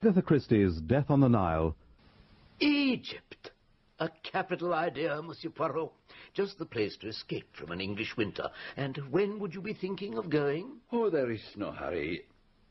Agatha Christie's Death on the Nile. Egypt! A capital idea, Monsieur Poirot. Just the place to escape from an English winter. And when would you be thinking of going? Oh, there is no hurry.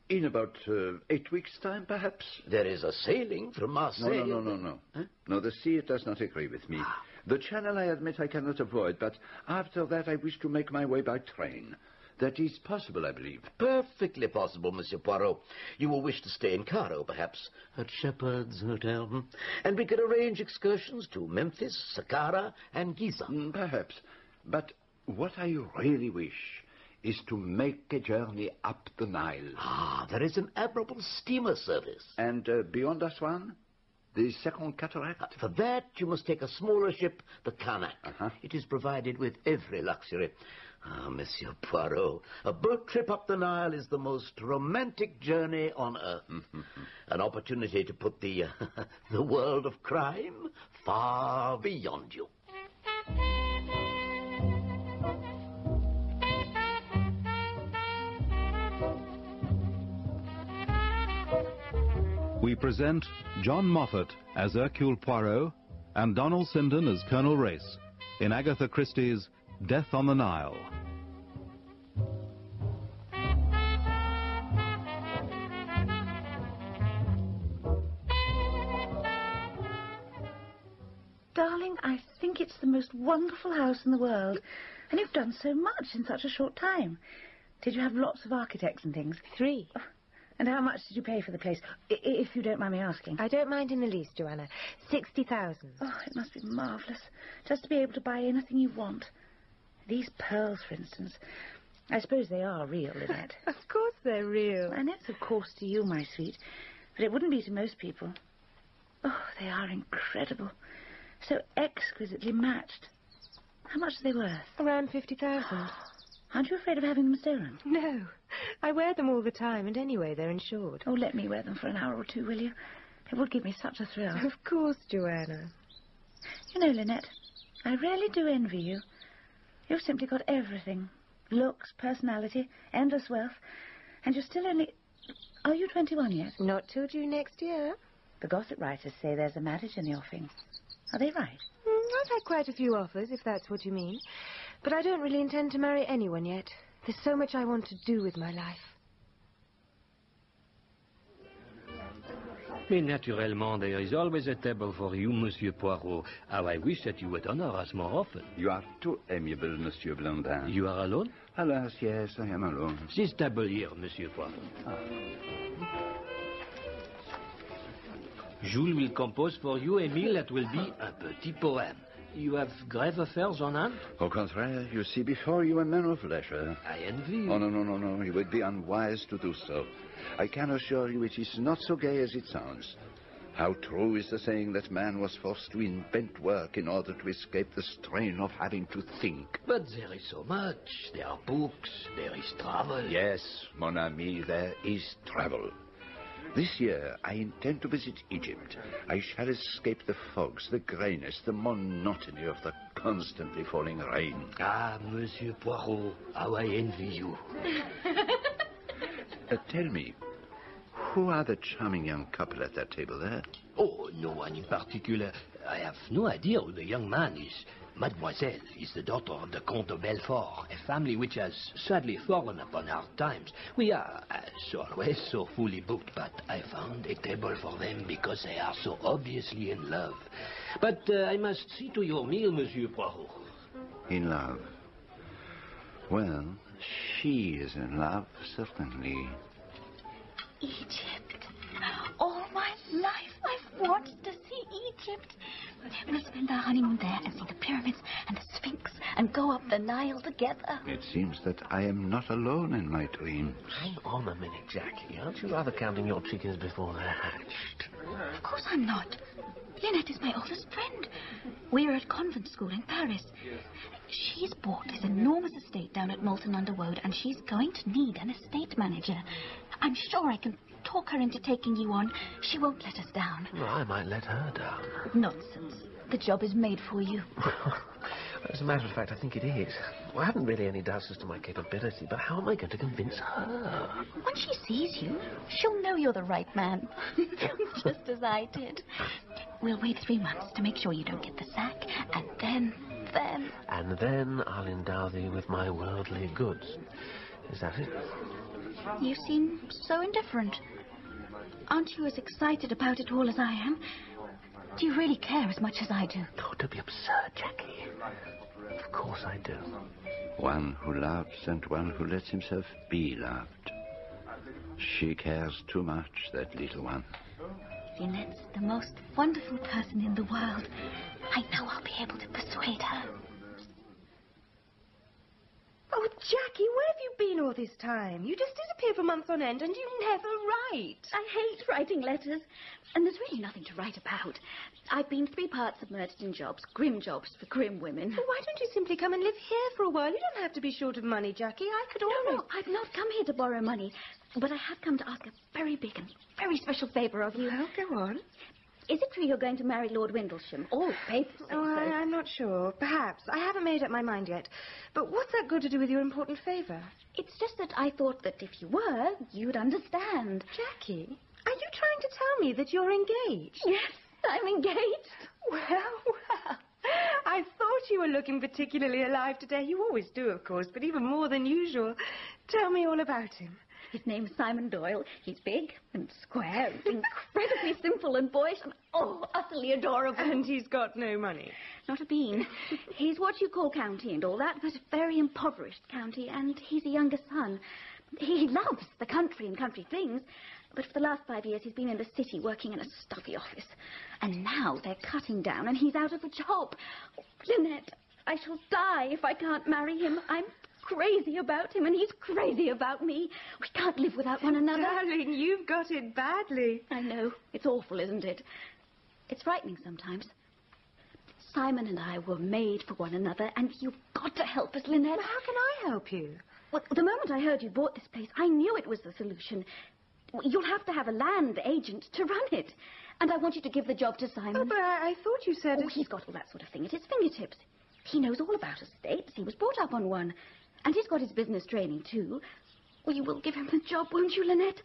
In about uh, eight weeks' time, perhaps? There is a sailing from No, Marseille. no, no, no, no. Huh? No, the sea, it does not agree with me. Ah. The channel, I admit, I cannot avoid, but after that I wish to make my way by train. That is possible, I believe. Perfectly possible, Monsieur Poirot. You will wish to stay in Cairo, perhaps, at Shepheard's Hotel. And we could arrange excursions to Memphis, Saqqara, and Giza. Mm, Perhaps. But what I really wish is to make a journey up the Nile. Ah, there is an admirable steamer service. And uh, beyond Aswan, the second cataract. For that, you must take a smaller ship, the Karnak. Uh-huh. It is provided with every luxury. Ah, Monsieur Poirot, a boat trip up the Nile is the most romantic journey on earth. An opportunity to put the, uh, the world of crime far beyond you. We present John Moffatt as Hercule Poirot and Donald Sinden as Colonel Race in Agatha Christie's Death on the Nile. Most wonderful house in the world. And you've done so much in such a short time. Did you have lots of architects and things? Three. Oh, and how much did you pay for the place? I- if you don't mind me asking. I don't mind in the least, Joanna. Sixty thousand. Oh, it must be marvellous. Just to be able to buy anything you want. These pearls, for instance. I suppose they are real, Lynette. Of course they're real. And it's of course to you, my sweet, but it wouldn't be to most people. Oh, they are incredible. So exquisitely matched. How much are they worth? Around fifty thousand. Aren't you afraid of having them stolen? No. I wear them all the time, and anyway, they're insured. Oh, let me wear them for an hour or two, will you? It would give me such a thrill. Of course, Joanna. You know, Lynette, I really do envy you. You've simply got everything. Looks, personality, endless wealth. And you're still only... Are you 21 yet? Not till June next year. The gossip writers say there's a marriage in the offing. Are they right? Mm, I've had quite a few offers, if that's what you mean. But I don't really intend to marry anyone yet. There's so much I want to do with my life. Mais naturellement, there is always a table for you, Monsieur Poirot. How I wish that you would honor us more often. You are too amiable, Monsieur Blondin. You are alone? Alas, yes, I am alone. This table here, Monsieur Poirot. Jules will compose for you a meal that will be a petit poème. You have grave affairs on hand? Au contraire, you see before you a man of leisure. I envy you. Oh, no, no, no, no. It would be unwise to do so. I can assure you it is not so gay as it sounds. How true is the saying that man was forced to invent work in order to escape the strain of having to think. But there is so much. There are books, there is travel. Yes, mon ami, there is travel. This year I intend to visit Egypt. I shall escape the fogs, the grayness, the monotony of the constantly falling rain. Ah, Monsieur Poirot, how I envy you. Uh, tell me, who are the charming young couple at that table there? Oh, no one in particular. I have no idea who the young man is. Mademoiselle is the daughter of the Comte de Belfort, a family which has sadly fallen upon hard times. We are, as always, so fully booked, but I found a table for them because they are so obviously in love. But uh, I must see to your meal, Monsieur Poirot. In love. Well, she is in love, certainly. Egypt. All my life I've wanted to see Egypt. We'll spend our honeymoon there and see the pyramids and the Sphinx and go up the Nile together. It seems that I am not alone in my dreams. Hang on a minute, Jackie. Aren't you rather counting your chickens before they're hatched? Of course I'm not. Lynette is my oldest friend. We were at convent school in Paris. She's bought this enormous estate down at Moulton under Wode, and she's going to need an estate manager. I'm sure I can talk her into taking you on. She won't let us down. Well, I might let her down. Nonsense. The job is made for you. As a matter of fact, I think it is. Well, I haven't really any doubts as to my capability, but how am I going to convince her? When she sees you, she'll know you're the right man. Just as I did. We'll wait three months to make sure you don't get the sack, and then, then. And then I'll endow thee with my worldly goods. Is that it? You seem so indifferent. Aren't you as excited about it all as I am? Do you really care as much as I do? Oh, don't be absurd, Jackie. Of course I do. One who loves and one who lets himself be loved. She cares too much, that little one. Lynette's the most wonderful person in the world. I know I'll be able to persuade her. Oh, Jackie, where have you been all this time? You just disappear for months on end and you never write. I hate writing letters, and there's really nothing to write about. I've been three parts submerged in jobs, grim jobs for grim women. Well, why don't you simply come and live here for a while? You don't have to be short of money, Jackie. I could No, always... no, I've not come here to borrow money, but I have come to ask a very big and very special favour of you. Well, go on. Is it true you're going to marry Lord Windlesham? All papers Oh. I, I'm not sure. Perhaps. I haven't made up my mind yet. But what's that got to do with your important favour? It's just that I thought that if you were, you'd understand. Jackie, are you trying to tell me that you're engaged? Yes, I'm engaged. Well, well. I thought you were looking particularly alive today. You always do, of course, but even more than usual. Tell me all about him. His name's Simon Doyle. He's big and square, and incredibly simple and boyish, and oh, utterly adorable. And he's got no money. Not a bean. He's what you call county and all that, but a very impoverished county, and he's a younger son. He loves the country and country things, but for the last five years he's been in the city working in a stuffy office. And now they're cutting down, and he's out of a job. Oh, Lynette, I shall die if I can't marry him. I'm crazy about him, and he's crazy about me. We can't live without one another. Darling, you've got it badly. I know. It's awful, isn't it? It's frightening sometimes. Simon and I were made for one another, and you've got to help us, Lynette. Well, how can I help you? Well, the moment I heard you bought this place, I knew it was the solution. You'll have to have a land agent to run it. And I want you to give the job to Simon. Oh, but I, I thought you said... Oh, he's got all that sort of thing at his fingertips. He knows all about estates. He was brought up on one. And he's got his business training, too. Well, you will give him the job, won't you, Lynette?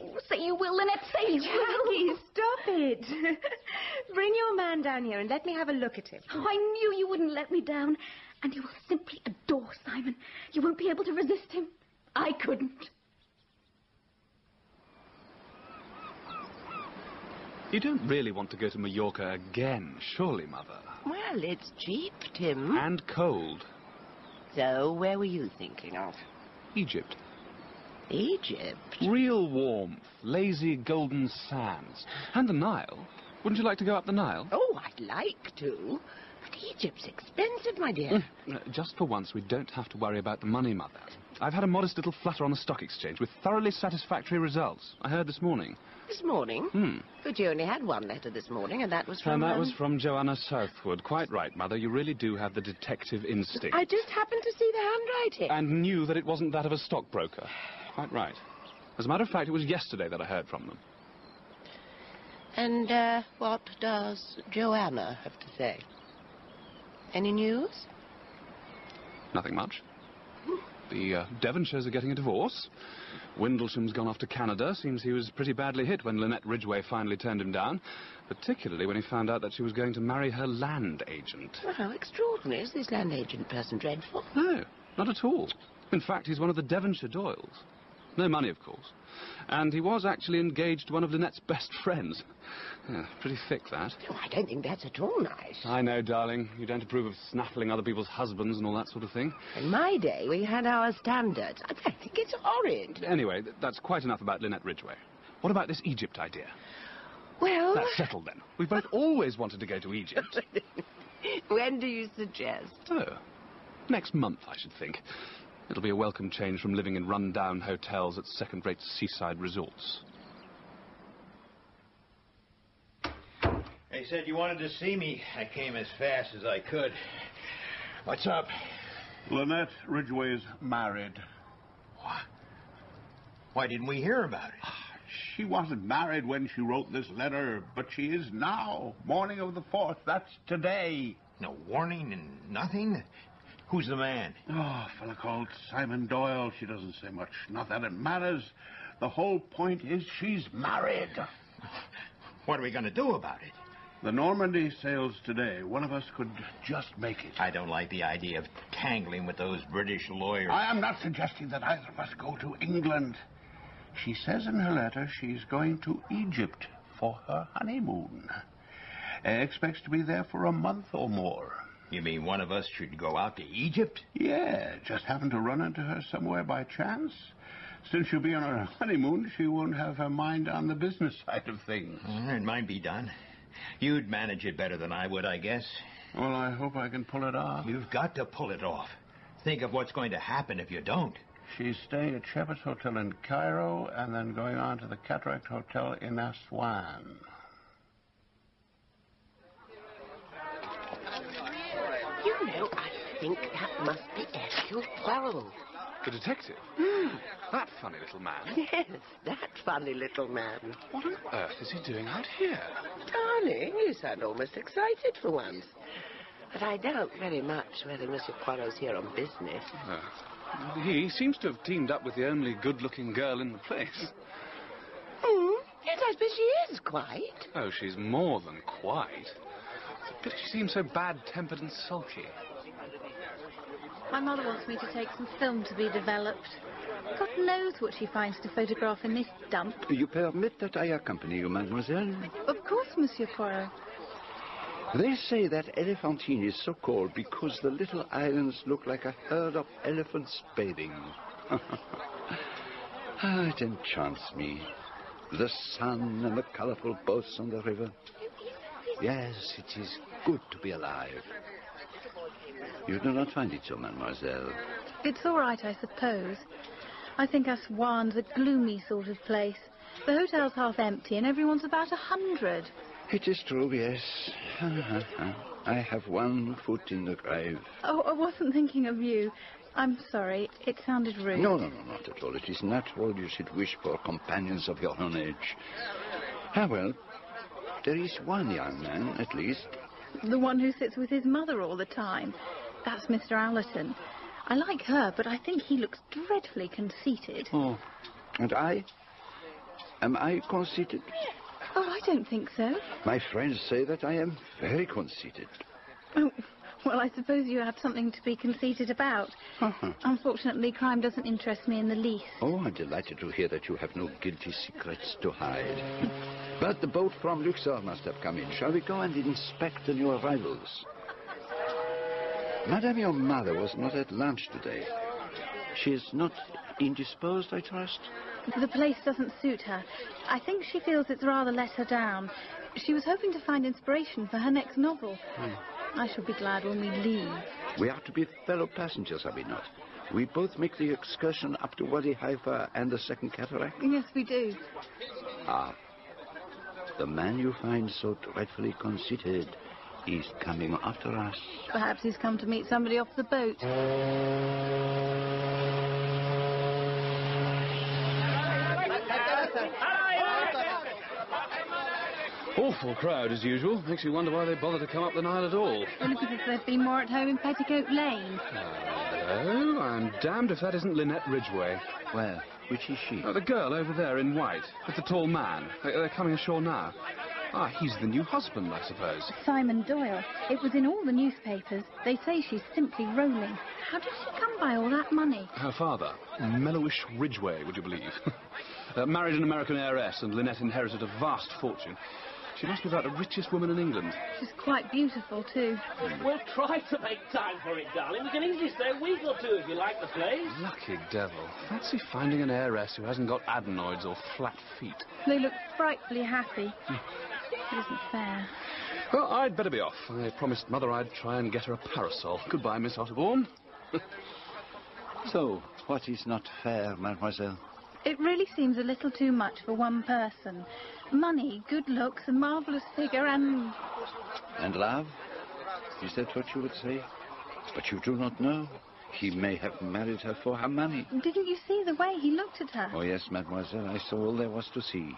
Oh, say you will, Lynette. Say you Jackie, will. stop it. Bring your man down here and let me have a look at him. Oh, I knew you wouldn't let me down. And you will simply adore Simon. You won't be able to resist him. I couldn't. You don't really want to go to Mallorca again, surely, Mother? Well, it's cheap, Tim. And cold. So, where were you thinking of? Egypt. Egypt? Real warmth, lazy golden sands. And the Nile. Wouldn't you like to go up the Nile? Oh, I'd like to. But Egypt's expensive, my dear. Uh, Just for once, we don't have to worry about the money, Mother. I've had a modest little flutter on the stock exchange with thoroughly satisfactory results. I heard this morning. This morning? Hmm. But you only had one letter this morning, and that was from... And that um, was from Joanna Southwood. Quite right, Mother. You really do have the detective instinct. I just happened to see the handwriting. And knew that it wasn't that of a stockbroker. Quite right. As a matter of fact, it was yesterday that I heard from them. And uh, what does Joanna have to say? Any news? Nothing much. The uh, Devonshires are getting a divorce. Windlesham's gone off to Canada. Seems he was pretty badly hit when Lynette Ridgeway finally turned him down, particularly when he found out that she was going to marry her land agent. Well, how extraordinary. Is this land agent person dreadful? No, not at all. In fact, he's one of the Devonshire Doyles. No money, of course. And he was actually engaged to one of Lynette's best friends. Yeah, pretty thick, that. I don't think that's at all nice. I know, darling. You don't approve of snaffling other people's husbands and all that sort of thing. In my day, we had our standards. I I think it's horrid. Anyway, th- that's quite enough about Lynette Ridgeway. What about this Egypt idea? Well, That's settled then. We've both always wanted to go to Egypt. when do you suggest? Oh, next month, I should think. It'll be a welcome change from living in run-down hotels at second-rate seaside resorts. They said you wanted to see me. I came as fast as I could. What's up? Lynette Ridgeway is married. What? Why didn't we hear about it? Ah, she wasn't married when she wrote this letter, but she is now. Morning of the 4th. That's today. No warning and nothing? Who's the man? Oh, a fella called Simon Doyle. She doesn't say much. Not that it matters. The whole point is she's married. What are we going to do about it? The Normandy sails today. One of us could just make it. I don't like the idea of tangling with those British lawyers. I am not suggesting that either of us go to England. She says in her letter she's going to Egypt for her honeymoon. Uh, expects to be there for a month or more. You mean one of us should go out to Egypt? Yeah, just happened to run into her somewhere by chance. Since she'll be on her honeymoon, she won't have her mind on the business side of things. Uh, it might be done. You'd manage it better than I would, I guess. Well, I hope I can pull it off. You've got to pull it off. Think of what's going to happen if you don't. She's staying at Shepheard's Hotel in Cairo and then going on to the Cataract Hotel in Aswan. You know, I think that must be Hercule Poirot. The detective? Hmm. That funny little man. Yes, that funny little man. What on earth is he doing out here? Darling, you sound almost excited for once. But I doubt very much whether Monsieur Poirot's here on business. Uh, he seems to have teamed up with the only good-looking girl in the place. Hmm. Yes, I suppose she is quite. Oh, she's more than quite. It's a she seems so bad-tempered and sulky. My mother wants me to take some film to be developed. God knows what she finds to photograph in this dump. You permit that I accompany you, mademoiselle? Of course, Monsieur Poirot. They say that Elephantine is so called because the little islands look like a herd of elephants bathing. ah, it enchants me. The sun and the colorful boats on the river. Yes, it is good to be alive. You do not find it so, mademoiselle? It's all right, I suppose. I think Aswan's a gloomy sort of place. The hotel's half empty and everyone's about a hundred. It is true, yes. I have one foot in the grave. Oh, I wasn't thinking of you. I'm sorry. It sounded rude. No, no, no, not at all. It is natural you should wish for companions of your own age. Ah, well, there is one young man, at least. The one who sits with his mother all the time. That's Mr. Allerton. I like her, but I think he looks dreadfully conceited. Oh, and I? Am I conceited? Oh, I don't think so. My friends say that I am very conceited. Oh, well, I suppose you have something to be conceited about. Uh-huh. Unfortunately, crime doesn't interest me in the least. Oh, I'm delighted to hear that you have no guilty secrets to hide. but the boat from Luxor must have come in. Shall we go and inspect the new arrivals? Madame, your mother was not at lunch today. She is not indisposed, I trust? The place doesn't suit her. I think she feels it's rather let her down. She was hoping to find inspiration for her next novel. Hmm. I shall be glad when we leave. We are to be fellow passengers, are we not? We both make the excursion up to Wadi Halfa and the Second Cataract? Yes, we do. Ah. The man you find so dreadfully conceited is coming after us. Perhaps he's come to meet somebody off the boat. Awful crowd, as usual. Makes me wonder why they bother to come up the Nile at all. Only because they've been more at home in Petticoat Lane. Oh, I'm damned if that isn't Lynette Ridgeway. Where? Which is she? Oh, the girl over there in white, with the tall man. They- They're coming ashore now. Ah, he's the new husband, I suppose. Simon Doyle. It was in all the newspapers. They say she's simply rolling. How did she come by all that money? Her father, Melhuish Ridgeway, would you believe? uh, married an American heiress, and Lynette inherited a vast fortune. She must be about the richest woman in England. She's quite beautiful, too. Mm. We'll try to make time for it, darling. We can easily stay a week or two if you like the place. Lucky devil. Fancy finding an heiress who hasn't got adenoids or flat feet. They look frightfully happy. It isn't fair. Well, I'd better be off. I promised Mother I'd try and get her a parasol. Goodbye, Miss Otterbourne. So, what is not fair, mademoiselle? It really seems a little too much for one person. Money, good looks, a marvellous figure, and... And love? Is that what you would say? But you do not know. He may have married her for her money. Didn't you see the way he looked at her? Oh, yes, mademoiselle, I saw all there was to see.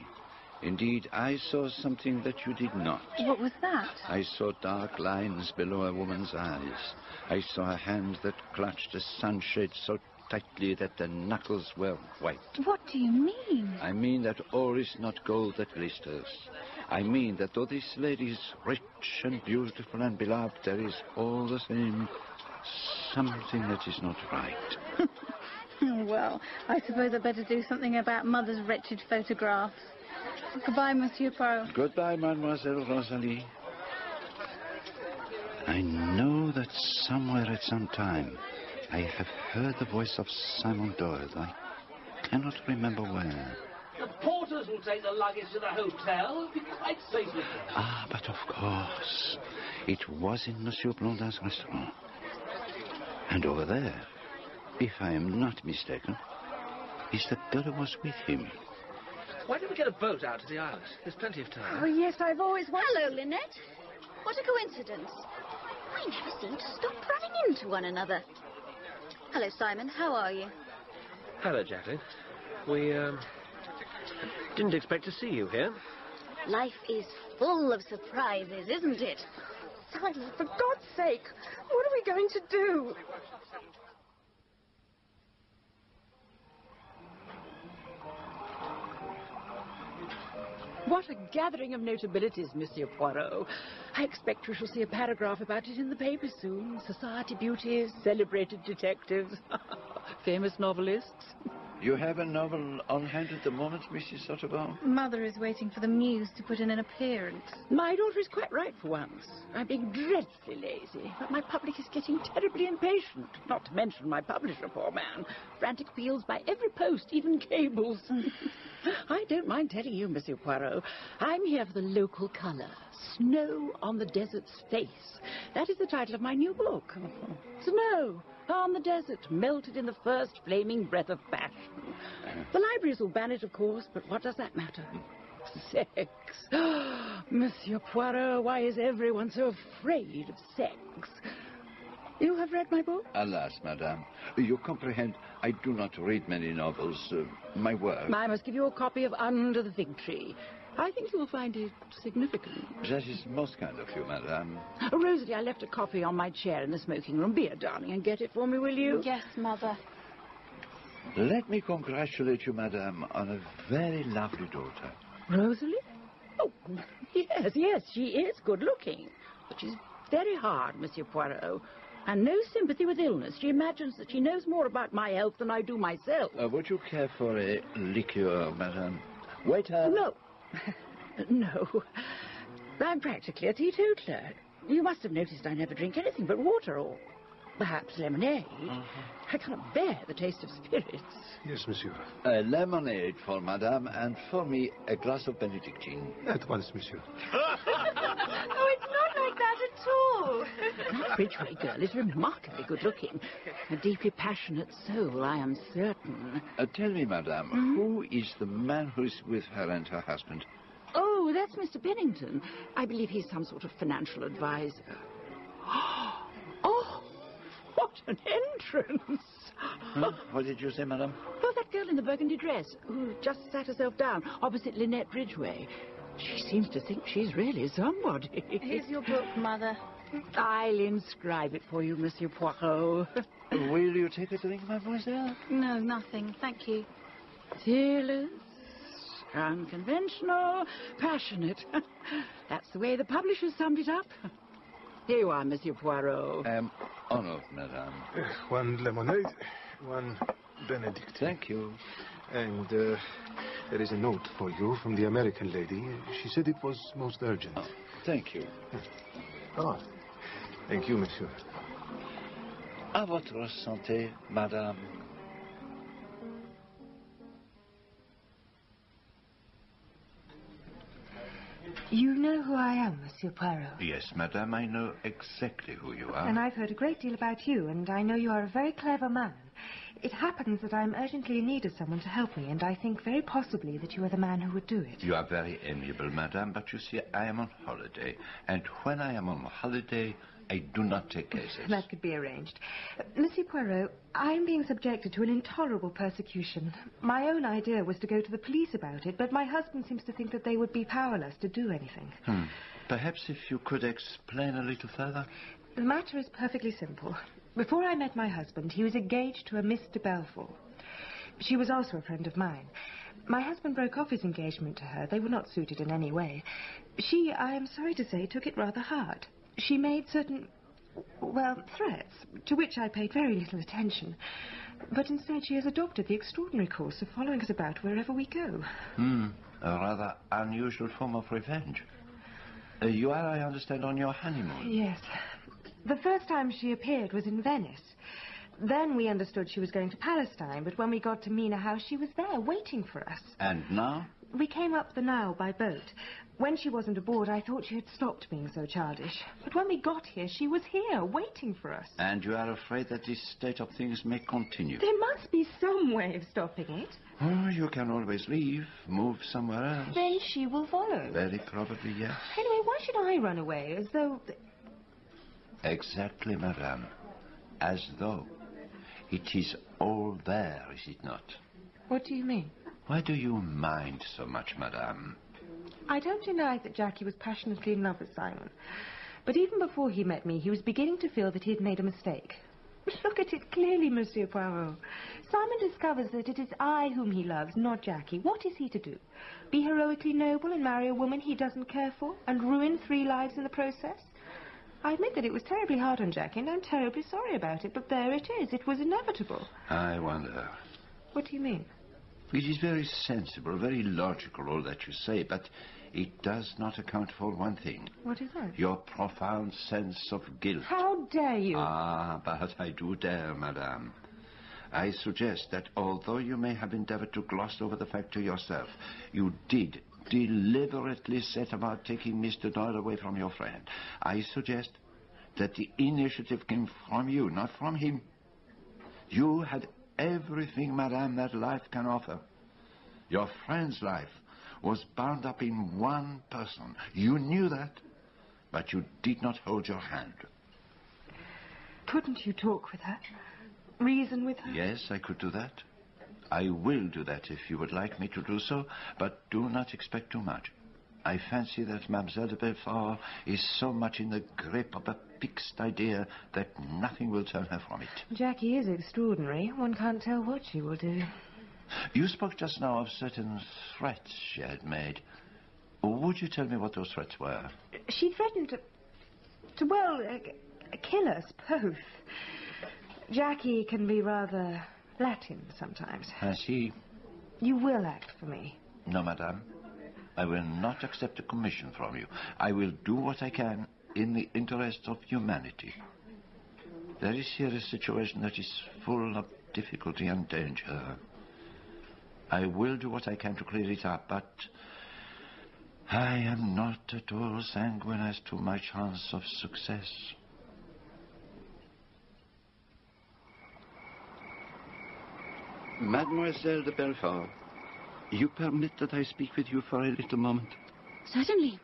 Indeed, I saw something that you did not. What was that? I saw dark lines below a woman's eyes. I saw a hand that clutched a sunshade so tightly that the knuckles were white. What do you mean? I mean that all is not gold that glisters. I mean that though this lady is rich and beautiful and beloved, there is all the same something that is not right. well, I suppose I'd better do something about Mother's wretched photographs. Goodbye, Monsieur Poirot. Goodbye, Mademoiselle Rosalie. I know that somewhere at some time I have heard the voice of Simon Doyle. I cannot remember where. The porters will take the luggage to the hotel. It'll be quite safe with them. Ah, but of course. It was in Monsieur Blondin's restaurant. And over there, if I am not mistaken, is the girl who was with him. Why don't we get a boat out to the island? There's plenty of time. Oh, yes, I've always wanted... Hello, Lynette. What a coincidence. We never seem to stop running into one another. Hello, Simon. How are you? Hello, Jacqueline. We, um, didn't expect to see you here. Life is full of surprises, isn't it? Simon, for God's sake, what are we going to do? What a gathering of notabilities, Monsieur Poirot. I expect we shall see a paragraph about it in the paper soon. Society beauties, celebrated detectives, famous novelists. You have a novel on hand at the moment, Mrs. Otterbourne? Mother is waiting for the Muse to put in an appearance. My daughter is quite right for once. I'm being dreadfully lazy, but my public is getting terribly impatient. Not to mention my publisher, poor man. Frantic appeals by every post, even cables. I don't mind telling you, Monsieur Poirot, I'm here for the local colour. Snow on the desert's face. That is the title of my new book. Snow on the desert, melted in the first flaming breath of passion. The libraries will ban it, of course, but what does that matter? Sex. Monsieur Poirot, why is everyone so afraid of sex? You have read my book? Alas, madame, you comprehend, I do not read many novels. Uh, my work. I must give you a copy of Under the Fig Tree. I think you will find it significant. That is most kind of you, madame. Oh, Rosalie, I left a copy on my chair in the smoking room. Be a darling and get it for me, will you? Yes, Mother. Let me congratulate you, madame, on a very lovely daughter. Rosalie? Oh, yes, yes, she is good looking. But she's very hard, Monsieur Poirot. And no sympathy with illness. She imagines that she knows more about my health than I do myself. Uh, would you care for a liqueur, madame? Waiter. No. no. I'm practically a teetotaler. You must have noticed I never drink anything but water or perhaps lemonade. Uh-huh. I cannot bear the taste of spirits. Yes, monsieur. A lemonade for madame, and for me, a glass of Benedictine. At once, monsieur. oh, it's not like that at all. That Ridgeway girl is remarkably good looking. A deeply passionate soul, I am certain. Uh, tell me, madame, Mhm. who is the man who is with her and her husband? Oh, that's Mr. Pennington. I believe he's some sort of financial advisor. Oh, what an entrance! Huh? What did you say, madame? Oh, that girl in the burgundy dress who just sat herself down opposite Lynette Ridgeway. She seems to think she's really somebody. Here's your book, Mother. I'll inscribe it for you, Monsieur Poirot. Will you take a drink, mademoiselle? No, nothing. Thank you. Fearless, unconventional, passionate. That's the way the publishers summed it up. Here you are, Monsieur Poirot. Um, I am honored, madame. One lemonade, one Benedict. Thank you. And uh, there is a note for you from the American lady. She said it was most urgent. Thank you. Oh, thank you, monsieur. À votre santé, madame. You know who I am, Monsieur Poirot. Yes, madame, I know exactly who you are. And I've heard a great deal about you, and I know you are a very clever man. It happens that I'm urgently in need of someone to help me, and I think very possibly that you are the man who would do it. You are very amiable, madame, but you see, I am on holiday. And when I am on holiday, I do not take cases. That could be arranged. Uh, Monsieur Poirot, I'm being subjected to an intolerable persecution. My own idea was to go to the police about it, but my husband seems to think that they would be powerless to do anything. Hmm. Perhaps if you could explain a little further. The matter is perfectly simple. Before I met my husband, he was engaged to a Miss de Belfort. She was also a friend of mine. My husband broke off his engagement to her. They were not suited in any way. She, I am sorry to say, took it rather hard. She made certain, well, threats, to which I paid very little attention. But instead, she has adopted the extraordinary course of following us about wherever we go. Hmm. A rather unusual form of revenge. Uh, you are, I understand, on your honeymoon. Yes. The first time she appeared was in Venice. Then we understood she was going to Palestine, but when we got to Mina House, she was there, waiting for us. And now? We came up the Nile by boat. When she wasn't aboard, I thought she had stopped being so childish. But when we got here, she was here, waiting for us. And you are afraid that this state of things may continue? There must be some way of stopping it. Oh, you can always leave, move somewhere else. Then she will follow. Very probably, yes. Anyway, why should I run away? As though. Exactly, madame. As though. It is all there, is it not? What do you mean? Why do you mind so much, madame? I don't deny that Jackie was passionately in love with Simon. But even before he met me, he was beginning to feel that he had made a mistake. Look at it clearly, Monsieur Poirot. Simon discovers that it is I whom he loves, not Jackie. What is he to do? Be heroically noble and marry a woman he doesn't care for, and ruin three lives in the process? I admit that it was terribly hard on Jackie, and I'm terribly sorry about it, but there it is. It was inevitable. I wonder. What do you mean? It is very sensible, very logical, all that you say, but it does not account for one thing. What is that? Your profound sense of guilt. How dare you? Ah, but I do dare, madame. I suggest that although you may have endeavored to gloss over the fact to yourself, you did deliberately set about taking Mr. Doyle away from your friend. I suggest that the initiative came from you, not from him. You had everything, madame, that life can offer. Your friend's life was bound up in one person. You knew that, but you did not hold your hand. Couldn't you talk with her? Reason with her? Yes, I could do that. I will do that if you would like me to do so, but do not expect too much. I fancy that Mademoiselle de Belfort is so much in the grip of a fixed idea that nothing will turn her from it. Jackie is extraordinary. One can't tell what she will do. You spoke just now of certain threats she had made. Would you tell me what those threats were? She threatened to, to well, uh, kill us both. Jackie can be rather Latin sometimes. I see. You will act for me. No, madame. I will not accept a commission from you. I will do what I can in the interest of humanity. There is here a situation that is full of difficulty and danger. I will do what I can to clear it up, but I am not at all sanguine as to my chance of success. Mademoiselle de Belfort, you permit that I speak with you for a little moment? Certainly.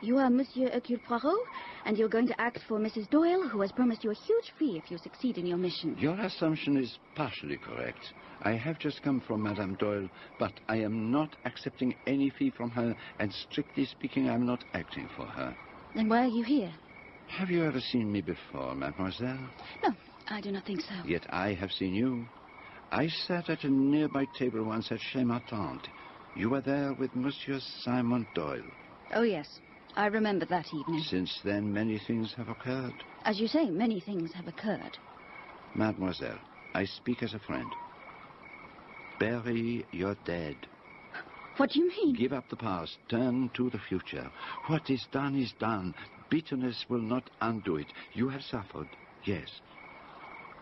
You are Monsieur Hercule Poirot, and you're going to act for Mrs. Doyle, who has promised you a huge fee if you succeed in your mission. Your assumption is partially correct. I have just come from Madame Doyle, but I am not accepting any fee from her, and strictly speaking, I'm not acting for her. Then why are you here? Have you ever seen me before, mademoiselle? No, I do not think so. Yet I have seen you. I sat at a nearby table once at Chez Ma Tante. You were there with Monsieur Simon Doyle. Oh, yes. I remember that evening. Since then, many things have occurred. As you say, many things have occurred. Mademoiselle, I speak as a friend. Bury your dead. What do you mean? Give up the past. Turn to the future. What is done is done. Bitterness will not undo it. You have suffered, yes.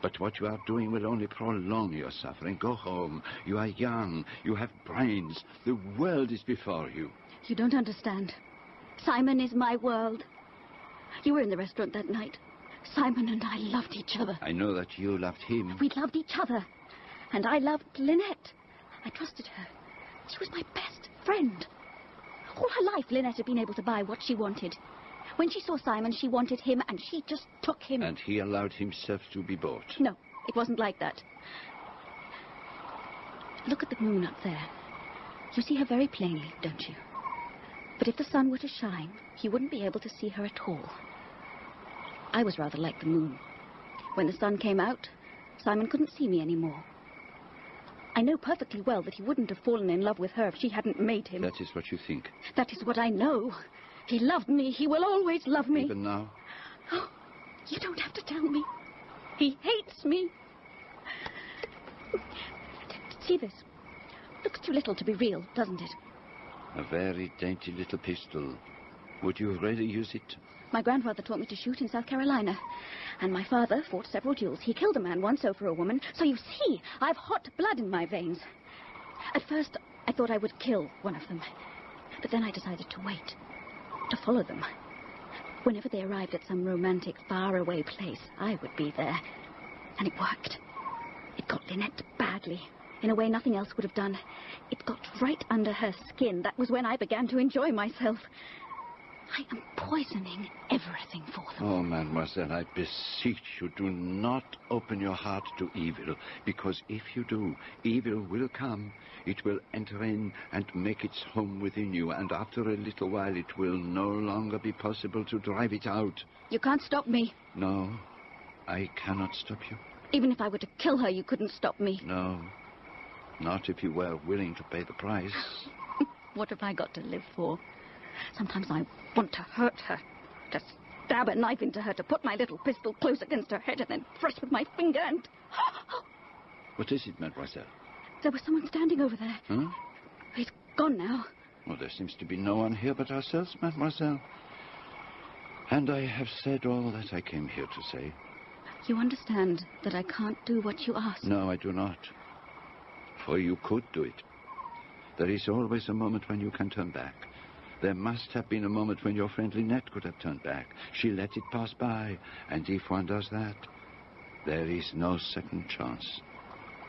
But what you are doing will only prolong your suffering. Go home. You are young. You have brains. The world is before you. You don't understand. Simon is my world. You were in the restaurant that night. Simon and I loved each other. I know that you loved him. We loved each other. And I loved Lynette. I trusted her. She was my best friend. All her life, Lynette had been able to buy what she wanted. When she saw Simon, she wanted him, and she just took him. And he allowed himself to be bought. No, it wasn't like that. Look at the moon up there. You see her very plainly, don't you? But if the sun were to shine, you wouldn't be able to see her at all. I was rather like the moon. When the sun came out, Simon couldn't see me anymore. I know perfectly well that he wouldn't have fallen in love with her if she hadn't made him. That is what you think. That is what I know. He loved me. He will always love me. Even now? Oh, you don't have to tell me. He hates me. See this? Looks too little to be real, doesn't it? A very dainty little pistol. Would you really use it? My grandfather taught me to shoot in South Carolina. And my father fought several duels. He killed a man once over a woman. So you see, I've hot blood in my veins. At first, I thought I would kill one of them. But then I decided to wait. To follow them. Whenever they arrived at some romantic, faraway place, I would be there. And it worked. It got Lynette badly. In a way nothing else would have done. It got right under her skin. That was when I began to enjoy myself. I am poisoning everything for them. Oh, mademoiselle, I beseech you, do not open your heart to evil, because if you do, evil will come. It will enter in and make its home within you, and after a little while it will no longer be possible to drive it out. You can't stop me. No, I cannot stop you. Even if I were to kill her, you couldn't stop me. No, not if you were willing to pay the price. What have I got to live for? Sometimes I want to hurt her, to stab a knife into her, to put my little pistol close against her head and then press with my finger and. What is it, mademoiselle? There was someone standing over there. Huh? He's gone now. Well, there seems to be no one here but ourselves, mademoiselle. And I have said all that I came here to say. You understand that I can't do what you ask. No, I do not. For you could do it. There is always a moment when you can turn back. There must have been a moment when your friend Lynette could have turned back. She let it pass by, and if one does that, there is no second chance.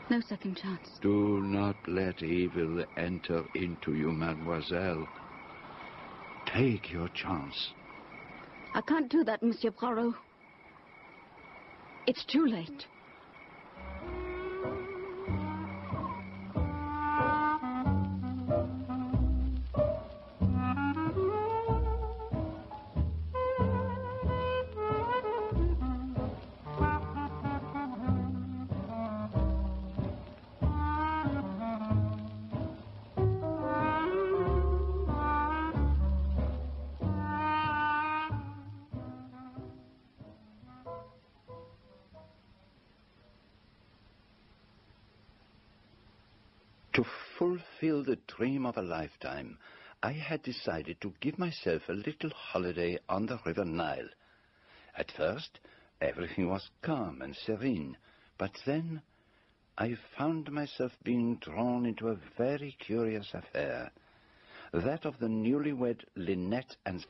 No second chance. Do not let evil enter into you, mademoiselle. Take your chance. I can't do that, Monsieur Poirot. It's too late. Dream of a lifetime, I had decided to give myself a little holiday on the River Nile. At first, everything was calm and serene, but then I found myself being drawn into a very curious affair. That of the newlywed Lynette and...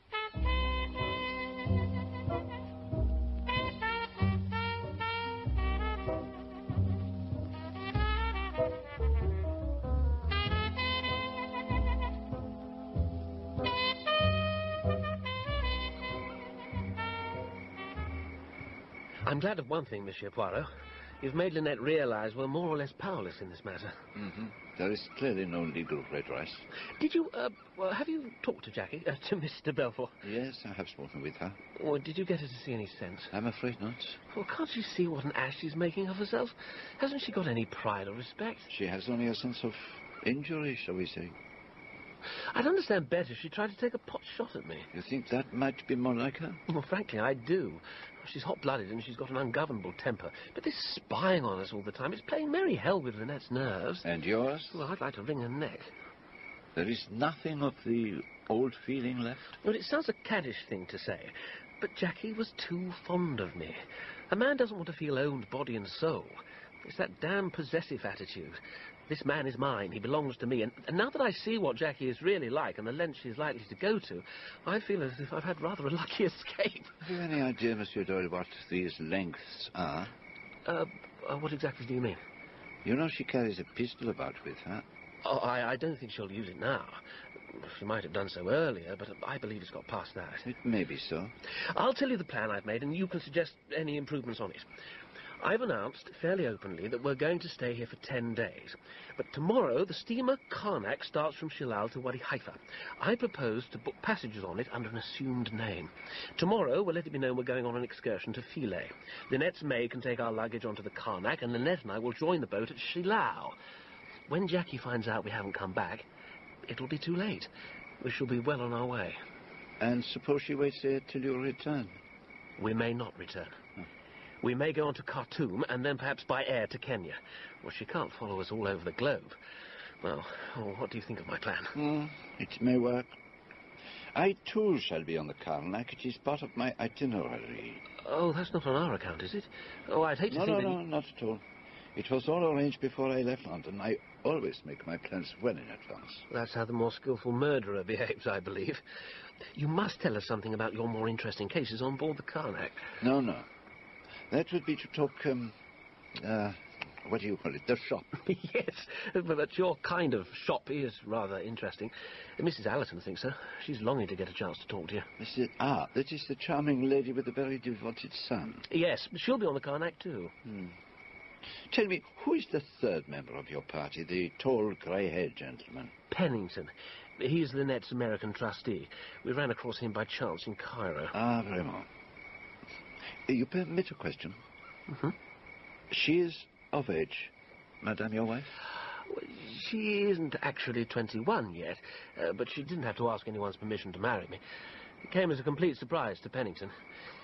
glad of one thing, Monsieur Poirot. You've made Lynette realize we're more or less powerless in this matter. Mm-hmm. There is clearly no legal redress. Did you, uh, well, have you talked to Jackie, uh, to Mr. Belfort? Yes, I have spoken with her. Or did you get her to see any sense? I'm afraid not. Well, can't you see what an ass she's making of herself? Hasn't she got any pride or respect? She has only a sense of injury, shall we say. I'd understand better if she tried to take a pot shot at me. You think that might be more like her? Well, frankly, I do. She's hot-blooded and she's got an ungovernable temper. But this spying on us all the time, it's playing merry hell with Lynette's nerves. And yours? Well, I'd like to wring her neck. There is nothing of the old feeling left? Well, it sounds a caddish thing to say, but Jackie was too fond of me. A man doesn't want to feel owned body and soul. It's that damn possessive attitude. This man is mine, he belongs to me, and, and now that I see what Jackie is really like and the lengths she's likely to go to, I feel as if I've had rather a lucky escape. Have you any idea, Monsieur Doyle, what these lengths are? Uh, uh, what exactly do you mean? You know she carries a pistol about with her. Oh, I, I don't think she'll use it now. She might have done so earlier, but I believe it's got past that. It may be so. I'll tell you the plan I've made, and you can suggest any improvements on it. I've announced fairly openly that we're going to stay here for ten days. But tomorrow, the steamer Karnak starts from Shellal to Wadi Halfa. I propose to book passages on it under an assumed name. Tomorrow, we'll let it be known we're going on an excursion to Philae. Lynette's maid can take our luggage onto the Karnak, and Lynette and I will join the boat at Shellal. When Jackie finds out we haven't come back, it'll be too late. We shall be well on our way. And suppose she waits here till you return? We may not return. We may go on to Khartoum and then perhaps by air to Kenya. Well, she can't follow us all over the globe. Well, oh, what do you think of my plan? Mm, it may work. I too shall be on the Karnak. It is part of my itinerary. Oh, that's not on our account, is it? Oh, I'd hate to no, think no, that. no, not at all. It was all arranged before I left London. I always make my plans well in advance. That's how the more skillful murderer behaves, I believe. You must tell us something about your more interesting cases on board the Karnak. No, no. That would be to talk, um, uh, what do you call it? The shop. yes, but, your kind of shop is rather interesting. Mrs. Allerton thinks so. She's longing to get a chance to talk to you. Mrs. Ah, that is the charming lady with the very devoted son. Yes, she'll be on the Karnak too. Hmm. Tell me, who is the third member of your party, the tall, grey-haired gentleman? Pennington. He's Lynette's American trustee. We ran across him by chance in Cairo. Ah, very well. You permit a question? Mm-hmm. She is of age, Madame, your wife? She isn't actually 21 yet, uh, but she didn't have to ask anyone's permission to marry me. It came as a complete surprise to Pennington.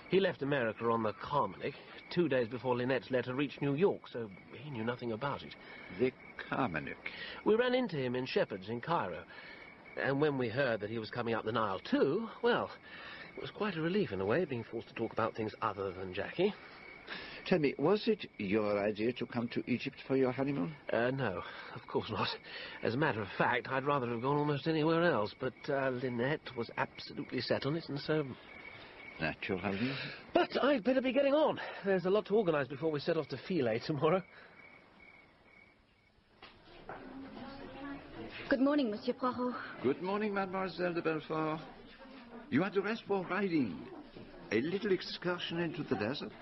He left America on the Carmanic two days before Lynette's letter reached New York, so he knew nothing about it. The Carmanic? We ran into him in Shepheard's in Cairo. And when we heard that he was coming up the Nile too, well, it was quite a relief in a way, being forced to talk about things other than Jackie. Tell me, was it your idea to come to Egypt for your honeymoon? Uh, no, of course not. As a matter of fact, I'd rather have gone almost anywhere else, but uh, Lynette was absolutely set on it, and so... Naturally. But I'd better be getting on. There's a lot to organise before we set off to Philae tomorrow. Good morning, Monsieur Poirot. Good morning, Mademoiselle de Belfort. You are rest for riding. A little excursion into the desert?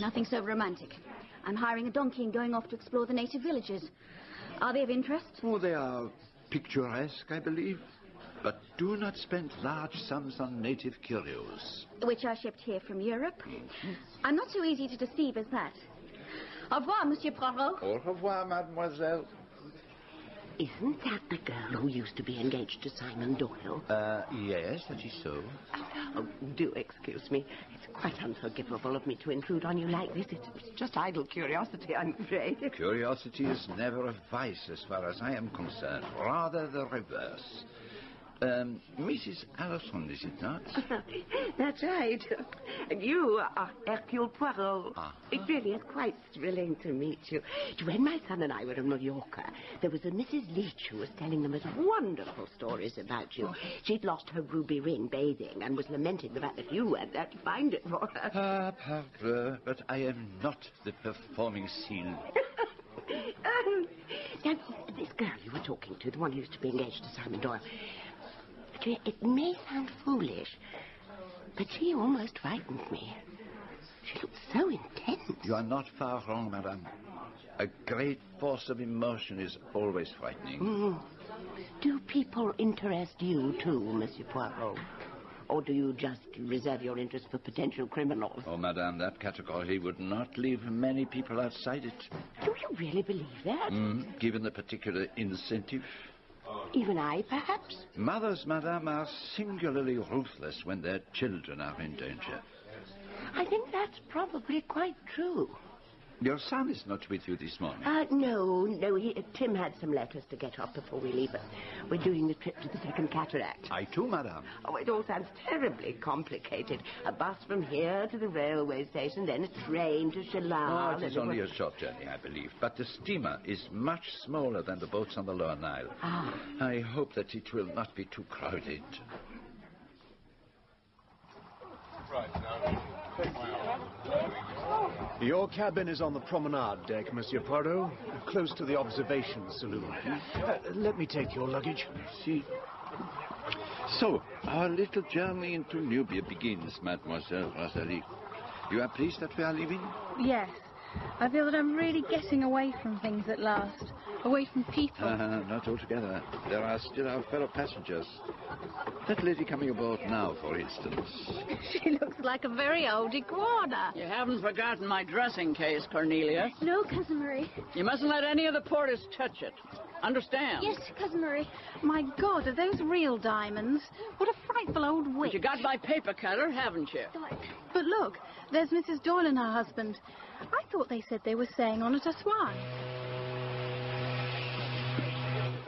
Nothing so romantic. I'm hiring a donkey and going off to explore the native villages. Are they of interest? Oh, they are picturesque, I believe. But do not spend large sums on native curios. Which are shipped here from Europe. Mm-hmm. I'm not so easy to deceive as that. Au revoir, Monsieur Poirot. Au revoir, mademoiselle. Isn't that the girl who used to be engaged to Simon Doyle? Uh, yes, that is so. Oh, do excuse me. It's quite unforgivable of me to intrude on you like this. It's just idle curiosity, I'm afraid. Curiosity is never a vice as far as I am concerned. Rather the reverse. Um, Mrs. Allerton, is it not? That's right. And you are Hercule Poirot. Ah. It really is quite thrilling to meet you. When my son and I were in Mallorca, there was a Mrs. Leech who was telling them us wonderful stories about you. She'd lost her ruby ring bathing and was lamenting the fact that you weren't there to find it for her. Ah, parbleu, but I am not the performing scene. um, now, this girl you were talking to, the one who used to be engaged to Simon Doyle, it may sound foolish, but she almost frightened me. She looked so intense. You are not far wrong, madame. A great force of emotion is always frightening. Mm. Do people interest you too, Monsieur Poirot? Or do you just reserve your interest for potential criminals? Oh, madame, that category would not leave many people outside it. Do you really believe that? Mm, given the particular incentive. Even I, perhaps? Mothers, madame, are singularly ruthless when their children are in danger. I think that's probably quite true. Your son is not with you this morning. Uh, no, no. He, uh, Tim had some letters to get off before we leave. Uh, we're doing the trip to the Second Cataract. I too, madame. Oh, it all sounds terribly complicated. A bus from here to the railway station, then a train to Shellal. Oh, it is only a short journey, I believe. But the steamer is much smaller than the boats on the Lower Nile. Ah. I hope that it will not be too crowded. Right, now, take my arm. Your cabin is on the promenade deck, Monsieur Poirot, close to the observation saloon. Uh, let me take your luggage. See. So, our little journey into Nubia begins, Mademoiselle Rosalie. You are pleased that we are leaving? Yes. I feel that I'm really getting away from things at last. Away from people. Uh, not altogether. There are still our fellow passengers. That lady coming aboard now, for instance. she looks like a very old iguana. You haven't forgotten my dressing case, Cornelia. No, Cousin Marie. You mustn't let any of the porters touch it. Understand? Yes, Cousin Marie. My God, are those real diamonds? What a frightful old witch. You got my paper cutter, haven't you? But look, there's Mrs. Doyle and her husband. I thought they said they were staying on at Aswan.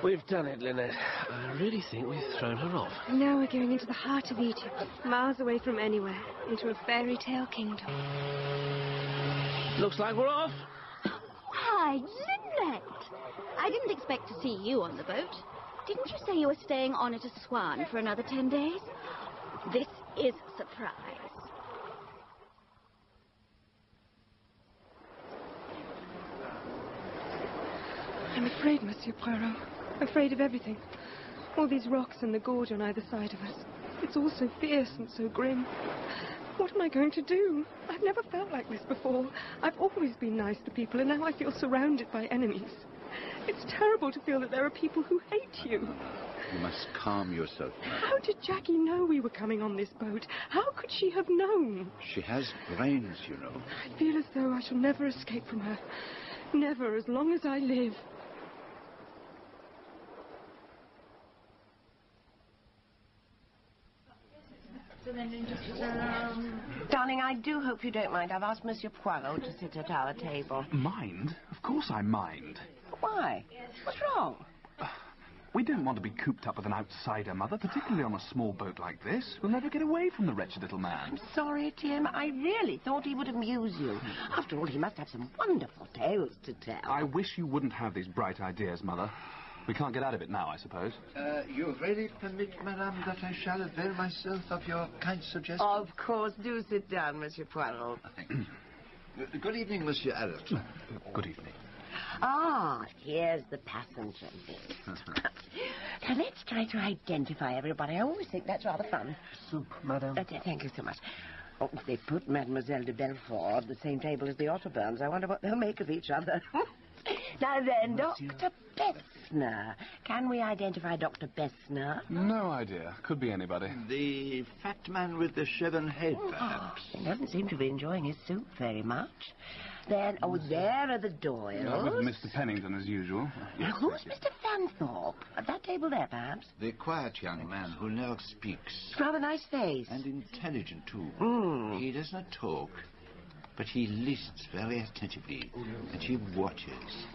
We've done it, Lynette. I really think we've thrown her off. Now we're going into the heart of Egypt, miles away from anywhere, into a fairy tale kingdom. Looks like we're off. Hi, Lynette! I didn't expect to see you on the boat. Didn't you say you were staying on at Aswan for another ten days? This is a surprise. I'm afraid, Monsieur Poirot. Afraid of everything. All these rocks and the gorge on either side of us. It's all so fierce and so grim. What am I going to do? I've never felt like this before. I've always been nice to people, and now I feel surrounded by enemies. It's terrible to feel that there are people who hate you. You must calm yourself. How did Jackie know we were coming on this boat? How could she have known? She has brains, you know. I feel as though I shall never escape from her. Never, as long as I live. Darling, I do hope you don't mind. I've asked Monsieur Poirot to sit at our table. Mind? Of course I mind. Why? What's wrong? Uh, we don't want to be cooped up with an outsider, Mother, particularly on a small boat like this. We'll never get away from the wretched little man. I'm sorry, Tim. I really thought he would amuse you. After all, he must have some wonderful tales to tell. I wish you wouldn't have these bright ideas, Mother. We can't get out of it now, I suppose. Uh, you really permit, madame, that I shall avail myself of your kind suggestion? Of course. Do sit down, Monsieur Poirot. Thank you. Uh, Good evening, Monsieur Allerton. Good evening. Ah, here's the passenger list. now let's try to identify everybody. I always think that's rather fun. Soup, madame. Uh, thank you so much. Oh, they put Mademoiselle de Belfort at the same table as the Otterbournes. I wonder what they'll make of each other. now then, Dr. Bessner. Can we identify Dr. Bessner? No idea. Could be anybody. The fat man with the shaven head, perhaps. He doesn't seem to be enjoying his soup very much. Then, oh, there are the Doyles. Uh, with Mr. Pennington, as usual. Now, who's Mr. Fanthorpe? At that table there, perhaps? The quiet young man who never speaks. Rather nice face. And intelligent, too. Mm. He does not talk, but he listens very attentively, and he watches.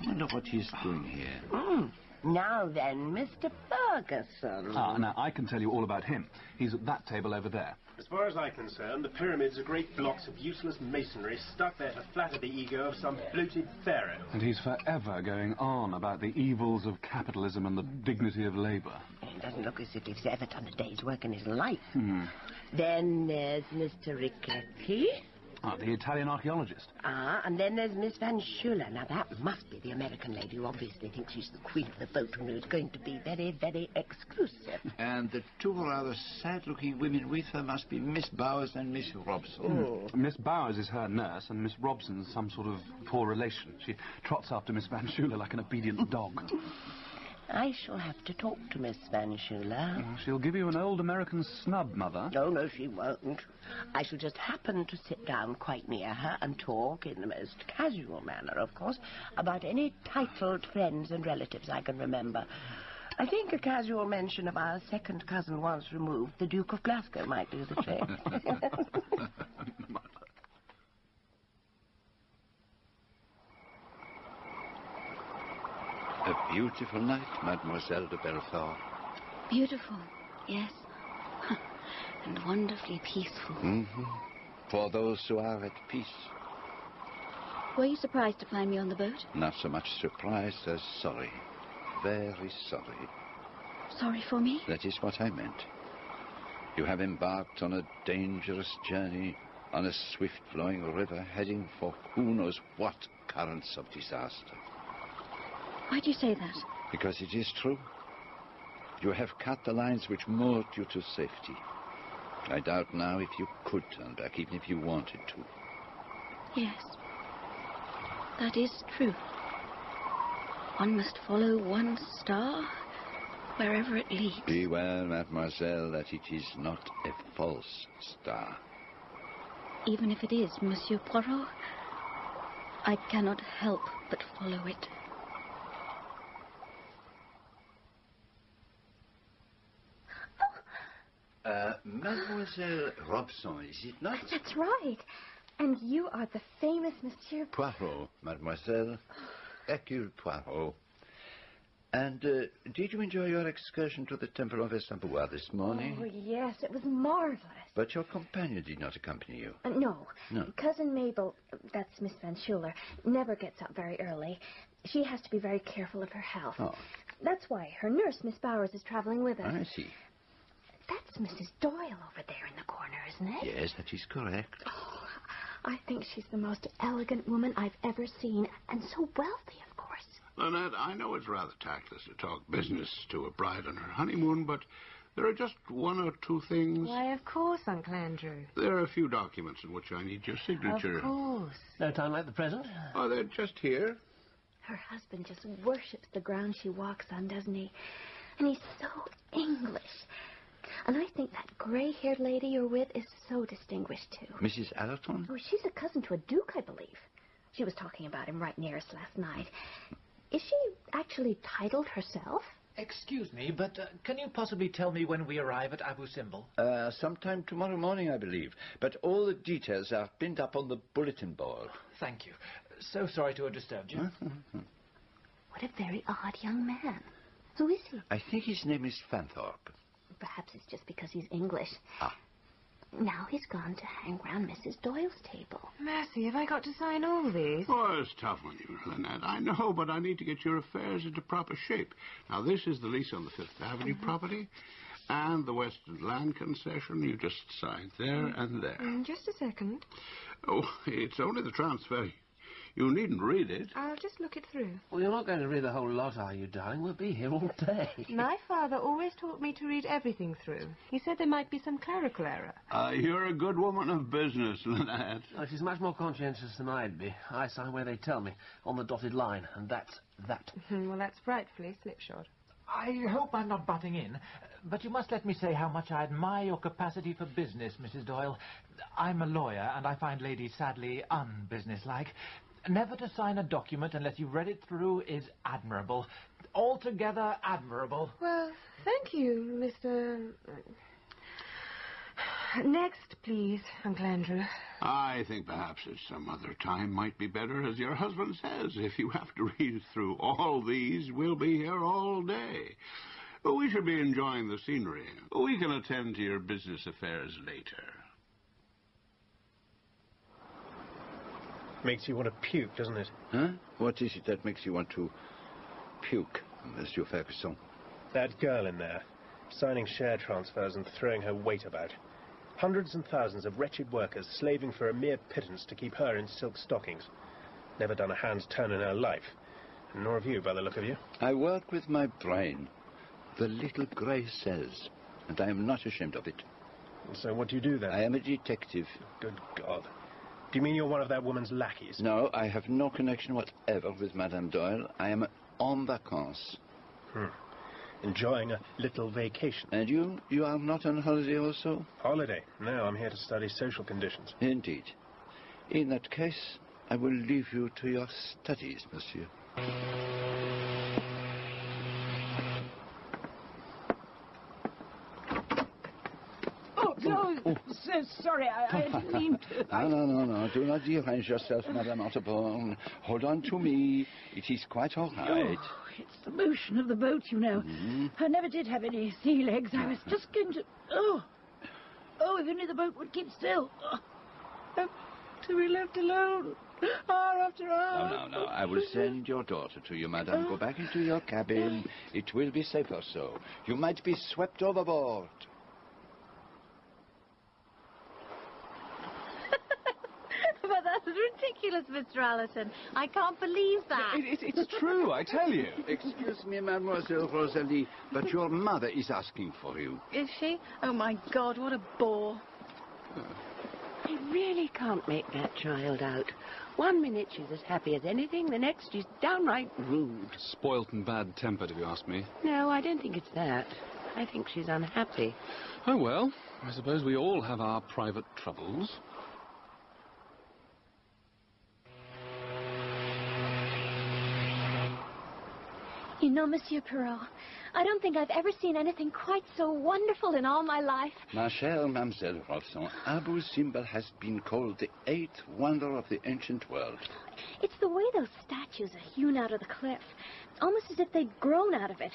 I wonder what he's doing here. Mm. Now then, Mr. Ferguson. Ah, now, I can tell you all about him. He's at that table over there. As far as I'm concerned, the pyramids are great blocks of useless masonry stuck there to flatter the ego of some bloated pharaoh. And he's forever going on about the evils of capitalism and the dignity of labor. It doesn't look as if he's ever done a day's work in his life. Hmm. Then there's Mr. Riccati. Ah, the Italian archaeologist. Ah, and then there's Miss Van Schuyler. Now, that must be the American lady who obviously thinks she's the queen of the boat and who's going to be very, very exclusive. And the two rather sad-looking women with her must be Miss Bowers and Miss Robson. Hmm. Miss Bowers is her nurse, and Miss Robson's some sort of poor relation. She trots after Miss Van Schuyler like an obedient dog. I shall have to talk to Miss Van Schuyler. She'll give you an old American snub, Mother. No, no, she won't. I shall just happen to sit down quite near her and talk, in the most casual manner, of course, about any titled friends and relatives I can remember. I think a casual mention of our second cousin once removed, the Duke of Glasgow, might do the trick. A beautiful night, Mademoiselle de Belfort. Beautiful, yes. and wonderfully peaceful. Mm-hmm. For those who are at peace. Were you surprised to find me on the boat? Not so much surprised as sorry. Very sorry. Sorry for me? That is what I meant. You have embarked on a dangerous journey on a swift flowing river heading for who knows what currents of disaster. Why do you say that? Because it is true. You have cut the lines which moored you to safety. I doubt now if you could turn back, even if you wanted to. Yes. That is true. One must follow one star wherever it leads. Beware, mademoiselle, that it is not a false star. Even if it is, Monsieur Poirot, I cannot help but follow it. Uh, Mademoiselle Robson, is it not? That's right. And you are the famous Monsieur Poirot, mademoiselle. Hercule Poirot. And uh, did you enjoy your excursion to the Temple of Estambois this morning? Oh, yes, it was marvelous. But your companion did not accompany you. Uh, no. No. Cousin Mabel, that's Miss Van Schuyler, never gets up very early. She has to be very careful of her health. Oh, That's why her nurse, Miss Bowers, is traveling with us. I see. That's Mrs. Doyle over there in the corner, isn't it? Yes, that is correct. Oh, I think she's the most elegant woman I've ever seen, and so wealthy, of course. Lynette, I know it's rather tactless to talk business to a bride on her honeymoon, but there are just one or two things. Why, of course, Uncle Andrew. There are a few documents in which I need your signature. Of course. No time like the present. Oh, they're just here. Her husband just worships the ground she walks on, doesn't he? And he's so English. And I think that gray-haired lady you're with is so distinguished, too. Mrs. Allerton? Oh, she's a cousin to a duke, I believe. She was talking about him right near us last night. Is she actually titled herself? Excuse me, but uh, can you possibly tell me when we arrive at Abu Simbel? Uh, sometime tomorrow morning, I believe. But all the details are pinned up on the bulletin board. Thank you. So sorry to have disturbed you. What a very odd young man. Who is he? I think his name is Fanthorpe. Perhaps it's just because he's English. Ah. Now he's gone to hang round Mrs. Doyle's table. Mercy, have I got to sign all these? Oh, it's tough on you, Lynette. I know, but I need to get your affairs into proper shape. Now, this is the lease on the Fifth Avenue property, and the Western Land Concession. You just signed there and there. Mm, just a second. Oh, it's only the transfer. You needn't read it. I'll just look it through. Well, you're not going to read the whole lot, are you, darling? We'll be here all day. My father always taught me to read everything through. He said there might be some clerical error. Uh, you're a good woman of business, Lynette. Oh, she's much more conscientious than I'd be. I sign where they tell me, on the dotted line, and that's that. well, that's frightfully slipshod. I hope I'm not butting in, but you must let me say how much I admire your capacity for business, Mrs. Doyle. I'm a lawyer, and I find ladies sadly unbusinesslike. Never to sign a document unless you've read it through is admirable. Altogether admirable. Well, thank you, Mr. Next, please, Uncle Andrew. I think perhaps at some other time might be better, as your husband says. If you have to read through all these, we'll be here all day. We should be enjoying the scenery. We can attend to your business affairs later. Makes you want to puke, doesn't it? Huh? What is it that makes you want to puke, Monsieur Ferguson? That girl in there, signing share transfers and throwing her weight about. Hundreds and thousands of wretched workers slaving for a mere pittance to keep her in silk stockings. Never done a hand's turn in her life. Nor have you, by the look of you. I work with my brain. The little grey cells. And I am not ashamed of it. So what do you do then? I am a detective. Good God. Do you mean you're one of that woman's lackeys? No, I have no connection whatever with Madame Doyle. I am en vacances. Hmm. Enjoying a little vacation. And you? You are not on holiday also? Holiday? No, I'm here to study social conditions. Indeed. In that case, I will leave you to your studies, monsieur. Oh, no, so sorry, I, I didn't mean to. No, no, no, no. Do not derange yourself, Madame Otterbourne. Hold on to me. It is quite all right. Oh, it's the motion of the boat, you know. Mm-hmm. I never did have any sea legs. I was just going to. Oh, oh, if only the boat would keep still. Oh, to be left alone, hour after hour. No, no, no. I will send your daughter to you, madame. Go back into your cabin. Oh. It will be safer so. You might be swept overboard. Ridiculous, Mr. Allison. I can't believe that. It, it, it's true, I tell you. Excuse me, Mademoiselle Rosalie, but your mother is asking for you. Is she? Oh, my God, what a bore. I really can't make that child out. One minute she's as happy as anything, the next she's downright rude. Spoilt and bad-tempered, if you ask me. No, I don't think it's that. I think she's unhappy. Oh, well, I suppose we all have our private troubles. You know, Monsieur Poirot, I don't think I've ever seen anything quite so wonderful in all my life. Ma chère Mademoiselle Robson, Abu Simbel has been called the eighth wonder of the ancient world. It's the way those statues are hewn out of the cliff, It's almost as if they'd grown out of it.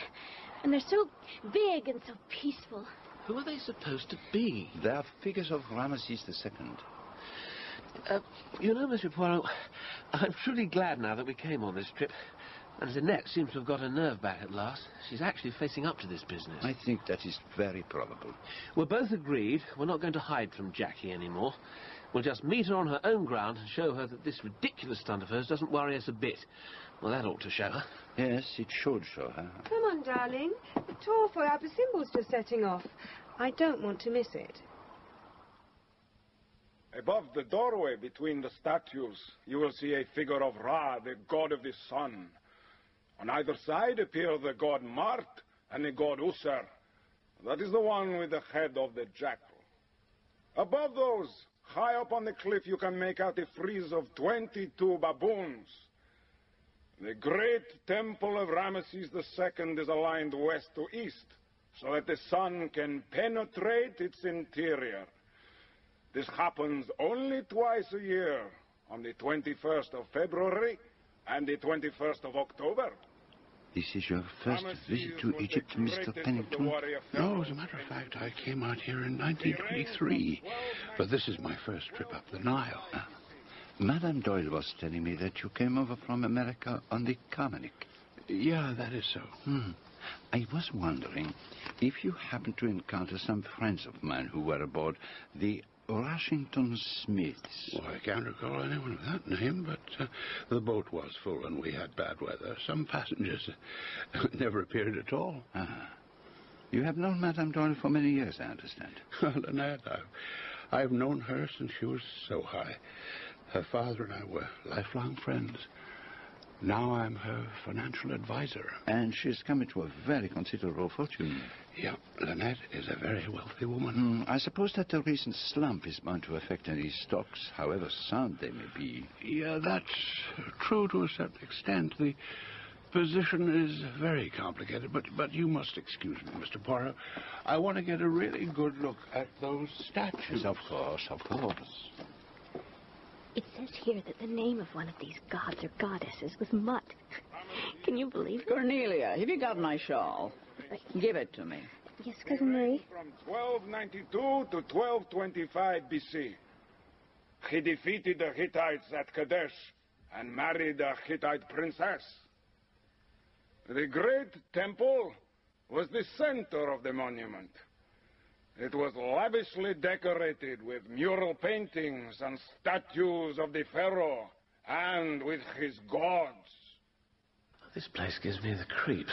And they're so big and so peaceful. Who are they supposed to be? They are figures of Ramesses II. Uh, you know, Monsieur Poirot, I'm truly glad now that we came on this trip. And Lynette seems to have got her nerve back at last. She's actually facing up to this business. I think that is very probable. We're both agreed we're not going to hide from Jackie anymore. We'll just meet her on her own ground and show her that this ridiculous stunt of hers doesn't worry us a bit. Well, that ought to show her. Yes, it should show her. Come on, darling. The tour for our symbols just setting off. I don't want to miss it. Above the doorway between the statues, you will see a figure of Ra, the god of the sun. On either side appear the god Mart and the god Usser. That is the one with the head of the jackal. Above those, high up on the cliff, you can make out a frieze of 22 baboons. The great temple of Ramesses II is aligned west to east, so that the sun can penetrate its interior. This happens only twice a year, on the 21st of February and the 21st of October. This is your first visit to Egypt, Mr. Pennington? No, as a matter of fact, I came out here in 1923. But this is my first trip up the Nile. Ah. Madame Doyle was telling me that you came over from America on the Carmanic. Yeah, that is so. Hmm. I was wondering if you happened to encounter some friends of mine who were aboard the Washington Smiths. Well, I can't recall anyone of that name, but uh, the boat was full and we had bad weather. Some passengers never appeared at all. Ah. You have known Madame Doyle for many years, I understand. Well, Annette, I've, I've known her since she was so high. Her father and I were lifelong friends. Now I'm her financial advisor. And she's come into a very considerable fortune. Yeah, Lynette is a very wealthy woman. Mm, I suppose that the recent slump is bound to affect any stocks, however sound they may be. Yeah, that's true to a certain extent. The position is very complicated, but, but you must excuse me, Mr. Poirot. I want to get a really good look at those statues. Of course, of course. It says here that the name of one of these gods or goddesses was Mut. Can you believe it? Cornelia, have you got my shawl? Give it to me. Yes, Cousin Marie. From 1292 to 1225 BC, he defeated the Hittites at Kadesh and married a Hittite princess. The great temple was the center of the monument. It was lavishly decorated with mural paintings and statues of the pharaoh and with his gods. This place gives me the creeps.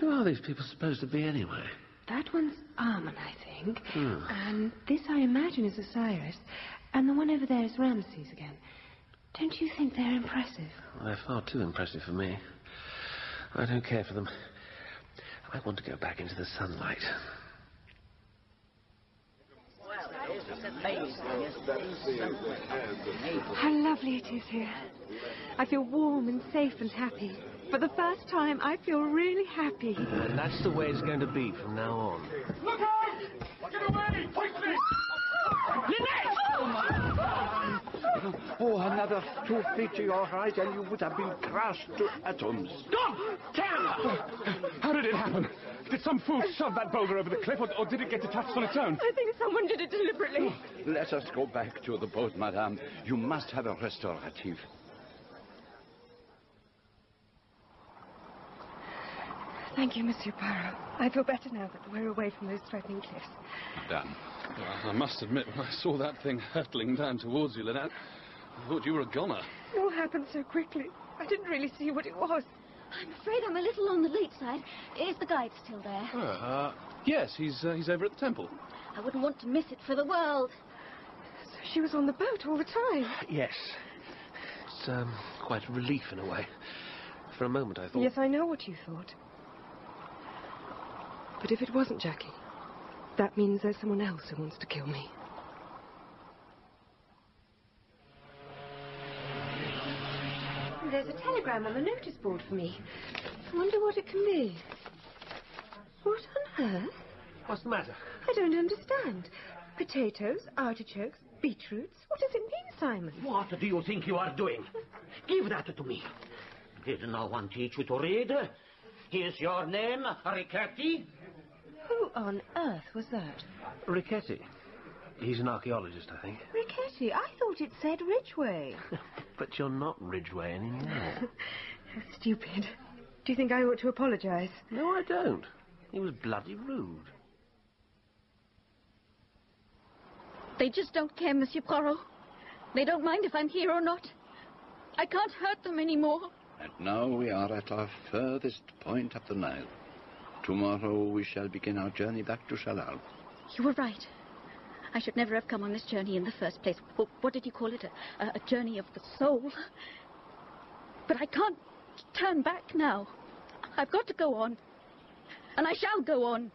Who are these people supposed to be anyway? That one's Armon, I think. Hmm. And this, I imagine, is Osiris. And the one over there is Ramses again. Don't you think they're impressive? Well, they're far too impressive for me. I don't care for them. I want to go back into the sunlight. How lovely it is here. I feel warm and safe and happy. For the first time, I feel really happy. And that's the way it's going to be from now on. Look out! Get away! Quickly! Oh, another two feet to your right, and you would have been crushed to atoms. Stop! Damn! How did it happen? Did some fool shove that boulder over the cliff, or, or did it get detached on its own? I think someone did it deliberately. Oh, let us go back to the boat, madame. You must have a restorative. Thank you, Monsieur Poirot. I feel better now that we're away from those threatening cliffs. Madame, well, I must admit, when I saw that thing hurtling down towards you, Lynette, I thought you were a goner. It all happened so quickly. I didn't really see what it was. I'm afraid I'm a little on the late side. Is the guide still there? Uh, yes, he's, uh, he's over at the temple. I wouldn't want to miss it for the world. So she was on the boat all the time. Yes. It's um, quite a relief in a way. For a moment I thought... Yes, I know what you thought. But if it wasn't Jackie, that means there's someone else who wants to kill me. There's a telegram on the notice board for me. I wonder what it can be. What on earth? What's the matter? I don't understand. Potatoes, artichokes, beetroots. What does it mean, Simon? What do you think you are doing? Give that to me. Did no one teach you to read? Is your name Riccati? Who on earth was that? Riccati. He's an archaeologist, I think. Riccati. I thought it said Ridgeway. But you're not Ridgeway anymore. How stupid. Do you think I ought to apologize? no, I don't. He was bloody rude. They just don't care, Monsieur Poirot. They don't mind if I'm here or not. I can't hurt them anymore. And now we are at our furthest point up the Nile. Tomorrow we shall begin our journey back to Shellal. You were right. I should never have come on this journey in the first place. What, what did you call it? A, a, a journey of the soul? But I can't turn back now. I've got to go on. And I shall go on.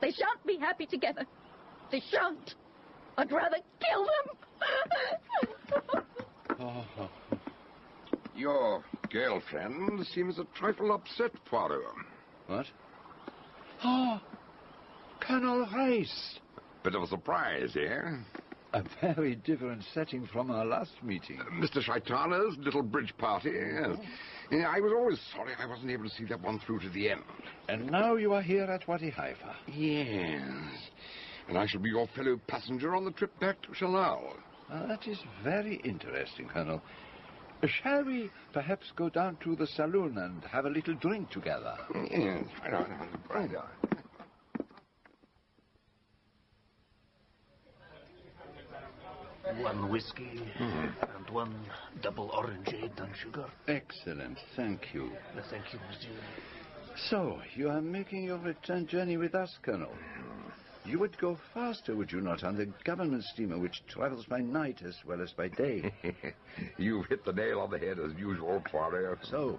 They shan't be happy together. They shan't. I'd rather kill them. Oh, Your girlfriend seems a trifle upset, Poirot. What? Ah, Colonel Race. Bit of a surprise, eh? A very different setting from our last meeting. Mr. Shaitana's little bridge party, yes. Yeah, I was always sorry I wasn't able to see that one through to the end. And now you are here at Wadi Halfa. Yes. And I shall be your fellow passenger on the trip back to Shellal. Ah, that is very interesting, Colonel. Shall we perhaps go down to the saloon and have a little drink together? Yes, right on, right on. One whiskey hmm. and one double orangeade and sugar. Excellent, thank you. Thank you, monsieur. So, you are making your return journey with us, Colonel. You would go faster, would you not, on the government steamer which travels by night as well as by day? You've hit the nail on the head as usual, Poirot. So,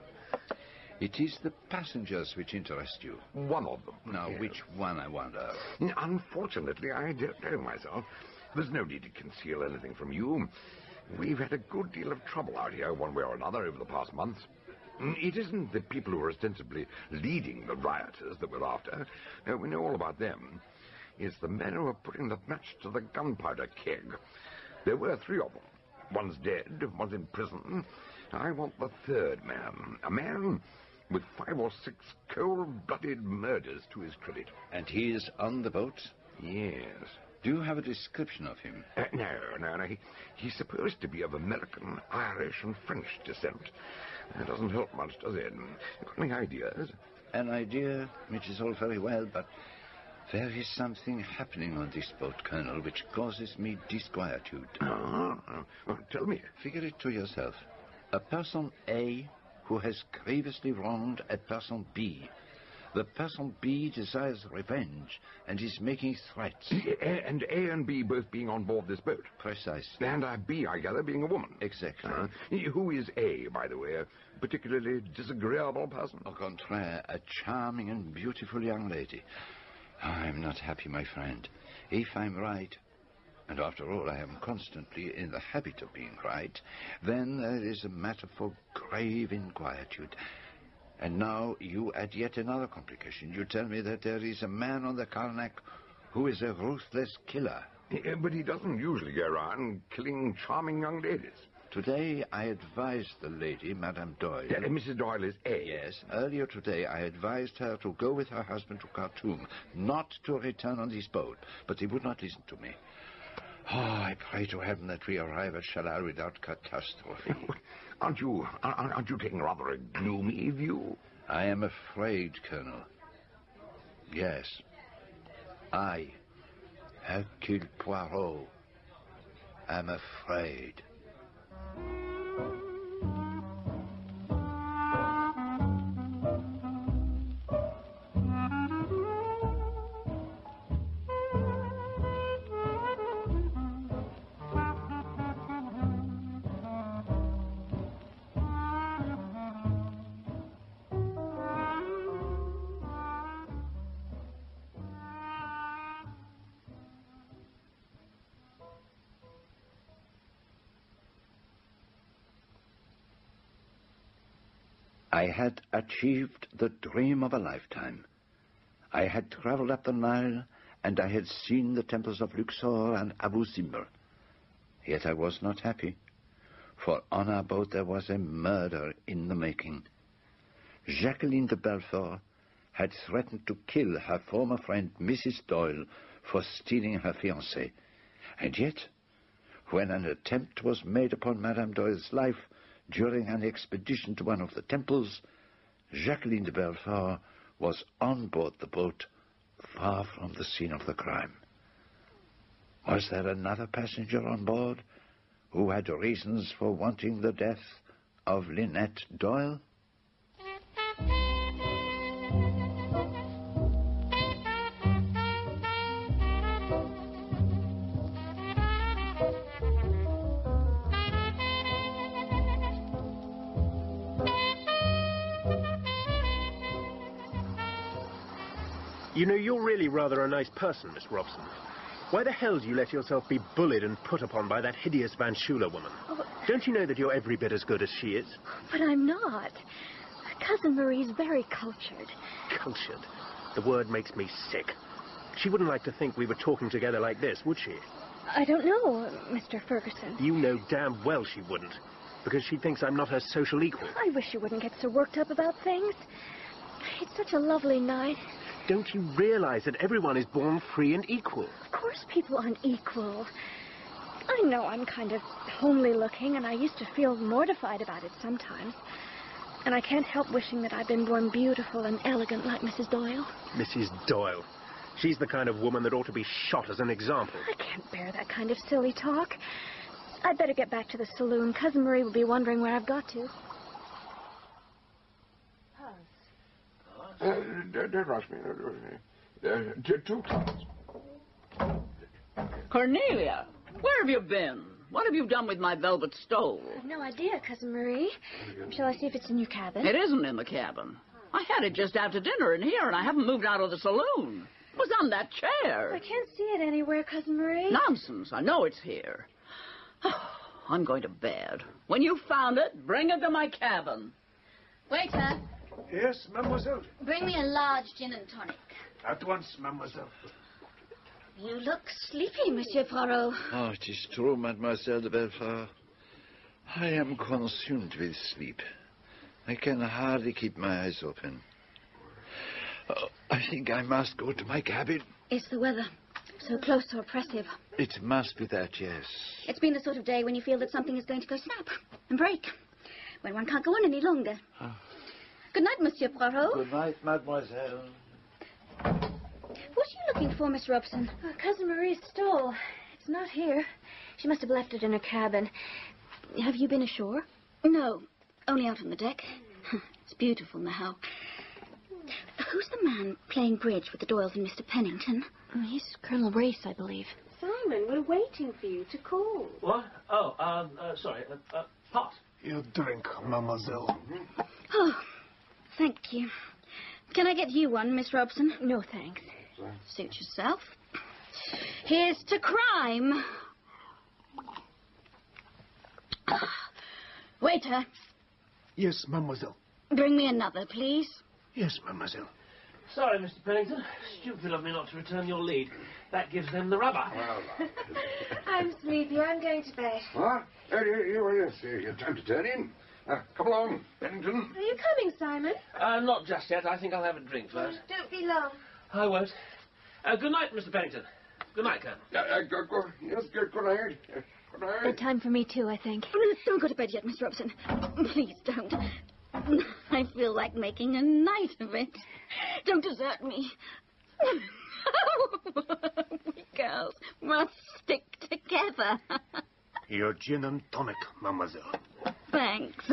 it is the passengers which interest you. One of them. Now, yes. which one, I wonder? Unfortunately, I don't know myself. There's no need to conceal anything from you. We've had a good deal of trouble out here, one way or another, over the past months. Mm, it isn't the people who are ostensibly leading the rioters that we're after. No, we know all about them. It's the men who are putting the match to the gunpowder keg. There were three of them. One's dead, one's in prison. I want the third man. A man with five or six cold-blooded murders to his credit. And he's on the boat? Yes. Do you have a description of him? Uh, no, no, no. He, he's supposed to be of American, Irish, and French descent. That doesn't help much, does it? Got any ideas? An idea which is all very well, but there is something happening on this boat, Colonel, which causes me disquietude. Ah, well, tell me. Figure it to yourself. A person A who has grievously wronged a person B. The person B desires revenge and is making threats. A- and A and B both being on board this boat. Precisely. And uh, B, I gather, being a woman. Exactly. Uh, who is A, by the way? A particularly disagreeable person? Au contraire, a charming and beautiful young lady. I'm not happy, my friend. If I'm right, and after all, I am constantly in the habit of being right, then there is a matter for grave inquietude. And now you add yet another complication. You tell me that there is a man on the Karnak who is a ruthless killer. Yeah, but he doesn't usually go around killing charming young ladies. Today I advised the lady, Madame Doyle. Yeah, Mrs. Doyle is A. Yes. Earlier today I advised her to go with her husband to Khartoum, not to return on this boat. But he would not listen to me. Oh, I pray to heaven that we arrive at Shellal without catastrophe. Aren't you, aren't you taking rather a gloomy view? I am afraid, Colonel. Yes. I, Hercule Poirot, am afraid. I had achieved the dream of a lifetime. I had traveled up the Nile, and I had seen the temples of Luxor and Abu Simbel. Yet I was not happy, for on our boat there was a murder in the making. Jacqueline de Belfort had threatened to kill her former friend Mrs. Doyle for stealing her fiancé. And yet, when an attempt was made upon Madame Doyle's life during an expedition to one of the temples, Jacqueline de Belfort was on board the boat, far from the scene of the crime. Was there another passenger on board who had reasons for wanting the death of Lynette Doyle? You know, you're really rather a nice person, Miss Robson. Why the hell do you let yourself be bullied and put upon by that hideous Van Schuyler woman? Oh. Don't you know that you're every bit as good as she is? But I'm not. Cousin Marie's very cultured. Cultured. The word makes me sick. She wouldn't like to think we were talking together like this, would she? I don't know, Mr. Ferguson. You know damn well she wouldn't. Because she thinks I'm not her social equal. I wish you wouldn't get so worked up about things. It's such a lovely night. Don't you realize that everyone is born free and equal? Of course people aren't equal. I know I'm kind of homely looking, and I used to feel mortified about it sometimes. And I can't help wishing that I'd been born beautiful and elegant like Mrs. Doyle. Mrs. Doyle. She's the kind of woman that ought to be shot as an example. I can't bear that kind of silly talk. I'd better get back to the saloon. Cousin Marie will be wondering where I've got to. Uh, don't, don't rush me. Don't rush me. Uh, two, two clouds. Cornelia, where have you been? What have you done with my velvet stole? I've no idea, Cousin Marie. Shall I see if it's in your cabin? It isn't in the cabin. I had it just after dinner in here, and I haven't moved out of the saloon. It was on that chair. I can't see it anywhere, Cousin Marie. Nonsense. I know it's here. I'm going to bed. When you found it, bring it to my cabin. Waiter, Yes, mademoiselle. bring me a large gin and tonic. At once, mademoiselle. You look sleepy, Monsieur Poirot. Oh, ah, it is true, Mademoiselle de Belfort. I am consumed with sleep. I can hardly keep my eyes open. Oh, I think I must go to my cabin. It's the weather. So close, so oppressive. It must be that, yes. It's been the sort of day when you feel that something is going to go snap and break. When one can't go on any longer. Ah. Good night, Monsieur Poirot. Good night, Mademoiselle. What are you looking for, Miss Robson? Oh, Cousin Marie's stole. It's not here. She must have left it in her cabin. Have you been ashore? No, only out on the deck. It's beautiful now. Who's the man playing bridge with the Doyles and Mr. Pennington? He's Colonel Race, I believe. Simon, we're waiting for you to call. What? Oh, um, uh, sorry. Uh, uh, hot. Your drink, mademoiselle. Oh, thank you. Can I get you one, Miss Robson? No, thanks. Suit yourself. Here's to crime. Waiter, Yes, mademoiselle. bring me another, please. Yes, mademoiselle. Sorry, Mr. Pennington. Stupid of me not to return your lead. That gives them the rubber. Uh, I'm sleepy. I'm going to bed. What? Oh, you, you, yes, your time to turn in. Uh, come along, Pennington. Are you coming, Simon? Uh, not just yet. I think I'll have a drink first. Don't be long. I won't. Uh, good night, Mr. Pennington. Good night, Colonel. Uh, uh, go, go, yes, good, good night. Good night. Good time for me, too, I think. Don't go to bed yet, Miss Robson. Please don't. I feel like making a night of it. Don't desert me. we girls must stick together. Your gin and tonic, mademoiselle. Thanks.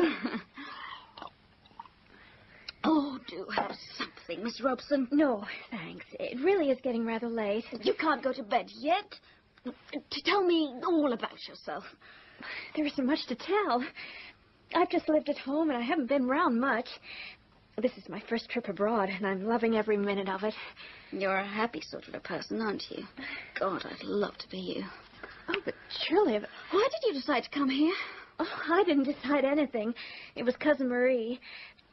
oh, do have something, Miss Robson. No, thanks. It really is getting rather late. You can't go to bed yet. To tell me all about yourself. There isn't much to tell. I've just lived at home and I haven't been round much. This is my first trip abroad, and I'm loving every minute of it. You're a happy sort of a person, aren't you? God, I'd love to be you. Oh, but surely... Why did you decide to come here? Oh, I didn't decide anything. It was Cousin Marie.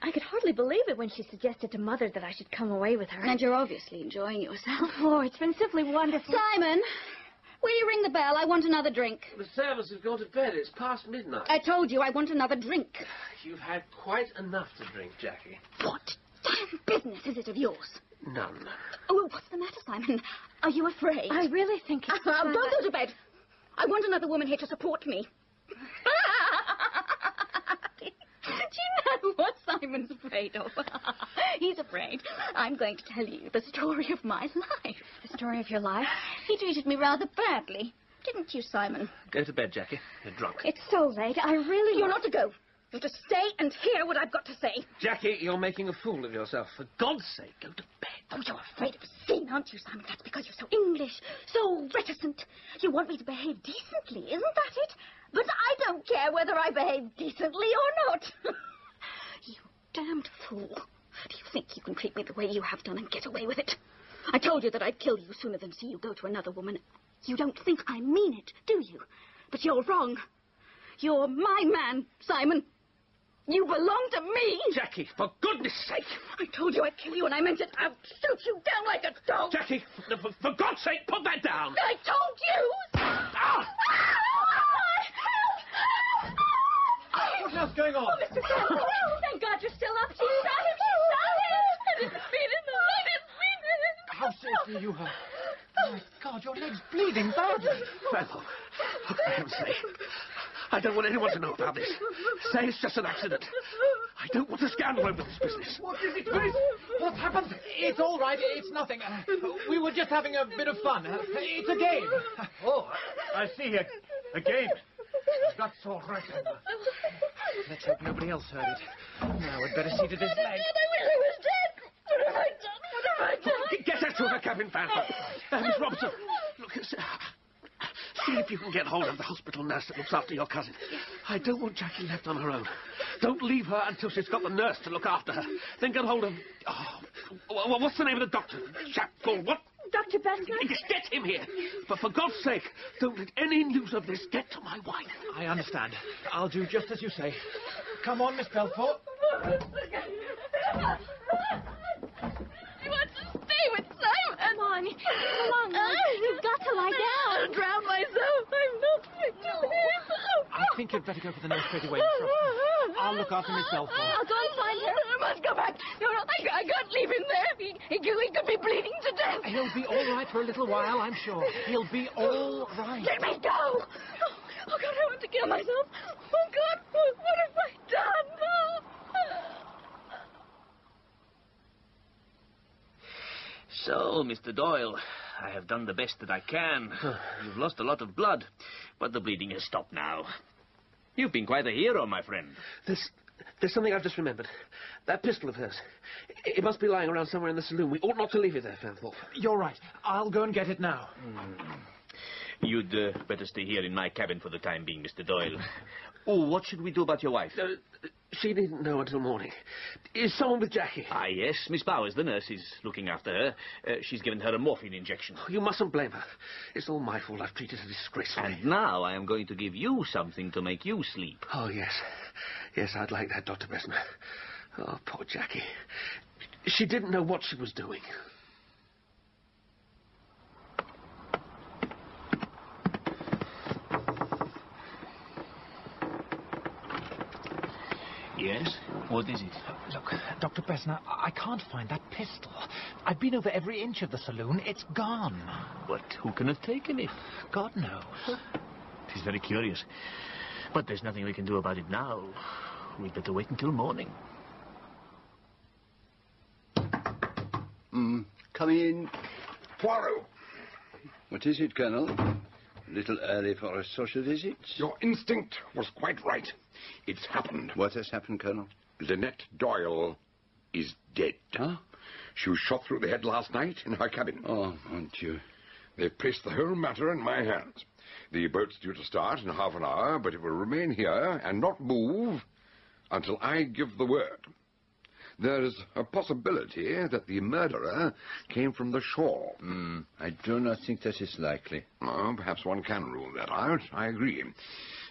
I could hardly believe it when she suggested to Mother that I should come away with her. And you're obviously enjoying yourself. Oh, it's been simply wonderful. Simon, will you ring the bell? I want another drink. The servants have gone to bed. It's past midnight. I told you I want another drink. You've had quite enough to drink, Jackie. What damn business is it of yours? None. Oh, what's the matter, Simon? Are you afraid? I really think it's... Uh, don't go to bed. I want another woman here to support me. Do you know what Simon's afraid of? He's afraid I'm going to tell you the story of my life. The story of your life? He treated me rather badly. Didn't you, Simon? Go to bed, Jackie. You're drunk. It's so late. I really... You're not to go. You're to stay and hear what I've got to say. Jackie, you're making a fool of yourself. For God's sake, go to bed. Oh, you're afraid of sin, aren't you, Simon? That's because you're so English, so reticent. You want me to behave decently, isn't that it? But I don't care whether I behave decently or not. you damned fool. Do you think you can treat me the way you have done and get away with it? I told you that I'd kill you sooner than see you go to another woman. You don't think I mean it, do you? But you're wrong. You're my man, Simon. You belong to me. Jackie, for goodness sake. I told you I'd kill you and I meant it. I'll shoot you down like a dog. Jackie, for, for, for God's sake, put that down. I told you. Ah! What else going on? Oh, Mr. Campbell. Thank God you're still up. She shot him. She shot him. I didn't mean it. I didn't mean it. How seriously are you hurt? Oh, my God, your leg's bleeding badly. Fellow, for heaven's sake. I don't want anyone to know about this. Say it's just an accident. I don't want a scandal over this business. What is it, Chris? What's happened? It's all right. It's nothing. Uh, we were just having a bit of fun. Uh, it's a game. Oh, I see. A, a game. That's all right. then. Let's hope nobody else heard it. Now we'd better see to this leg. I wish I was dead. What have I done? What have I done? Get her to her cabin, Fan. Uh, Miss Robson, look, uh, see if you can get hold of the hospital nurse that looks after your cousin. I don't want Jackie left on her own. Don't leave her until she's got the nurse to look after her. Then get hold of... Oh, what's the name of the doctor? Chap called what? Dr. Bessner? Get him here. But for God's sake, don't let any news of this get to my wife. I understand. I'll do just as you say. Come on, Miss Bellefort. He wants to stay with Simon. Come on. Come on, uh, You've got to lie down. I'll drown myself. I'm not fit to live. I think you'd better go for the nurse straight away, Miss I'll look after myself. I'll go and find her. I must go back. No, no, I, I can't leave him there. He, he, he could be bleeding to death. He'll be all right for a little while, I'm sure. He'll be all right. Let me go. Oh, oh, God, I want to kill myself. Oh, God, what, what have I done? So, Mr. Doyle, I have done the best that I can. You've lost a lot of blood, but the bleeding has stopped now. You've been quite a hero, my friend. There's, there's something I've just remembered. That pistol of hers. It it must be lying around somewhere in the saloon. We ought not to leave it there, Fanthorpe. You're right. I'll go and get it now. You'd uh, better stay here in my cabin for the time being, Mr. Doyle. Oh, what should we do about your wife? Uh, she didn't know until morning. Is someone with Jackie? Ah, yes. Miss Bowers, the nurse, is looking after her. Uh, she's given her a morphine injection. You mustn't blame her. It's all my fault. I've treated her disgracefully. And now I am going to give you something to make you sleep. Oh, yes. Yes, I'd like that, Dr. Bessner. Oh, poor Jackie. She didn't know what she was doing. Yes? What is it? Look, Dr. Bessner, I I can't find that pistol. I've been over every inch of the saloon. It's gone. But who can have taken it? God knows. It is very curious. But there's nothing we can do about it now. We'd better wait until morning. Mm, come in. Poirot. What is it, Colonel? A little early for a social visit? Your instinct was quite right. It's happened. What has happened, Colonel? Lynette Doyle is dead. Huh? She was shot through the head last night in her cabin. Oh, mon Dieu. They've placed the whole matter in my hands. The boat's due to start in half an hour, but it will remain here and not move until I give the word. There is a possibility that the murderer came from the shore. Mm, I do not think that is likely. Oh, perhaps one can rule that out. I agree.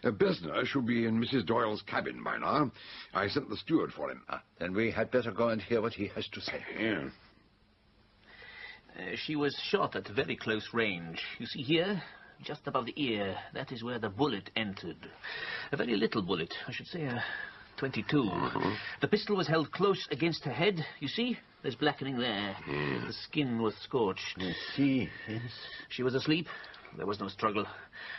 Uh, Bessner should be in Mrs. Doyle's cabin by now. I sent the steward for him. Ah, then we had better go and hear what he has to say. Yeah. Uh, she was shot at very close range. You see here, just above the ear, that is where the bullet entered. A very little bullet, I should say a 22. Mm-hmm. The pistol was held close against her head. You see? There's blackening there. Hmm. The skin was scorched. I see, yes. She was asleep. There was no struggle.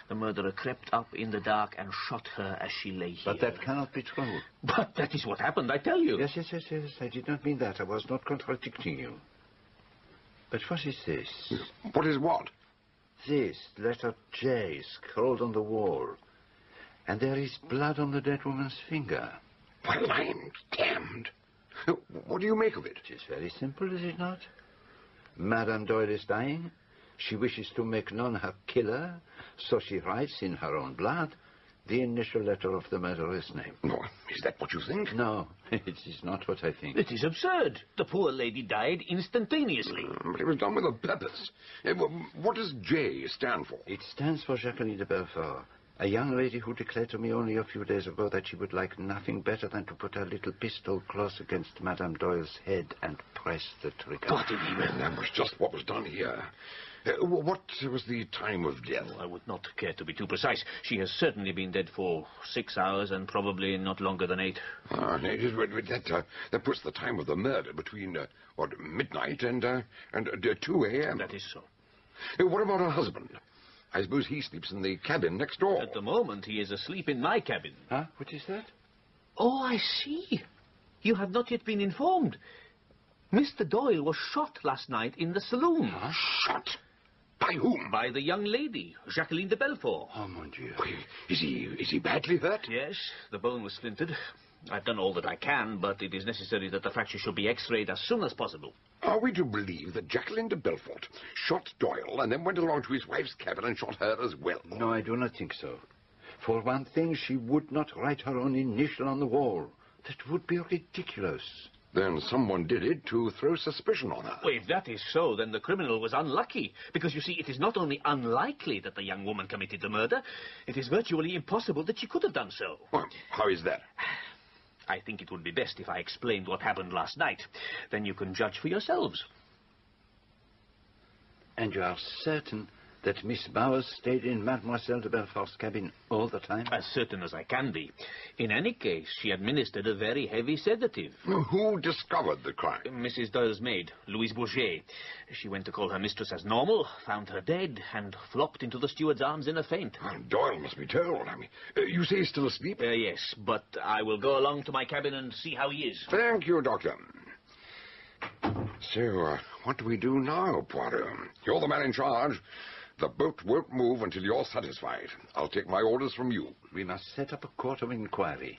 The murderer crept up in the dark and shot her as she lay here. But that cannot be true. But that is what happened, I tell you. Yes, yes, yes, yes. I did not mean that. I was not contradicting you. But what is this? What is what? This letter J scrawled on the wall. And there is blood on the dead woman's finger. Well, I'm damned. What do you make of it? It is very simple, is it not? Madame Doyle is dying. She wishes to make known her killer, so she writes in her own blood the initial letter of the murderer's name. No, is that what you think? No, it is not what I think. It is absurd. The poor lady died instantaneously. Mm, But it was done with a purpose. Uh, What does J stand for? It stands for Jacqueline de Bellefort, a young lady who declared to me only a few days ago that she would like nothing better than to put her little pistol close against Madame Doyle's head and press the trigger. Got it, even. That was just what was done here. Uh, what was the time of death? I would not care to be too precise. She has certainly been dead for six hours and probably not longer than eight. Ah, no, it is- but- but that, uh, that puts the time of the murder between, uh, what, midnight and, uh, and uh, 2 a.m. That is so. Uh, what about her husband? I suppose he sleeps in the cabin next door. At the moment, he is asleep in my cabin. Huh? What is that? Oh, I see. You have not yet been informed. Mr. Doyle was shot last night in the saloon. Shot? By whom? By the young lady, Jacqueline de Bellefort. Oh, mon Dieu. Is he, is he badly hurt? Yes, the bone was splintered. I've done all that I can, but it is necessary that the fracture should be x-rayed as soon as possible. Are we to believe that Jacqueline de Bellefort shot Doyle and then went along to his wife's cabin and shot her as well? No, I do not think so. For one thing, she would not write her own initial on the wall. That would be ridiculous. Then someone did it to throw suspicion on her. Well, if that is so, then the criminal was unlucky. Because, you see, it is not only unlikely that the young woman committed the murder, it is virtually impossible that she could have done so. Well, how is that? I think it would be best if I explained what happened last night. Then you can judge for yourselves. And you are certain that Miss Bowers stayed in Mademoiselle de Bellefort's cabin all the time? As certain as I can be. In any case, she administered a very heavy sedative. Who discovered the crime? Mrs. Doyle's maid, Louise Bourget. She went to call her mistress as normal, found her dead, and flopped into the steward's arms in a faint. Doyle must be told. I mean, uh, you say he's still asleep? Uh, yes, but I will go along to my cabin and see how he is. Thank you, Doctor. So, uh, what do we do now, Poirot? You're the man in charge. The boat won't move until you're satisfied. I'll take my orders from you. We must set up a court of inquiry.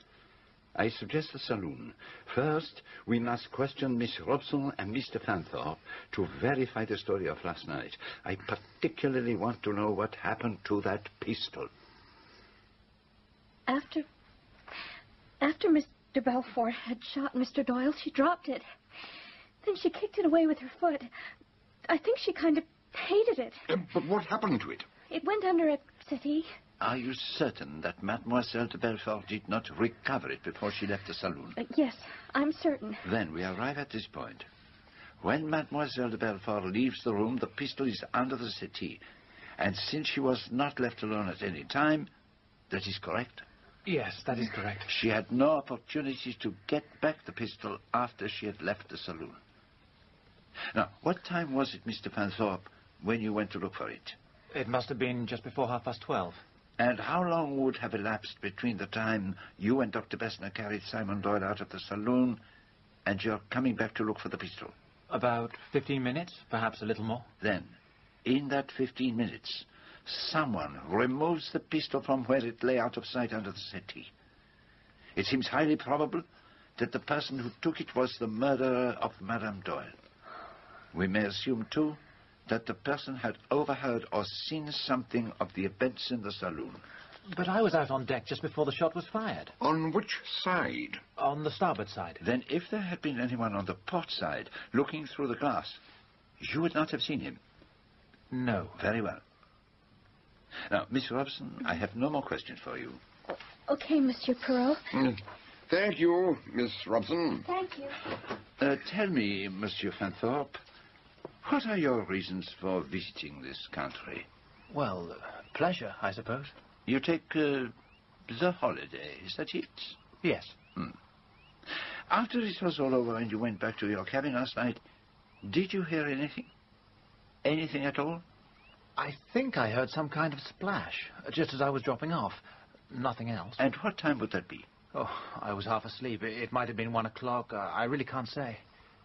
I suggest the saloon. First, we must question Miss Robson and Mr. Fanthorpe to verify the story of last night. I particularly want to know what happened to that pistol. After. After Mr. de Bellefort had shot Mr. Doyle, she dropped it. Then she kicked it away with her foot. I think she kind of hated it. Uh, but what happened to it? It went under a settee. Are you certain that Mademoiselle de Bellefort did not recover it before she left the saloon? Uh, yes, I'm certain. Then we arrive at this point. When Mademoiselle de Bellefort leaves the room, the pistol is under the settee. And since she was not left alone at any time, that is correct. Yes, that is correct. She had no opportunity to get back the pistol after she had left the saloon. Now, what time was it, Mr. Fanthorpe, when you went to look for it? It must have been just before half past twelve. And how long would have elapsed between the time you and Dr. Bessner carried Simon Doyle out of the saloon and your coming back to look for the pistol? About fifteen minutes, perhaps a little more. Then, in that 15 minutes, someone removes the pistol from where it lay out of sight under the settee. It seems highly probable that the person who took it was the murderer of Madame Doyle. We may assume, too, that the person had overheard or seen something of the events in the saloon. But I was out on deck just before the shot was fired. On which side? On the starboard side. Then if there had been anyone on the port side looking through the glass, you would not have seen him. No. Very well. Now, Miss Robson, I have no more questions for you. Okay, Monsieur Poirot. Mm. Thank you, Miss Robson. Thank you. Uh, tell me, Monsieur Fanthorpe, what are your reasons for visiting this country? Well, pleasure, I suppose. You take uh, the holiday, is that it? Yes. Hmm. After it was all over and you went back to your cabin last night, did you hear anything? Anything at all? I think I heard some kind of splash, just as I was dropping off. Nothing else. And what time would that be? Oh, I was half asleep. It, might have been one o'clock. I really can't say.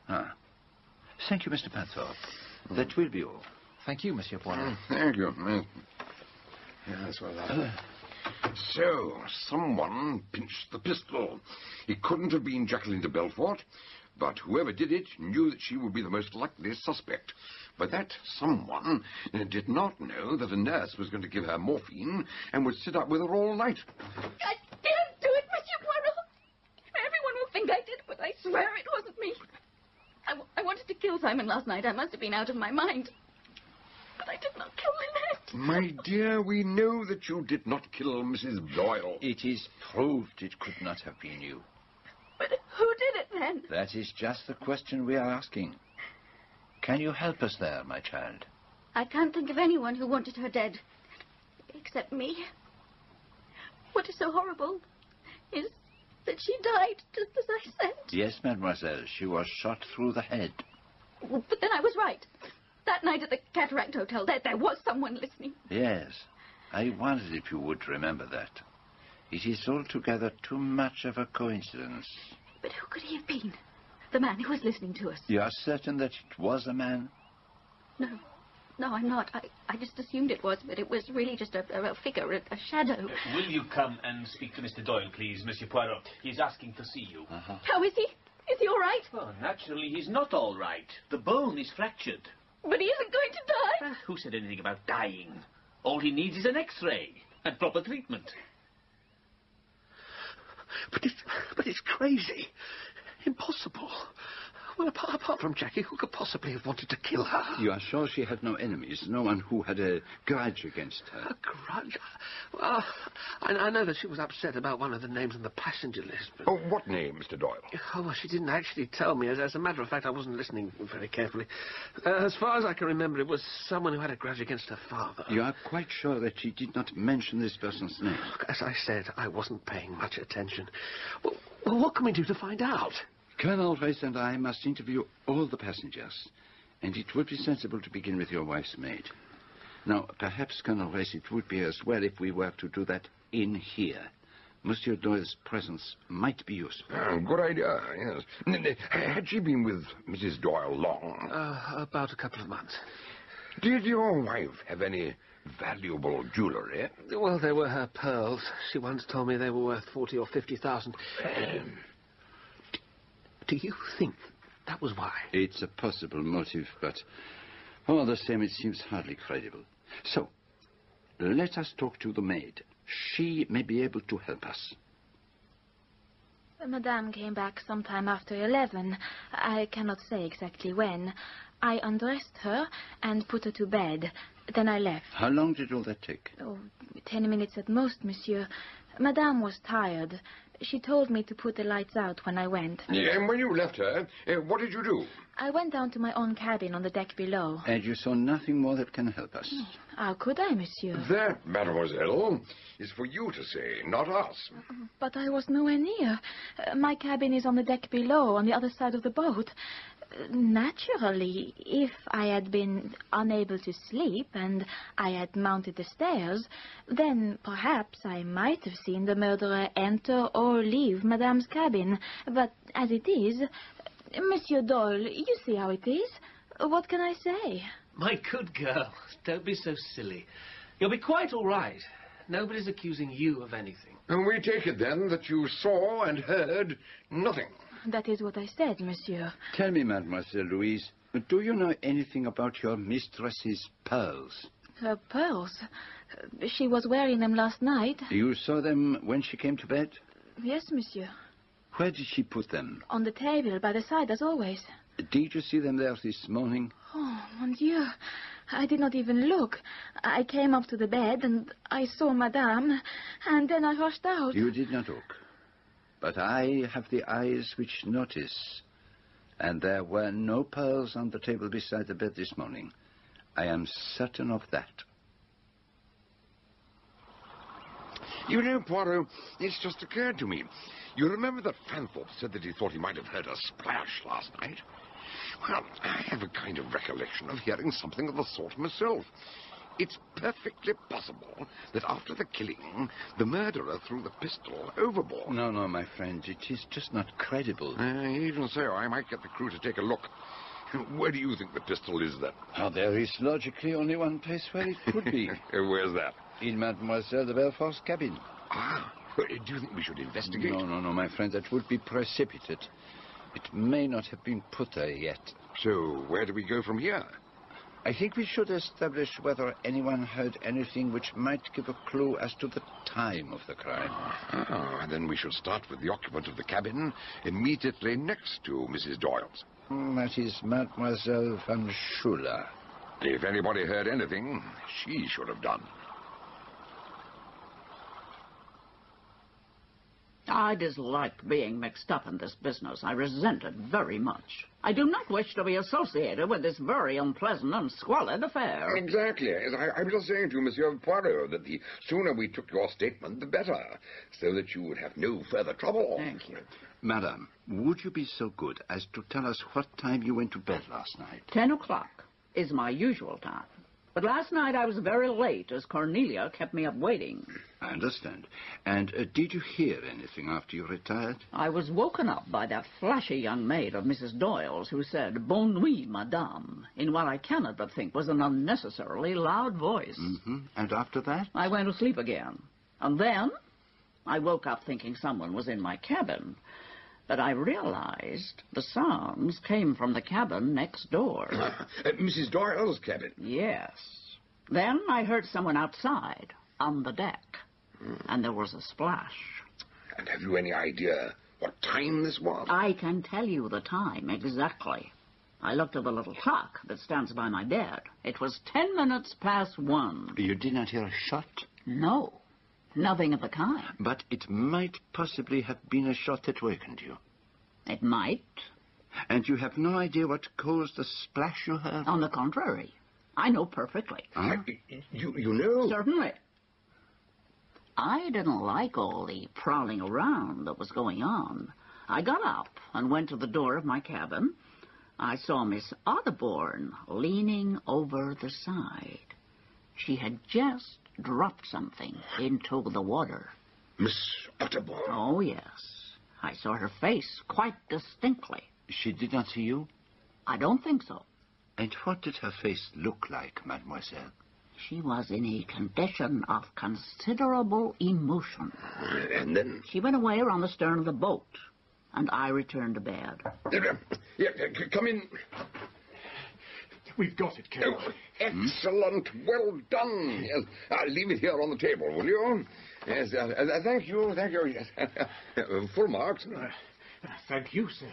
Ah. Thank you, Mr. Fanthorpe. That will be all. Thank you, Monsieur Poirot. Mm, Thank you. Yes, yes well, uh, so, someone pinched the pistol. It couldn't have been Jacqueline de Bellefort, but whoever did it knew that she would be the most likely suspect. But that someone uh, did not know that a nurse was going to give her morphine and would sit up with her all night. I didn't do it, Monsieur Poirot. Everyone will think I did, but I swear it wasn't me. I, w- I wanted to kill Simon last night. I must have been out of my mind. But I did not kill Lynette. My dear, we know that you did not kill Mrs. Doyle. It is proved it could not have been you. But who did it then? That is just the question we are asking. Can you help us there, my child? I can't think of anyone who wanted her dead. Except me. What is so horrible is that she died just as I said. Yes, mademoiselle, she was shot through the head. But then I was right. That night at the Cataract Hotel, there, there was someone listening. Yes, I wondered if you would remember that. It is altogether too much of a coincidence. But who could he have been? The man who was listening to us. You are certain that it was a man? No. No, I'm not. I, I just assumed it was, but it was really just a, a, a figure, a, a shadow. Will you come and speak to Mr. Doyle, please, Monsieur Poirot? He's asking to see you. Uh-huh. How is he? Is he all right? Well, naturally, he's not all right. The bone is fractured. But he isn't going to die. Ah, who said anything about dying? All he needs is an X-ray and proper treatment. But it's, but it's crazy. Impossible. Well, apart, apart from Jackie, who could possibly have wanted to kill her? You are sure she had no enemies, no one who had a grudge against her? A grudge? Well, I, I know that she was upset about one of the names on the passenger list. But... Oh, what name, Mr. Doyle? Oh, well, she didn't actually tell me. As, as a matter of fact, I wasn't listening very carefully. Uh, as far as I can remember, it was someone who had a grudge against her father. You are quite sure that she did not mention this person's name? Look, as I said, I wasn't paying much attention. Well, well what can we do to find out? Colonel Race and I must interview all the passengers, and it would be sensible to begin with your wife's maid. Now, perhaps, Colonel Race, it would be as well if we were to do that in here. Monsieur Doyle's presence might be useful. Oh, good idea, yes. N- n- Had she been with Mrs. Doyle long? Uh, about a couple of months. Did your wife have any valuable jewellery? Well, they were her pearls. She once told me they were worth forty or fifty thousand. Do you think that was why? It's a possible motive, but all the same, it seems hardly credible. So, let us talk to the maid. She may be able to help us. Madame came back sometime after eleven. I cannot say exactly when. I undressed her and put her to bed. Then I left. How long did all that take? Oh, ten minutes at most, monsieur. Madame was tired. She told me to put the lights out when I went. Yeah, and when you left her, uh, what did you do? I went down to my own cabin on the deck below. And you saw nothing more that can help us? How could I, monsieur? That, mademoiselle, is for you to say, not us. But I was nowhere near. Uh, my cabin is on the deck below, on the other side of the boat. Uh, Naturally, if I had been unable to sleep and I had mounted the stairs, then perhaps I might have seen the murderer enter or leave Madame's cabin. But as it is, Monsieur Doyle, you see how it is. What can I say? My good girl, don't be so silly. You'll be quite all right. Nobody's accusing you of anything. And we take it then that you saw and heard nothing. That is what I said, monsieur. Tell me, Mademoiselle Louise, do you know anything about your mistress's pearls? Her pearls. She was wearing them last night. You saw them when she came to bed? Yes, monsieur. Where did she put them? On the table by the side, as always. Did you see them there this morning? Oh, mon Dieu. I did not even look. I came up to the bed and I saw Madame, and then I rushed out. You did not look. But I have the eyes which notice. And there were no pearls on the table beside the bed this morning. I am certain of that. You know, Poirot, it's just occurred to me. You remember that Fanthorpe said that he thought he might have heard a splash last night? Well, I have a kind of recollection of hearing something of the sort myself. It's perfectly possible that after the killing, the murderer threw the pistol overboard. No, no, my friend, it is just not credible. Uh, even so, I might get the crew to take a look. Where do you think the pistol is, then? Now, there is logically only one place where it could be. Where's that? In Mademoiselle de Bellefort's cabin. Ah, do you think we should investigate? No, no, no, my friend, that would be precipitate. It may not have been put there yet. So, where do we go from here? I think we should establish whether anyone heard anything which might give a clue as to the time of the crime. Ah, and then we shall start with the occupant of the cabin immediately next to Mrs. Doyle's. That is Mademoiselle Van Schuyler. If anybody heard anything, she should have done. I dislike being mixed up in this business. I resent it very much. I do not wish to be associated with this very unpleasant and squalid affair. Exactly. As I, I was just saying to Monsieur Poirot that the sooner we took your statement, the better, so that you would have no further trouble. Thank you. Madame, would you be so good as to tell us what time you went to bed last night? Ten o'clock is my usual time. But last night I was very late, as Cornelia kept me up waiting. I understand. And uh, did you hear anything after you retired? I was woken up by that flashy young maid of Mrs. Doyle's who said, Bonne nuit, madame, in what I cannot but think was an unnecessarily loud voice. Mm-hmm. And after that? I went to sleep again. And then I woke up thinking someone was in my cabin. But I realized the sounds came from the cabin next door. At Mrs. Doyle's cabin? Yes. Then I heard someone outside, on the deck. Hmm. And there was a splash. And have you any idea what time this was? I can tell you the time exactly. I looked at the little clock that stands by my bed. It was ten minutes past one. You did not hear a shot? No, nothing of the kind. But it might possibly have been a shot that wakened you. It might. And you have no idea what caused the splash you heard? On the contrary, I know perfectly. Huh? You, you know? Certainly. I didn't like all the prowling around that was going on. I got up and went to the door of my cabin. I saw Miss Otterbourne leaning over the side. She had just dropped something into the water. Miss Otterbourne? Oh, yes. I saw her face quite distinctly. She did not see you? I don't think so. And what did her face look like, mademoiselle? She was in a condition of considerable emotion. Uh, and then? She went away around the stern of the boat, and I returned to bed. Uh, c- come in. We've got it, Carol. Oh, excellent. Well done. Yes. Uh, leave it here on the table, will you? Yes. Uh, uh, thank you. Thank you. Yes. Uh, Full marks. Thank you, sir.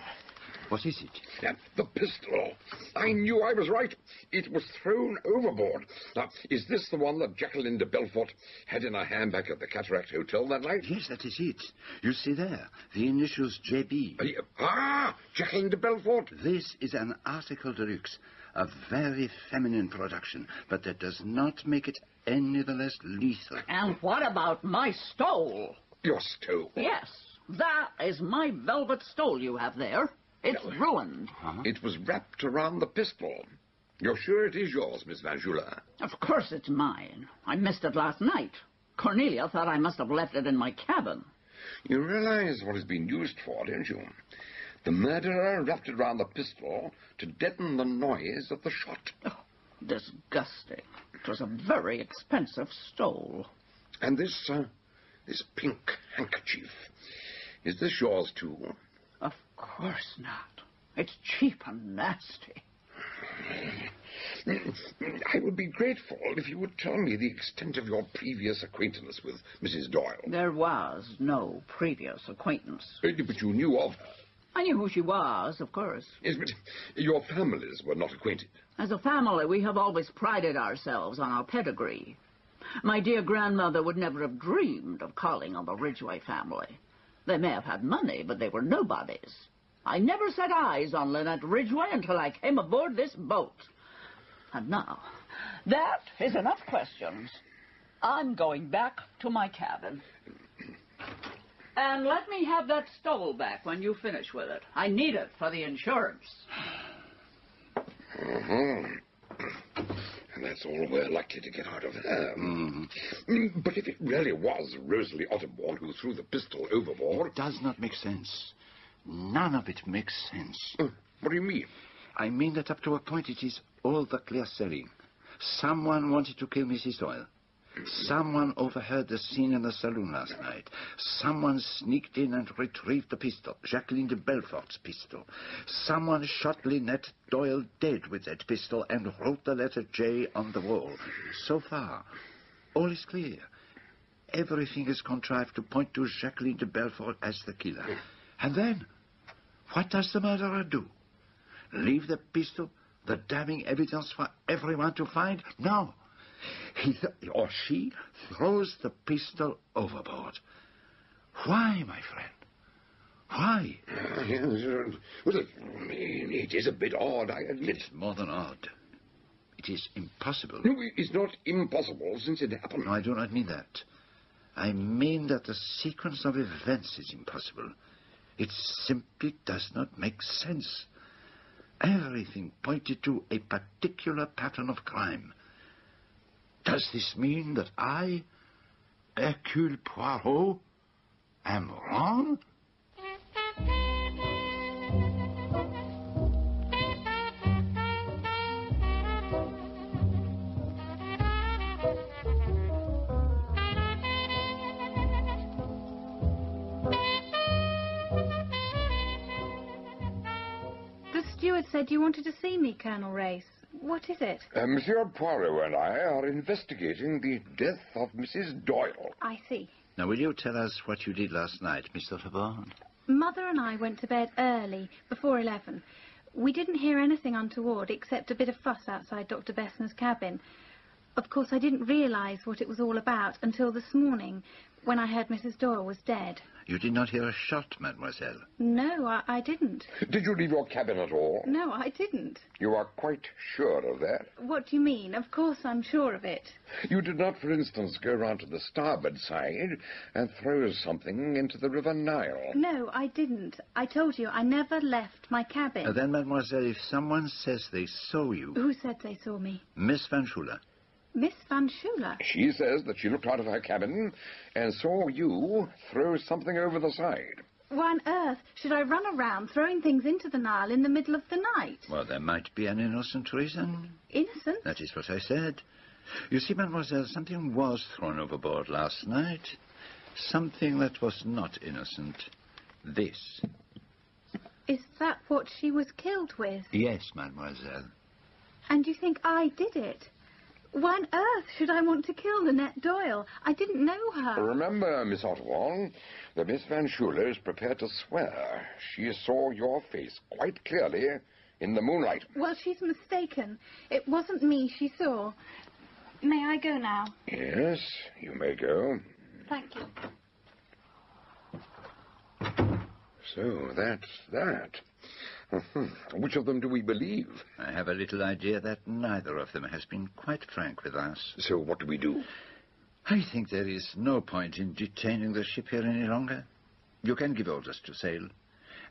What is it? Uh, the pistol. I knew I was right. It was thrown overboard. Now, is this the one that Jacqueline de Bellefort had in her handbag at the Cataract Hotel that night? Yes, that is it. You see there, the initials JB. Uh, ah, Jacqueline de Bellefort. This is an article de luxe, a very feminine production, but that does not make it any the less lethal. And what about my stole? Your stole? Yes, that is my velvet stole you have there. It's ruined. Uh-huh. It was wrapped around the pistol. You're sure it is yours, Miss Van Schuyler? Of course it's mine. I missed it last night. Cornelia thought I must have left it in my cabin. You realize what it's been used for, don't you? The murderer wrapped it round the pistol to deaden the noise of the shot. Disgusting. It was a very expensive stole. And this, uh, this pink handkerchief, is this yours too? Of course not. It's cheap and nasty. I would be grateful if you would tell me the extent of your previous acquaintance with Mrs. Doyle. There was no previous acquaintance. But you knew of her. I knew who she was, of course. Yes, but your families were not acquainted. As a family, we have always prided ourselves on our pedigree. My dear grandmother would never have dreamed of calling on the Ridgeway family. They may have had money, but they were nobodies. I never set eyes on Lynette Ridgeway until I came aboard this boat. And now, that is enough questions. I'm going back to my cabin. And let me have that stole back when you finish with it. I need it for the insurance. Mhm. And that's all we're likely to get out of her. Mm, But if it really was Rosalie Otterbourne who threw the pistol overboard... It does not make sense. None of it makes sense. What do you mean? I mean that up to a point it is all the clear sailing. Someone wanted to kill Mrs. Doyle. Someone overheard the scene in the saloon last night. Someone sneaked in and retrieved the pistol, Jacqueline de Bellefort's pistol. Someone shot Lynette Doyle dead with that pistol and wrote the letter J on the wall. So far, all is clear. Everything is contrived to point to Jacqueline de Bellefort as the killer. And then, what does the murderer do? Leave the pistol, the damning evidence for everyone to find? No. He th- or she throws the pistol overboard. Why, my friend? Why? Uh, yes, well, it, it is a bit odd, I admit. It's more than odd. It is impossible. No, it's not impossible since it happened. No, I do not mean that. I mean that the sequence of events is impossible. It simply does not make sense. Everything pointed to a particular pattern of crime. Does this mean that I, Hercule Poirot, am wrong? The steward said you wanted to see me, Colonel Race. What is it? Uh, Monsieur Poirot and I are investigating the death of Mrs. Doyle. I see. Now, will you tell us what you did last night, Mr. Fabard? Mother and I went to bed early, before eleven. We didn't hear anything untoward except a bit of fuss outside Dr. Bessner's cabin. Of course, I didn't realise what it was all about until this morning, when I heard Mrs. Doyle was dead. You did not hear a shot, mademoiselle. No, I, I didn't. Did you leave your cabin at all? No, I didn't. You are quite sure of that? What do you mean? Of course I'm sure of it. You did not, for instance, go round to the starboard side and throw something into the River Nile. No, I didn't. I told you I never left my cabin. Uh, then, mademoiselle, if someone says they saw you, Who said they saw me? Miss Van Schuyler, Miss Van Schuyler. She says that she looked out of her cabin and saw you throw something over the side. Why on earth should I run around throwing things into the Nile in the middle of the night? well, there might be an innocent reason. Mm. Innocent? That is what I said. You see, mademoiselle, something was thrown overboard last night. Something that was not innocent. This. Is that what she was killed with? Yes, mademoiselle. And you think I did it? Why on earth should I want to kill Lynette Doyle? I didn't know her. Remember, Miss Otterbourne, that Miss Van Schuyler is prepared to swear she saw your face quite clearly in the moonlight. Well, she's mistaken. It wasn't me she saw. May I go now? Yes, you may go. Thank you. So that's that. Mhm. Which of them do we believe? I have a little idea that neither of them has been quite frank with us. So what do we do? I think there is no point in detaining the ship here any longer. You can give orders to sail.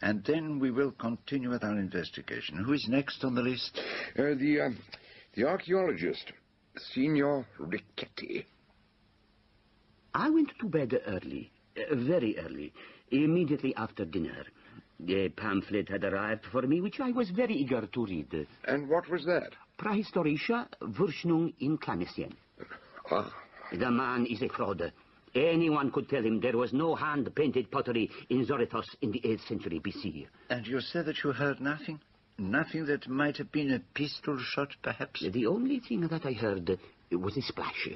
And then we will continue with our investigation. Who is next on the list? Uh, the, uh, the archaeologist, Signor Richetti. I went to bed early, uh, very early, immediately after dinner. A pamphlet had arrived for me, which I was very eager to read. And what was that? Prähistorische Forschung in Kleinasien. Ah. The man is a fraud. Anyone could tell him there was no hand-painted pottery in Zorithos in the 8th century BC. And you said that you heard nothing? Nothing that might have been a pistol shot, perhaps? The only thing that I heard was a splash.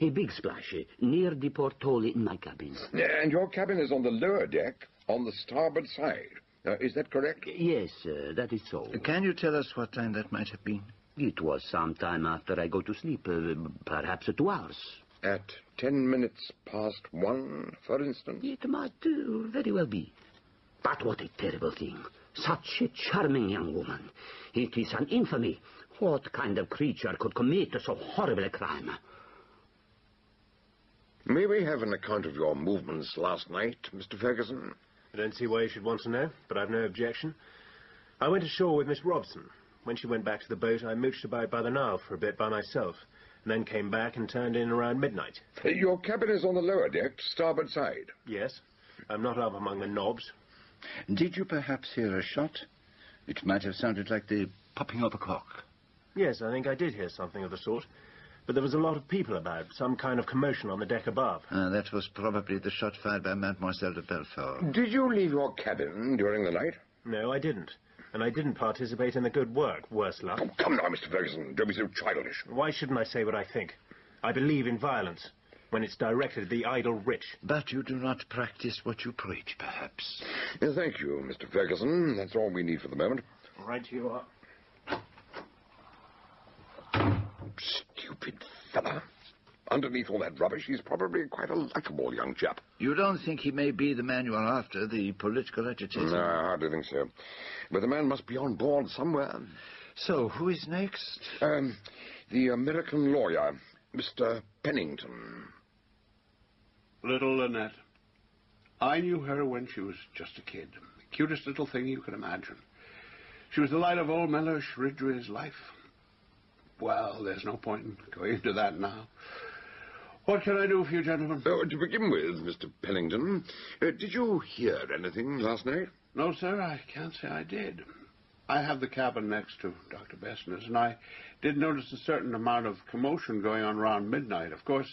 A big splash near the porthole in my cabin. And your cabin is on the lower deck, on the starboard side. Uh, is that correct? Yes, uh, that is so. Can you tell us what time that might have been? It was some time after I go to sleep, uh, perhaps two hours. At ten minutes past one, for instance? It might uh, very well be. But what a terrible thing. Such a charming young woman. It is an infamy. What kind of creature could commit so horrible a crime? May we have an account of your movements last night, Mr. Ferguson? I don't see why you should want to know, but I've no objection. I went ashore with Miss Robson. When she went back to the boat, I mooched about by the Nile for a bit by myself, and then came back and turned in around midnight. Your cabin is on the lower deck, starboard side. Yes. I'm not up among the knobs. Did you perhaps hear a shot? It might have sounded like the popping of a cork. Yes, I think I did hear something of the sort. But there was a lot of people about, some kind of commotion on the deck above. Uh, that was probably the shot fired by Mademoiselle de Bellefort. Did you leave your cabin during the night? No, I didn't. And I didn't participate in the good work, worse luck. Oh, come now, Mr. Ferguson. Don't be so childish. Why shouldn't I say what I think? I believe in violence when it's directed at the idle rich. But you do not practice what you preach, perhaps. Yes, thank you, Mr. Ferguson. That's all we need for the moment. Right you are. Stupid fella. Underneath all that rubbish, he's probably quite a likable young chap. You don't think he may be the man you are after, the political agitator? No, I hardly think so. But the man must be on board somewhere. So, who is next? Um, the American lawyer, Mr. Pennington. Little Lynette. I knew her when she was just a kid. The cutest little thing you can imagine. She was the light of old Melhuish Ridgeway's life. Well, there's no point in going into that now. What can I do for you, gentlemen? Oh, to begin with, Mr. Pennington, uh, did you hear anything last night? No, sir, I can't say I did. I have the cabin next to Dr. Bessner's, and I did notice a certain amount of commotion going on around midnight. Of course,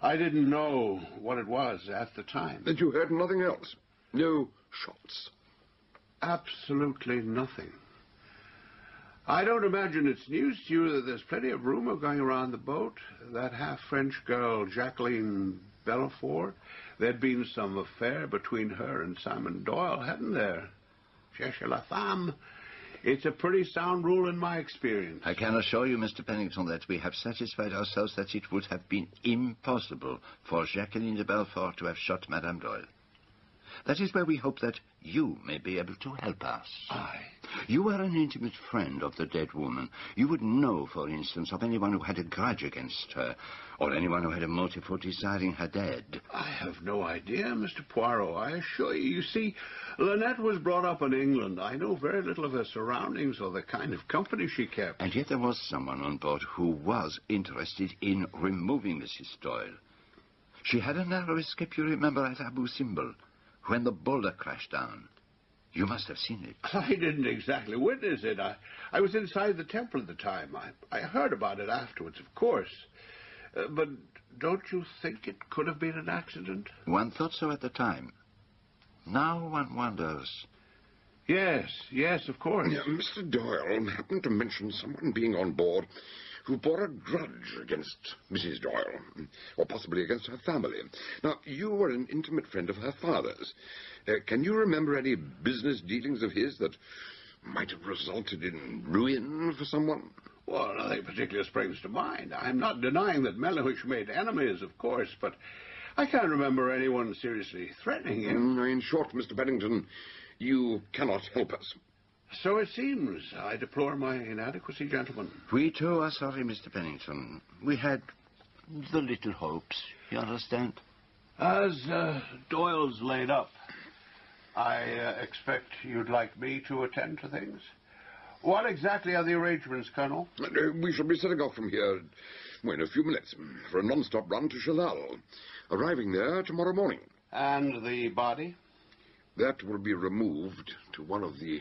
I didn't know what it was at the time. That you heard nothing else? No shots? Absolutely nothing. I don't imagine it's news to you that there's plenty of rumor going around the boat. That half-French girl, Jacqueline Bellefort, there'd been some affair between her and Simon Doyle, hadn't there? Cherchez la femme. It's a pretty sound rule in my experience. I can assure you, Mr. Pennington, that we have satisfied ourselves that it would have been impossible for Jacqueline de Bellefort to have shot Madame Doyle. That is where we hope that you may be able to help us. I. You are an intimate friend of the dead woman. You would know, for instance, of anyone who had a grudge against her, or anyone who had a motive for desiring her dead. I have no idea, Mr. Poirot. I assure you. You see, Lynette was brought up in England. I know very little of her surroundings or the kind of company she kept. And yet there was someone on board who was interested in removing Mrs. Doyle. She had a narrow escape, you remember, at Abu Simbel, when the boulder crashed down. You must have seen it. I didn't exactly witness it. I, I was inside the temple at the time. I, I heard about it afterwards, of course. Uh, but don't you think it could have been an accident? One thought so at the time. Now one wonders. Yes, yes, of course. Yeah, Mr. Doyle happened to mention someone being on board who bore a grudge against Mrs. Doyle, or possibly against her family. Now, you were an intimate friend of her father's. Uh, can you remember any business dealings of his that might have resulted in ruin for someone? Well, nothing particular springs to mind. I'm not denying that Melhuish made enemies, of course, but I can't remember anyone seriously threatening him. Mm, in short, Mr. Pennington, you cannot help us. So it seems. I deplore my inadequacy, gentlemen. We too are sorry, Mr. Pennington. We had the little hopes, you understand? As uh, Doyle's laid up, I uh, expect you'd like me to attend to things. What exactly are the arrangements, Colonel? Uh, we shall be setting off from here well, in a few minutes for a non-stop run to Shellal, arriving there tomorrow morning. And the body? That will be removed to one of the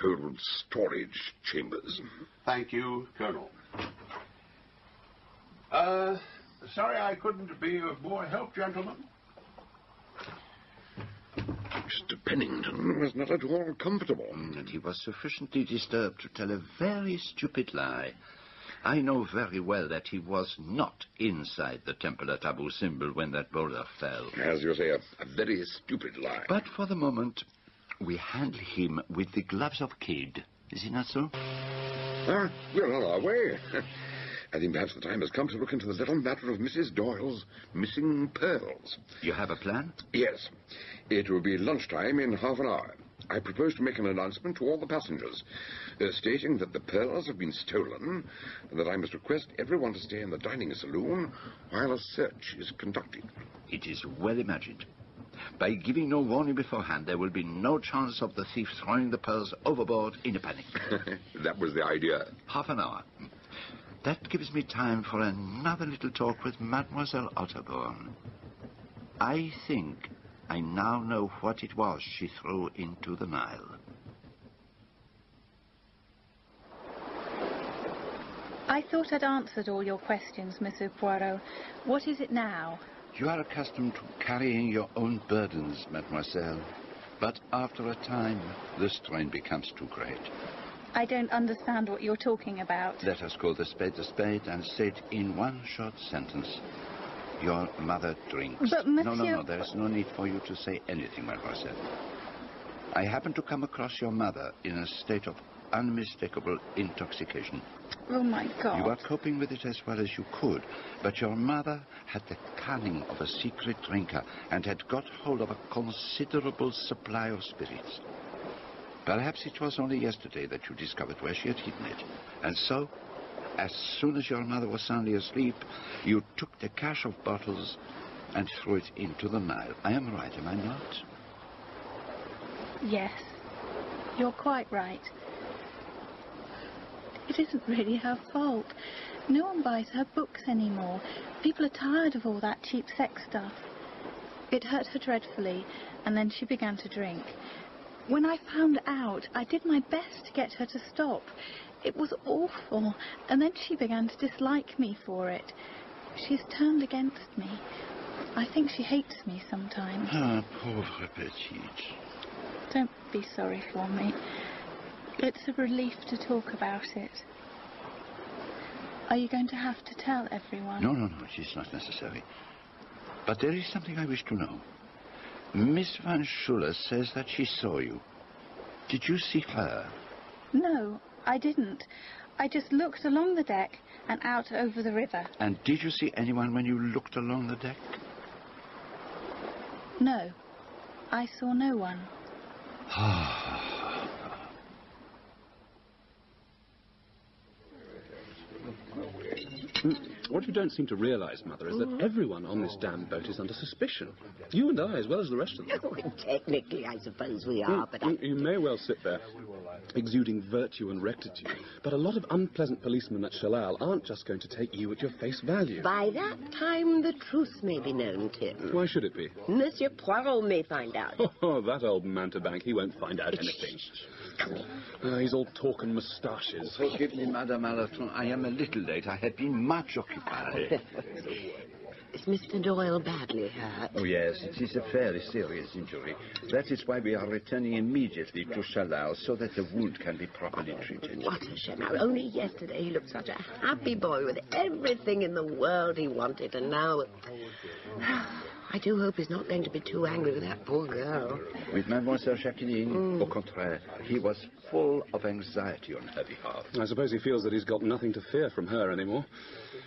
cold storage chambers. Thank you, Colonel. Uh, sorry I couldn't be of more help, gentlemen. Mr. Pennington was not at all comfortable. And he was sufficiently disturbed to tell a very stupid lie. I know very well that he was not inside the temple at Abu Simbel when that boulder fell. As you say, a, a very stupid lie. But for the moment, we handle him with the gloves of kid. Is it not so? Ah, we're on our way. I think perhaps the time has come to look into the little matter of Mrs. Doyle's missing pearls. You have a plan? Yes. It will be lunchtime in half an hour. I propose to make an announcement to all the passengers, uh, stating that the pearls have been stolen, and that I must request everyone to stay in the dining saloon while a search is conducted. It is well imagined. By giving no warning beforehand, there will be no chance of the thief throwing the pearls overboard in a panic. that was the idea. Half an hour. That gives me time for another little talk with Mademoiselle Otterbourne. I think I now know what it was she threw into the Nile. I thought I'd answered all your questions, Monsieur Poirot. What is it now? You are accustomed to carrying your own burdens, mademoiselle. But after a time, the strain becomes too great. I don't understand what you're talking about. Let us call the spade a spade and say it in one short sentence. Your mother drinks. But, No, no, no. There is no need for you to say anything, mademoiselle. I happened to come across your mother in a state of unmistakable intoxication. Oh, my God. You are coping with it as well as you could, but your mother had the cunning of a secret drinker and had got hold of a considerable supply of spirits. Perhaps it was only yesterday that you discovered where she had hidden it. And so, as soon as your mother was soundly asleep, you took the cache of bottles and threw it into the Nile. I am right, am I not? Yes, you're quite right. It isn't really her fault. No one buys her books anymore. People are tired of all that cheap sex stuff. It hurt her dreadfully, and then she began to drink. When I found out, I did my best to get her to stop. It was awful, and then she began to dislike me for it. She's turned against me. I think she hates me sometimes. Ah, pauvre petite. Don't be sorry for me. It's a relief to talk about it. Are you going to have to tell everyone? No, no, no, it is not necessary. But there is something I wish to know. Miss Van Schuyler says that she saw you. Did you see her? No, I didn't. I just looked along the deck and out over the river. And did you see anyone when you looked along the deck? No, I saw no one. Ah. What you don't seem to realize, Mother, is that everyone on this damn boat is under suspicion. You and I, as well as the rest of them. Technically, I suppose we are, Mm, but I... mm, You may well sit there, exuding virtue and rectitude, but a lot of unpleasant policemen at Shellal aren't just going to take you at your face value. By that time, the truth may be known, Tim. Why should it be? Monsieur Poirot may find out. Oh, that old mountebank, he won't find out anything. Uh, he's all talk and moustaches. Forgive me, Madame Allerton. I am a little late. I have been much occupied. Is Mr. Doyle badly hurt? Oh, yes, it is a fairly serious injury. That is why we are returning immediately to Shellal so that the wound can be properly treated. What a shame. Now, only yesterday he looked such a happy boy with everything in the world he wanted, and now... I do hope he's not going to be too angry with that poor girl. With Mademoiselle Jacqueline, hmm. au contraire, he was full of anxiety on her behalf. I suppose he feels that he's got nothing to fear from her anymore.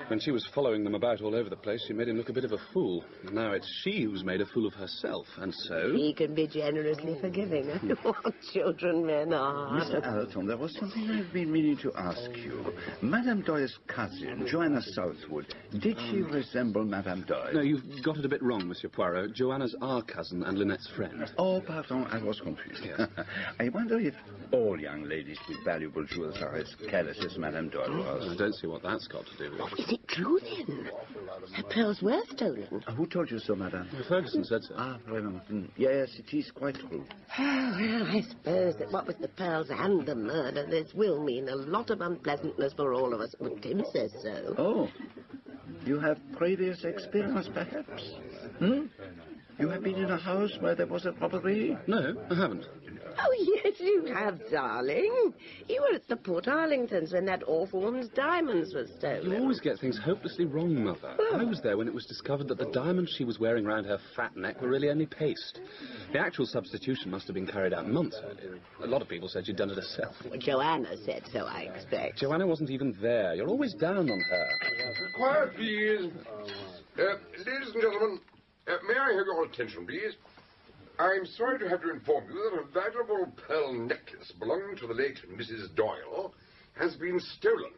When she was following them about all over the place, she made him look a bit of a fool. Now it's she who's made a fool of herself, and so... He can be generously forgiving. what children men are. Mr. Allerton, there was something I've been meaning to ask you. Madame Doyle's cousin, Joanna Southwood, did she mm. resemble Madame Doyle? No, you've got it a bit wrong, Monsieur Poirot. Joanna's our cousin and Lynette's friend. Oh, pardon, I was confused. Yes. I wonder if all young ladies with valuable jewels are as careless as Madame Doyle mm, was. I don't see what that's got to do with it. Is it true, then? Her pearls were stolen. Uh, who told you so, madame? Ferguson said so. Ah, vraiment. Mm, Yes, it is quite true. Oh, well, I suppose that what with the pearls and the murder, this will mean a lot of unpleasantness for all of us. Well, Tim says so. Oh, you have previous experience, perhaps? Hmm? You have been in a house where there was a robbery? No, I haven't. Oh, yes, you have, darling. You were at the Port Arlingtons when that awful woman's diamonds were stolen. You always get things hopelessly wrong, Mother. I was there when it was discovered that the diamonds she was wearing round her fat neck were really only paste. The actual substitution must have been carried out months earlier. A lot of people said she'd done it herself. Well, Joanna said so, I expect. Joanna wasn't even there. You're always down on her. Quiet, please. Uh, ladies and gentlemen, uh, may I have your attention, please? I'm sorry to have to inform you that a valuable pearl necklace belonging to the late Mrs. Doyle has been stolen.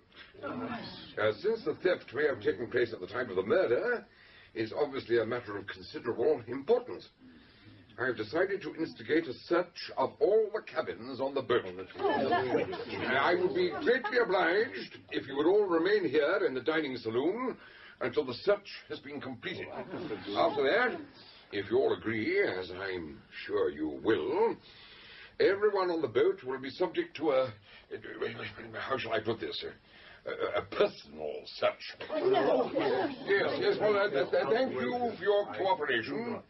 Uh, since the theft may have taken place at the time of the murder, it's obviously a matter of considerable importance. I've decided to instigate a search of all the cabins on the boat. I would be greatly obliged if you would all remain here in the dining saloon until the search has been completed. After that, if you all agree, as I'm sure you will, everyone on the boat will be subject to a. How shall I put this? A, a personal search. Yes, yes, well, uh, th- th- thank you for your cooperation.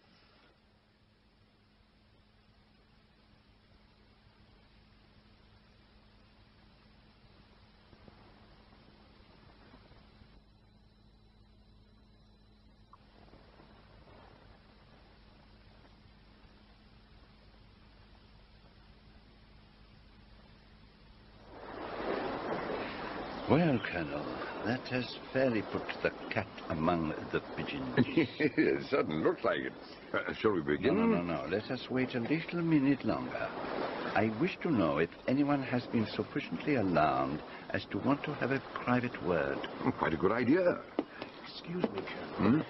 Well, Colonel, that has fairly put the cat among the pigeons. it certainly looks like it. Uh, shall we begin? No, no, no, no. Let us wait a little minute longer. I wish to know if anyone has been sufficiently alarmed as to want to have a private word. Quite a good idea. Excuse me, Colonel. Hmm?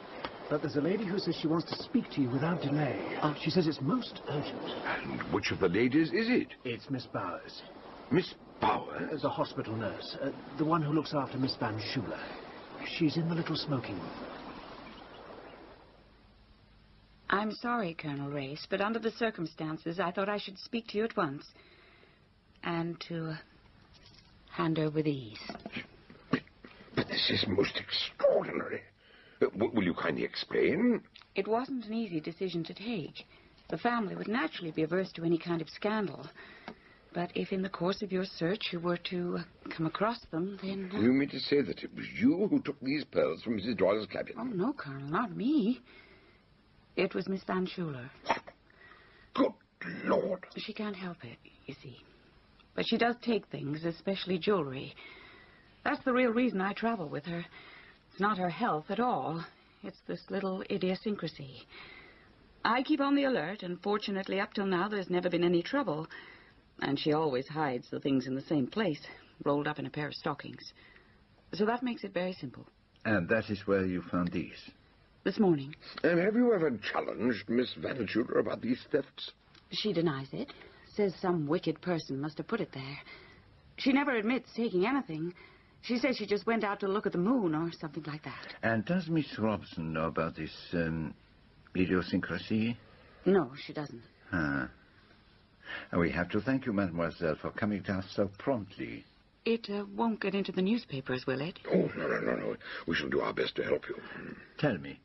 But there's a lady who says she wants to speak to you without delay. Ah. she says it's most urgent. And which of the ladies is it? It's Miss Bowers. Miss Bowers? a hospital nurse. Uh, the one who looks after Miss Van Schuyler. She's in the little smoking room. I'm sorry, Colonel Race, but under the circumstances, I thought I should speak to you at once. And to uh, hand over these. But this is most extraordinary. Uh, w- will you kindly explain? It wasn't an easy decision to take. The family would naturally be averse to any kind of scandal. But if in the course of your search you were to come across them, then... uh, You mean to say that it was you who took these pearls from Mrs. Doyle's cabin? Oh, no, Colonel, not me. It was Miss Van Schuyler. Good Lord. She can't help it, you see. But she does take things, especially jewelry. That's the real reason I travel with her. It's not her health at all. It's this little idiosyncrasy. I keep on the alert, and fortunately, up till now, there's never been any trouble. And she always hides the things in the same place, rolled up in a pair of stockings. So that makes it very simple. And that is where you found these. This morning, And have you ever challenged Miss Van about these thefts? she denies it. Says some wicked person must have put it there. She never admits taking anything. She says she just went out to look at the moon or something like that. And does Miss Robson know about this um, idiosyncrasy? No, she doesn't. Ah. And we have to thank you, mademoiselle, for coming to us so promptly. It uh, won't get into the newspapers, will it? Oh, no, no, no, no. We shall do our best to help you. Tell me,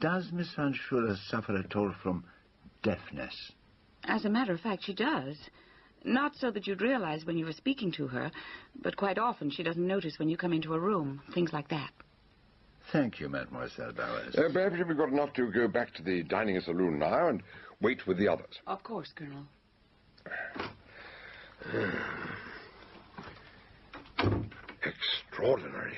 does Miss Van Schuyler suffer at all from deafness? As a matter of fact, she does. Not so that you'd realize when you were speaking to her, but quite often she doesn't notice when you come into a room, things like that. Thank you, Mademoiselle Bowers. Uh, perhaps we've got enough to go back to the dining saloon now and wait with the others. Of course, Colonel. Extraordinary.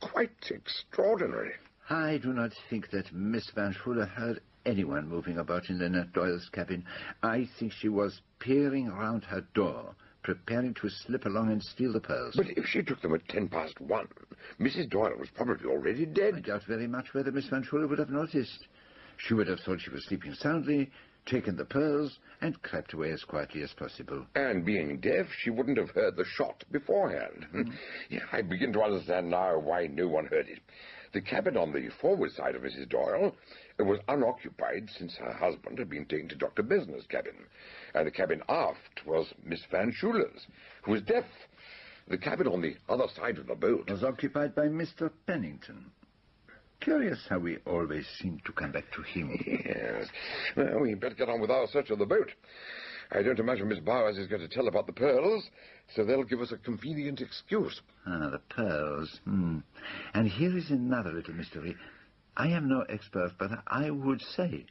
Quite extraordinary. I do not think that Miss Van Schuyler heard anyone moving about in Lynette Doyle's cabin. I think she was peering round her door, preparing to slip along and steal the pearls. But if she took them at ten past one, Mrs. Doyle was probably already dead. I doubt very much whether Miss Van Schuyler would have noticed. She would have thought she was sleeping soundly, taken the pearls, and crept away as quietly as possible. And being deaf, she wouldn't have heard the shot beforehand. Mm. Yeah, I begin to understand now why no one heard it. The cabin on the forward side of Mrs. Doyle was unoccupied since her husband had been taken to Dr. Bessner's cabin. And the cabin aft was Miss Van Schuyler's, who was deaf. The cabin on the other side of the boat was occupied by Mr. Pennington. Curious how we always seem to come back to him. Yes. Well, we better get on with our search of the boat. I don't imagine Miss Bowers is going to tell about the pearls, so they'll give us a convenient excuse. Ah, the pearls. Hmm. And here is another little mystery. I am no expert, but I would say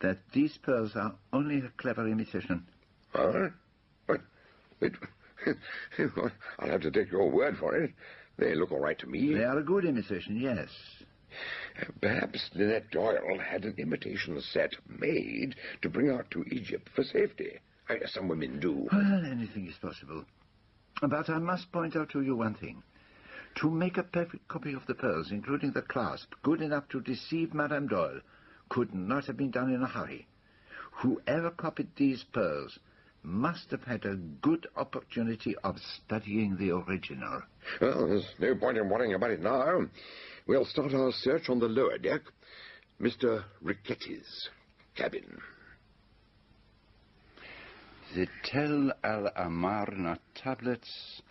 that these pearls are only a clever imitation. Huh? But, but I'll have to take your word for it. They look all right to me. They are a good imitation, yes. Perhaps Lynette Doyle had an imitation set made to bring out to Egypt for safety. I, some women do. Well, anything is possible. But I must point out to you one thing. To make a perfect copy of the pearls, including the clasp, good enough to deceive Madame Doyle, could not have been done in a hurry. Whoever copied these pearls must have had a good opportunity of studying the original. Well, there's no point in worrying about it now. We'll start our search on the lower deck. Mr. Richetti's cabin. The Tel al Amarna tablets,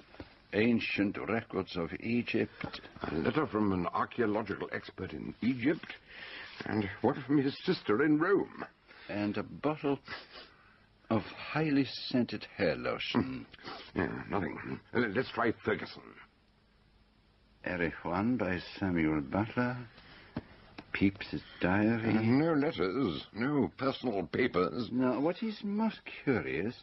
ancient records of Egypt. A letter from an archaeological expert in Egypt, and one from his sister in Rome. And a bottle of highly scented hair lotion. Hmm. yeah, nothing. Let's try Ferguson. Erewhon by Samuel Butler. Pepys's diary. Uh, no letters, no personal papers. Now, what is most curious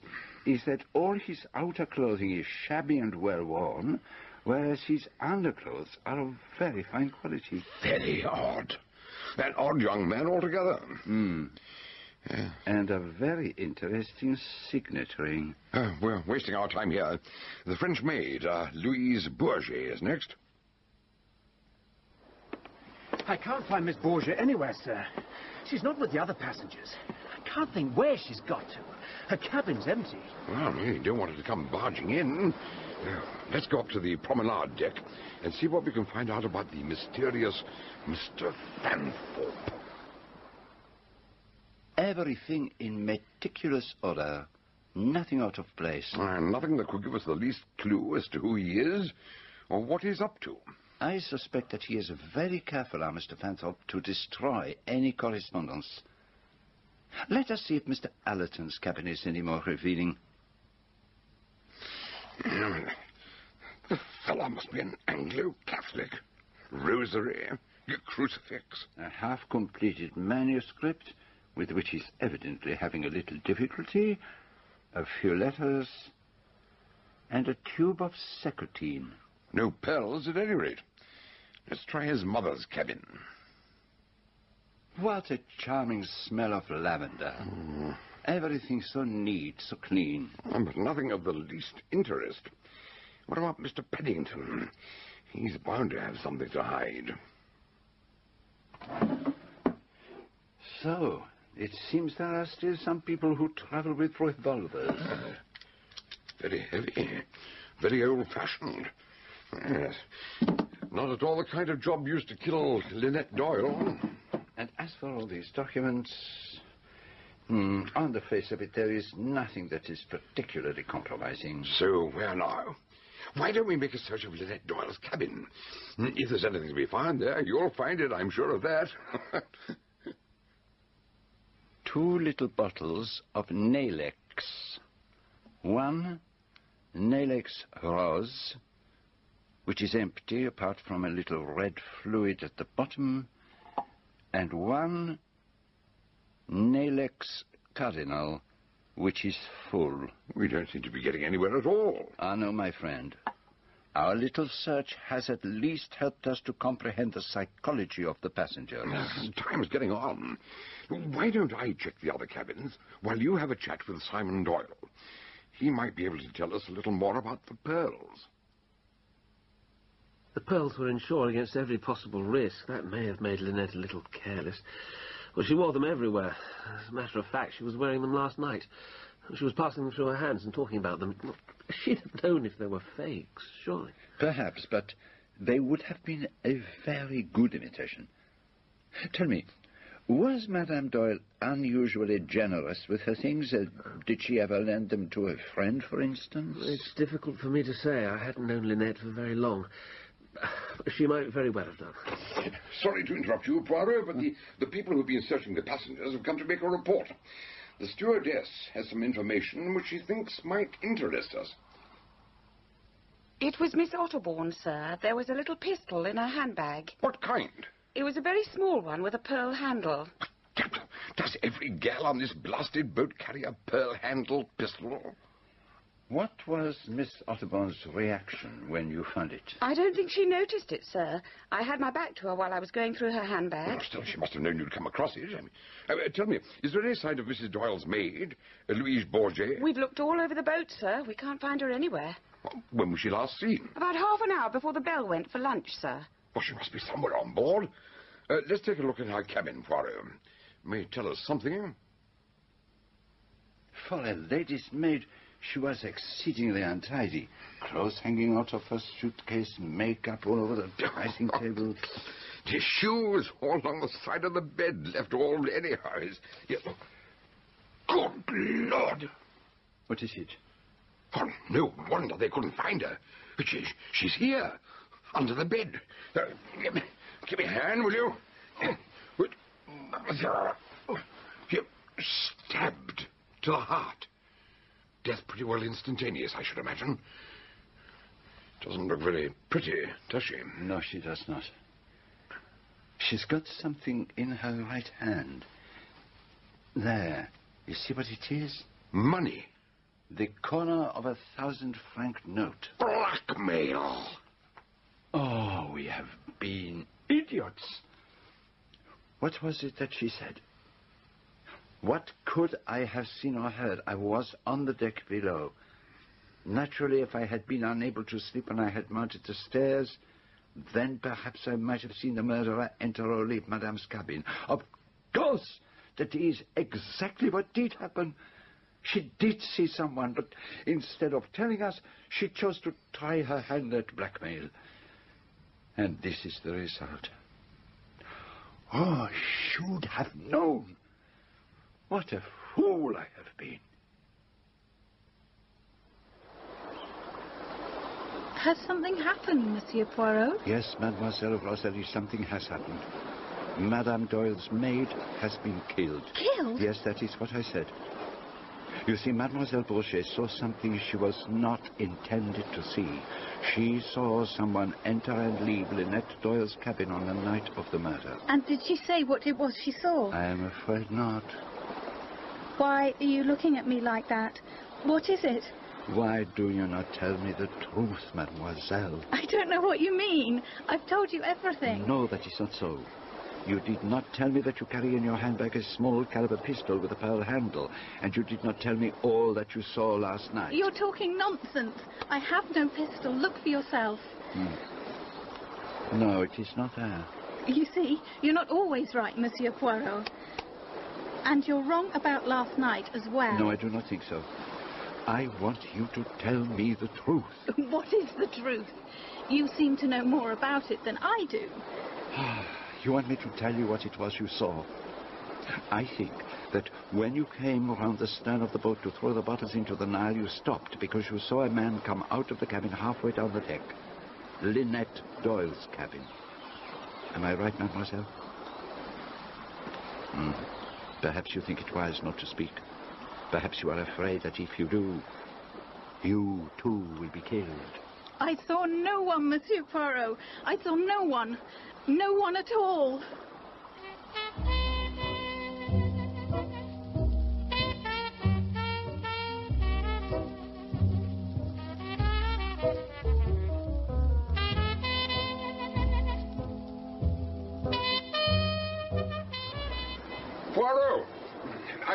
is that all his outer clothing is shabby and well worn, whereas his underclothes are of very fine quality. Very odd. An odd young man altogether. Hmm. Yeah. And a very interesting signet ring. Uh, we're wasting our time here. The French maid, uh, Louise Bourget, is next. I can't find Miss Bourget anywhere, sir. She's not with the other passengers. I can't think where she's got to. Her cabin's empty. Well, we don't want her to come barging in. Let's go up to the promenade deck and see what we can find out about the mysterious Mr. Fanthorpe. Everything in meticulous order. Nothing out of place. Uh, nothing that could give us the least clue as to who he is or what he's up to. I suspect that he is very careful, uh, our Mr. Fanthorpe, to destroy any correspondence. Let us see if Mr. Allerton's cabin is any more revealing. The fellow must be an Anglo-Catholic. Rosary, a crucifix. A half-completed manuscript, with which he's evidently having a little difficulty, a few letters, and a tube of Seccotine. No pearls, at any rate. Let's try his mother's cabin. What a charming smell of lavender. Mm. Everything so neat, so clean. But nothing of the least interest. What about Mr. Pennington? He's bound to have something to hide. So, it seems there are still some people who travel with revolvers. Very heavy. Very old-fashioned. Yes. Not at all the kind of job used to kill Lynette Doyle. And as for all these documents, hmm, on the face of it, there is nothing that is particularly compromising. So, where now? Why don't we make a search of Lynette Doyle's cabin? If there's anything to be found there, you'll find it, I'm sure of that. Two little bottles of Nailex. One, Nailex Rose, which is empty apart from a little red fluid at the bottom, and one Nailex Cardinal, which is full. We don't seem to be getting anywhere at all. Ah, no, my friend. Our little search has at least helped us to comprehend the psychology of the passengers. Time's getting on. Why don't I check the other cabins while you have a chat with Simon Doyle? He might be able to tell us a little more about the pearls. The pearls were insured against every possible risk. That may have made Lynette a little careless. Well, she wore them everywhere. As a matter of fact, she was wearing them last night. She was passing them through her hands and talking about them. She'd have known if they were fakes, surely. Perhaps, but they would have been a very good imitation. Tell me, was Madame Doyle unusually generous with her things? Uh, did she ever lend them to a friend, for instance? It's difficult for me to say. I hadn't known Lynette for very long. She might very well have done. Sorry to interrupt you, Poirot, but the, the people who've been searching the passengers have come to make a report. The stewardess has some information which she thinks might interest us. It was Miss Otterbourne, sir. There was a little pistol in her handbag. What kind? It was a very small one with a pearl handle. Does every gal on this blasted boat carry a pearl-handled pistol? What was Miss Otterbourne's reaction when you found it? I don't think she noticed it, sir. I had my back to her while I was going through her handbag. Well, still, she must have known you'd come across it. I mean, uh, tell me, is there any sign of Mrs. Doyle's maid, uh, Louise Bourget? We've looked all over the boat, sir. We can't find her anywhere. When was she last seen? About half an hour before the bell went for lunch, sir. Well, she must be somewhere on board. Uh, let's take a look in her cabin, Poirot. May tell us something. For a lady's maid, she was exceedingly untidy. Clothes hanging out of her suitcase, makeup all over the dressing table. The shoes all along the side of the bed, left all anyhow. Yes. Good Lord! What is it? Oh, no wonder they couldn't find her. She, she's here, under the bed. Uh, give, me, give me a hand, will you? Here, stabbed to the heart. Death pretty well instantaneous, I should imagine. Doesn't look very pretty, does she? No, she does not. She's got something in her right hand. There. You see what it is? Money. The corner of a thousand franc note. Blackmail. Oh, we have been idiots. What was it that she said? What could I have seen or heard? I was on the deck below. Naturally, if I had been unable to sleep and I had mounted the stairs, then perhaps I might have seen the murderer enter or leave Madame's cabin. Of course, that is exactly what did happen. She did see someone, but instead of telling us, she chose to try her hand at blackmail. And this is the result. Oh, I should have known. What a fool I have been. Has something happened, Monsieur Poirot? Yes, Mademoiselle Rosalie, something has happened. Madame Doyle's maid has been killed. Killed? Yes, that is what I said. You see, Mademoiselle Bourget saw something she was not intended to see. She saw someone enter and leave Lynette Doyle's cabin on the night of the murder. And did she say what it was she saw? I am afraid not. Why are you looking at me like that? What is it? Why do you not tell me the truth, mademoiselle? I don't know what you mean. I've told you everything. No, that is not so. You did not tell me that you carry in your handbag a small caliber pistol with a pearl handle, and you did not tell me all that you saw last night. You're talking nonsense. I have no pistol. Look for yourself. Hmm. No, it is not there. You see, you're not always right, Monsieur Poirot. And you're wrong about last night as well. No, I do not think so. I want you to tell me the truth. What is the truth? You seem to know more about it than I do. You want me to tell you what it was you saw? I think that when you came around the stern of the boat to throw the bottles into the Nile, you stopped because you saw a man come out of the cabin halfway down the deck. Lynette Doyle's cabin. Am I right, mademoiselle? Hmm. Perhaps you think it wise not to speak. Perhaps you are afraid that if you do, you too will be killed. I saw no one, Monsieur Poirot. I saw no one. No one at all.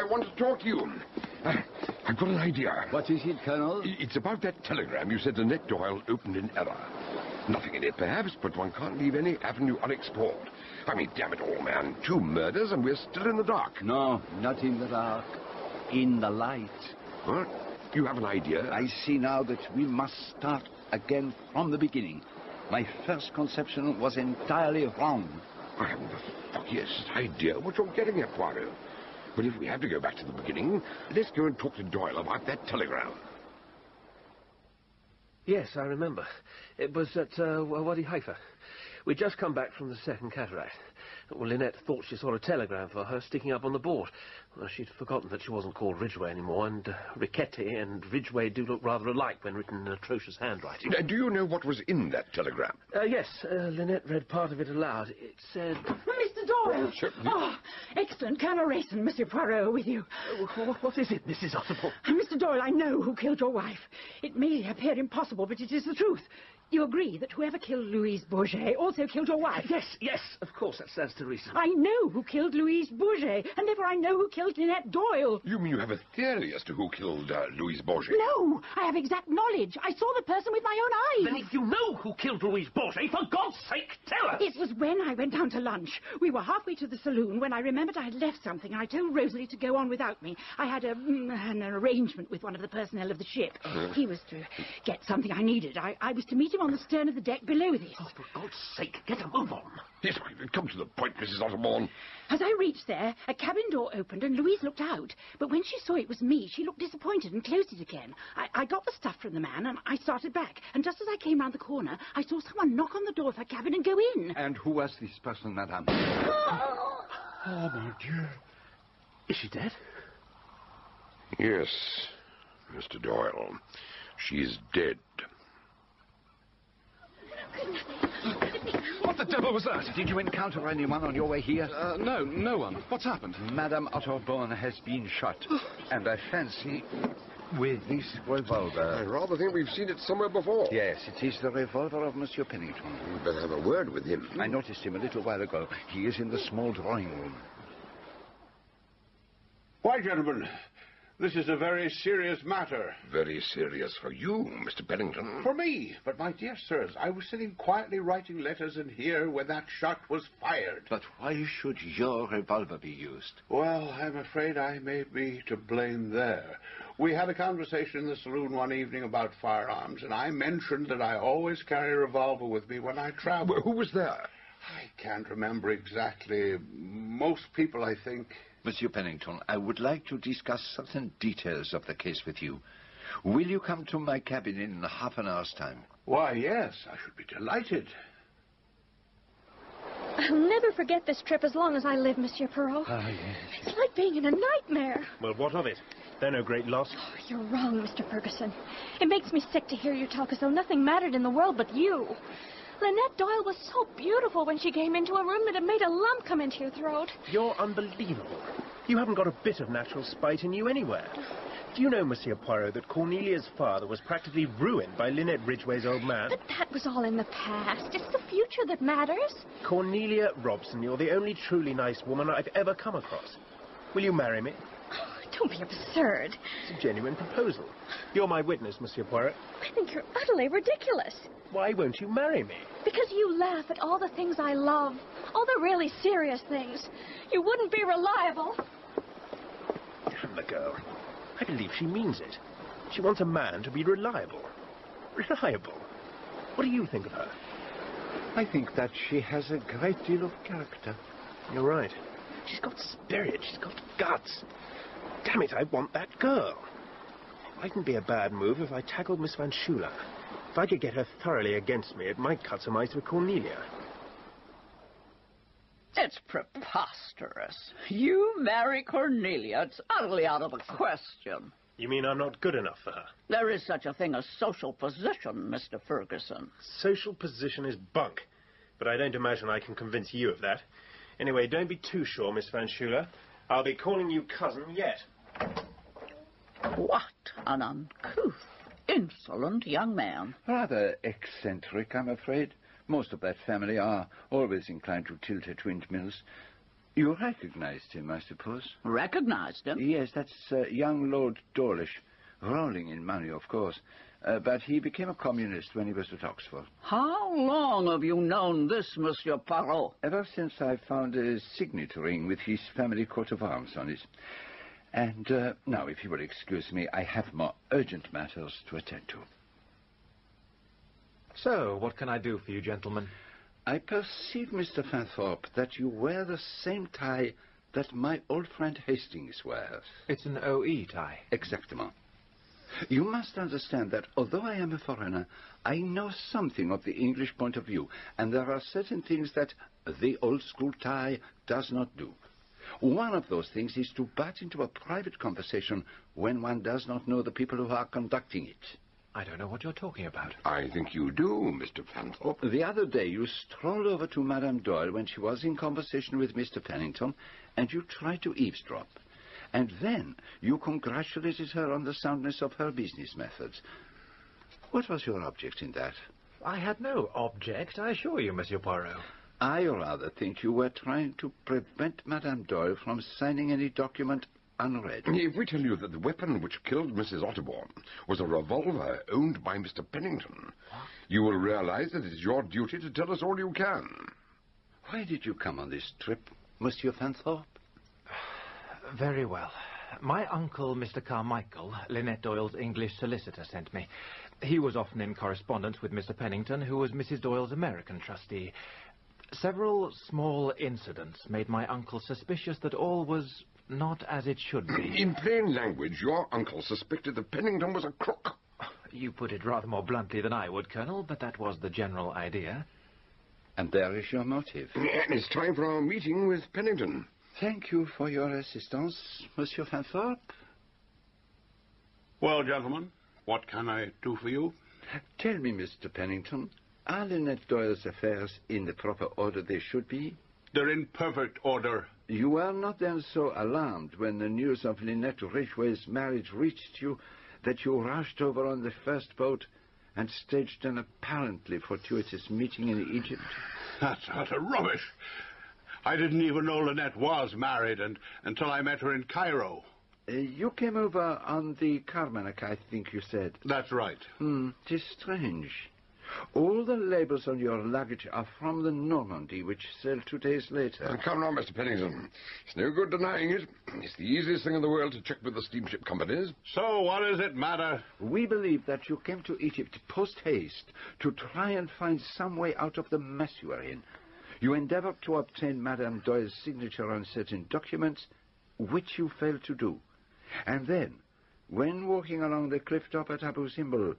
I want to talk to you. Uh, I've got an idea. What is it, Colonel? It's about that telegram you said Lynette Doyle opened in error. Nothing in it, perhaps, but one can't leave any avenue unexplored. I mean, damn it all, man. Two murders and we're still in the dark. No, not in the dark. In the light. What? You have an idea? I see now that we must start again from the beginning. My first conception was entirely wrong. I haven't the foggiest idea what you're getting at, Poirot. But if we have to go back to the beginning, let's go and talk to Doyle about that telegram. Yes, I remember. It was at uh, Wadi Halfa. We'd just come back from the Second Cataract. Well, Lynette thought she saw a telegram for her sticking up on the board. Well, she'd forgotten that she wasn't called Ridgeway anymore, and uh, and Ridgeway do look rather alike when written in atrocious handwriting. Uh, do you know what was in that telegram? Uh, yes, uh, Lynette read part of it aloud. It said... Mr. Doyle! Oh, excellent camera racing, Monsieur Poirot, with you. What is it, Mrs. Otterbourne? Mr. Doyle, I know who killed your wife. It may appear impossible, but it is the truth. You agree that whoever killed Louise Bourget also killed your wife? Yes, yes, of course, that stands to reason. I know who killed Louise Bourget, and therefore I know who killed Lynette Doyle. You mean you have a theory as to who killed uh, Louise Bourget? No, I have exact knowledge. I saw the person with my own eyes. Then if you know who killed Louise Bourget, for God's sake, tell us! It was when I went down to lunch. We were halfway to the saloon when I remembered I had left something, and I told Rosalie to go on without me. I had a, mm, an arrangement with one of the personnel of the ship. Uh. He was to get something I needed. I, I was to meet him on the stern of the deck below this. Oh, for God's sake, get a move on. Yes, come to the point, Mrs. Otterbourne. As I reached there, a cabin door opened and Louise looked out. But when she saw it was me, she looked disappointed and closed it again. I, I got the stuff from the man and I started back. And just as I came round the corner, I saw someone knock on the door of her cabin and go in. And who was this person, madame? Oh, mon Dieu. Is she dead? Yes, Mr. Doyle. She's dead. What the devil was that? Did you encounter anyone on your way here? Uh, no, no one. What's happened? Madame Otterbourne has been shot. and I fancy with this revolver. I rather think we've seen it somewhere before. Yes, it is the revolver of Monsieur Pennington. We'd better have a word with him. I noticed him a little while ago. He is in the small drawing room. Why, gentlemen, this is a very serious matter. Very serious for you, Mr. Pennington. For me, but my dear sirs, I was sitting quietly writing letters in here when that shot was fired. But why should your revolver be used? Well, I'm afraid I may be to blame there. We had a conversation in the saloon one evening about firearms, and I mentioned that I always carry a revolver with me when I travel. Who was there? I can't remember exactly. Most people, I think. Monsieur Pennington, I would like to discuss certain details of the case with you. Will you come to my cabin in half an hour's time? Why, yes, I should be delighted. I'll never forget this trip as long as I live, Monsieur Poirot. Ah, yes. It's like being in a nightmare. Well, what of it? They're no great loss. You're wrong, Mr. Ferguson. It makes me sick to hear you talk as though nothing mattered in the world but you. Lynette Doyle was so beautiful when she came into a room that it made a lump come into your throat. You're unbelievable. You haven't got a bit of natural spite in you anywhere. Do you know, Monsieur Poirot, that Cornelia's father was practically ruined by Lynette Ridgeway's old man? But that was all in the past. It's the future that matters. Cornelia Robson, you're the only truly nice woman I've ever come across. Will you marry me? Don't be absurd. It's a genuine proposal. You're my witness, Monsieur Poirot. I think you're utterly ridiculous. Why won't you marry me? Because you laugh at all the things I love, all the really serious things. You wouldn't be reliable. Damn the girl. I believe she means it. She wants a man to be reliable. Reliable? What do you think of her? I think that she has a great deal of character. You're right. She's got spirit. She's got guts. Damn it, I want that girl. It mightn't be a bad move if I tackled Miss Van Schuyler. If I could get her thoroughly against me, it might cut some ice with Cornelia. It's preposterous. You marry Cornelia. It's utterly out of the question. You mean I'm not good enough for her? There is such a thing as social position, Mr. Ferguson. Social position is bunk. But I don't imagine I can convince you of that. Anyway, don't be too sure, Miss Van Schuyler. I'll be calling you cousin yet. What an uncouth, insolent young man. Rather eccentric, I'm afraid. Most of that family are always inclined to tilt at windmills. You recognized him, I suppose? Recognized him? Yes, that's uh, young Lord Dawlish. Rolling in money, of course. Uh, but he became a communist when he was at Oxford. How long have you known this, Monsieur Poirot? Ever since I found a signet ring with his family coat of arms on it. And uh, now, if you will excuse me, I have more urgent matters to attend to. So, what can I do for you, gentlemen? I perceive, Mr. Fanthorpe, that you wear the same tie that my old friend Hastings wears. It's an OE tie. Exactement. You must understand that although I am a foreigner, I know something of the English point of view, and there are certain things that the old school tie does not do. One of those things is to butt into a private conversation when one does not know the people who are conducting it. I don't know what you're talking about. I think you do, Mr. Fanthorpe. The other day you strolled over to Madame Doyle when she was in conversation with Mr. Pennington, and you tried to eavesdrop. And then you congratulated her on the soundness of her business methods. What was your object in that? I had no object, I assure you, Monsieur Poirot. I rather think you were trying to prevent Madame Doyle from signing any document unread. If we tell you that the weapon which killed Mrs. Otterbourne was a revolver owned by Mr. Pennington, you will realize that it is your duty to tell us all you can. Why did you come on this trip, Monsieur Fanthorpe? Very well. My uncle, Mr. Carmichael, Lynette Doyle's English solicitor, sent me. He was often in correspondence with Mr. Pennington, who was Mrs. Doyle's American trustee. Several small incidents made my uncle suspicious that all was not as it should be. In plain language, your uncle suspected that Pennington was a crook. You put it rather more bluntly than I would, Colonel, but that was the general idea. And there is your motive. And it's time for our meeting with Pennington. Thank you for your assistance, Monsieur Fanthorpe. Well, gentlemen, what can I do for you? Tell me, Mr. Pennington, are Lynette Doyle's affairs in the proper order they should be? They're in perfect order. You were not then so alarmed when the news of Lynette Ridgeway's marriage reached you that you rushed over on the first boat and staged an apparently fortuitous meeting in Egypt? That's utter rubbish. I didn't even know Lynette was married and, until I met her in Cairo. Uh, you came over on the Carmanic, I think you said. That's right. Hmm, it is strange. All the labels on your luggage are from the Normandy, which sailed two days later. Uh, come now, Mr. Pennington. It's no good denying it. It's the easiest thing in the world to check with the steamship companies. So, what does it matter? We believe that you came to Egypt post haste to try and find some way out of the mess you are in. You endeavored to obtain Madame Doyle's signature on certain documents, which you failed to do. And then, when walking along the cliff top at Abu Simbel,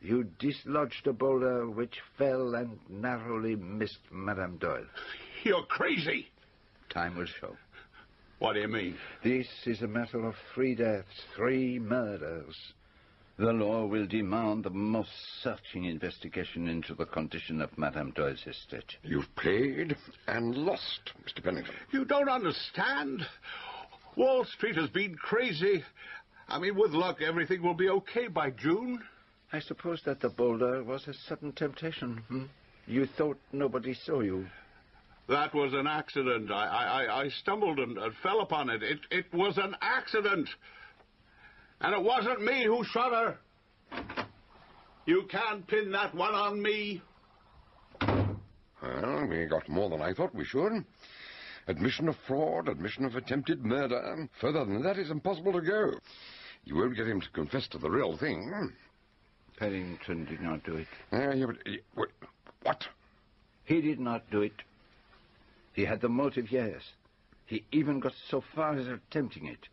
you dislodged a boulder which fell and narrowly missed Madame Doyle. You're crazy. Time will show. What do you mean? This is a matter of three deaths, three murders. The law will demand the most searching investigation into the condition of Madame Doyle's estate. You've played and lost, Mr. Pennington. You don't understand. Wall Street has been crazy. I mean, with luck, everything will be okay by June. I suppose that the boulder was a sudden temptation. Hmm? You thought nobody saw you. That was an accident. I, I, I stumbled and, and fell upon it. it. It was an accident. And it wasn't me who shot her. You can't pin that one on me. Well, we got more than I thought we should. Admission of fraud, admission of attempted murder. Further than that, it's impossible to go. You won't get him to confess to the real thing. Pennington did not do it. Uh, yeah, but, uh, what? He did not do it. He had the motive, yes. He even got so far as attempting it.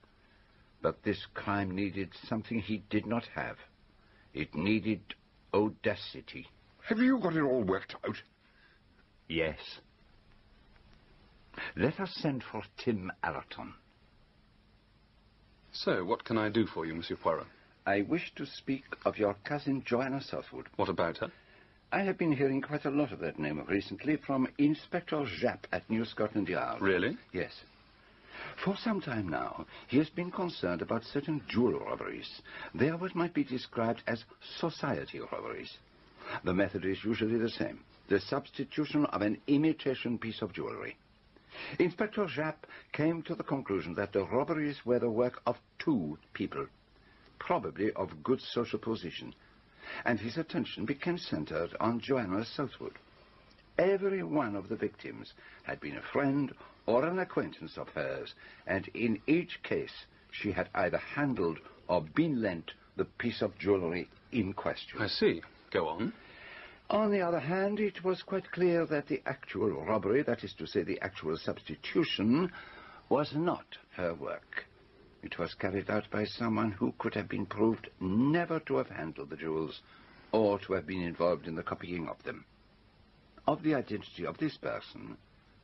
But this crime needed something he did not have. It needed audacity. Have you got it all worked out? Yes. Let us send for Tim Allerton. So, what can I do for you, Monsieur Poirot? I wish to speak of your cousin Joanna Southwood. What about her? I have been hearing quite a lot of that name recently from Inspector Japp at New Scotland Yard. Really? Yes. For some time now, he has been concerned about certain jewel robberies. They are what might be described as society robberies. The method is usually the same the substitution of an imitation piece of jewelry. Inspector Japp came to the conclusion that the robberies were the work of two people, probably of good social position, and his attention became centered on Joanna Southwood. Every one of the victims had been a friend or an acquaintance of hers, and in each case she had either handled or been lent the piece of jewelry in question. I see. Go on. On the other hand, it was quite clear that the actual robbery, that is to say, the actual substitution, was not her work. It was carried out by someone who could have been proved never to have handled the jewels or to have been involved in the copying of them. Of the identity of this person,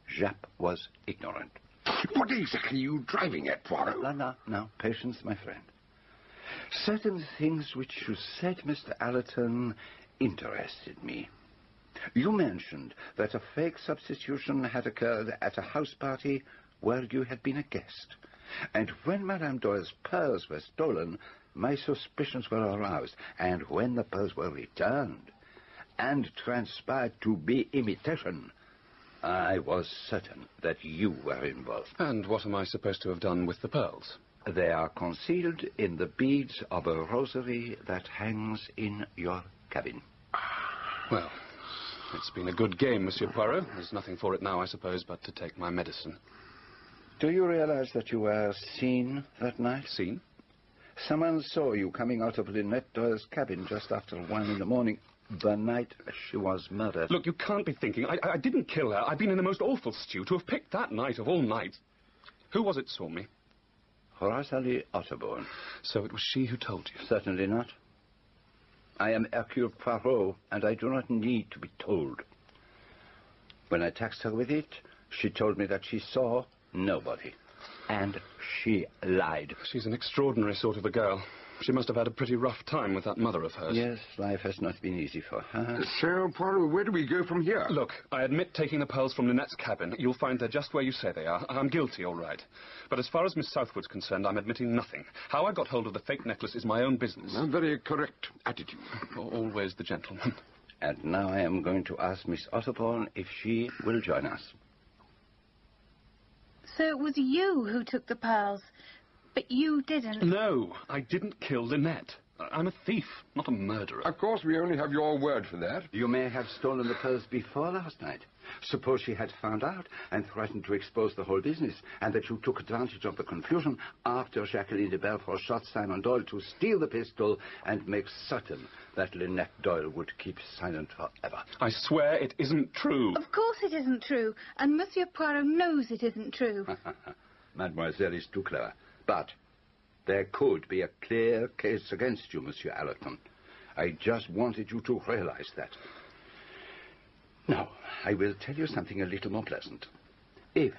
Japp was ignorant. What exactly are you driving at, Poirot? Now, now, now, patience, my friend. Certain things which you said, Mr. Allerton, interested me. You mentioned that a fake substitution had occurred at a house party where you had been a guest. And when Madame Doyle's pearls were stolen, my suspicions were aroused. And when the pearls were returned and transpired to be imitation, I was certain that you were involved. And what am I supposed to have done with the pearls? They are concealed in the beads of a rosary that hangs in your cabin. Well, it's been a good game, Monsieur Poirot. There's nothing for it now, I suppose, but to take my medicine. Do you realize that you were seen that night? Seen? Someone saw you coming out of Lynette Doyle's cabin just after one in the morning, the night she was murdered. Look, you can't be thinking. I, I didn't kill her. I've been in the most awful stew. To have picked that night of all nights. Who was it saw me? Rosalie Otterbourne. So it was she who told you? Certainly not. I am Hercule Poirot, and I do not need to be told. When I taxed her with it, she told me that she saw nobody. And she lied. She's an extraordinary sort of a girl. She must have had a pretty rough time with that mother of hers. Yes, life has not been easy for her. So, Poirot, where do we go from here? Look, I admit taking the pearls from Lynette's cabin. You'll find they're just where you say they are. I'm guilty, all right. But as far as Miss Southwood's concerned, I'm admitting nothing. How I got hold of the fake necklace is my own business. A very correct attitude. Always the gentleman. And now I am going to ask Miss Otterbourne if she will join us. So it was you who took the pearls, but you didn't. No, I didn't kill Lynette. I- I'm a thief, not a murderer. Of course, we only have your word for that. You may have stolen the pearls before last night. Suppose she had found out and threatened to expose the whole business, and that you took advantage of the confusion after Jacqueline de Bellefort shot Simon Doyle to steal the pistol and make certain that Lynette Doyle would keep silent forever. I swear it isn't true. Of course it isn't true, and Monsieur Poirot knows it isn't true. Mademoiselle is too clever. But there could be a clear case against you, Monsieur Allerton. I just wanted you to realize that. Now, I will tell you something a little more pleasant. If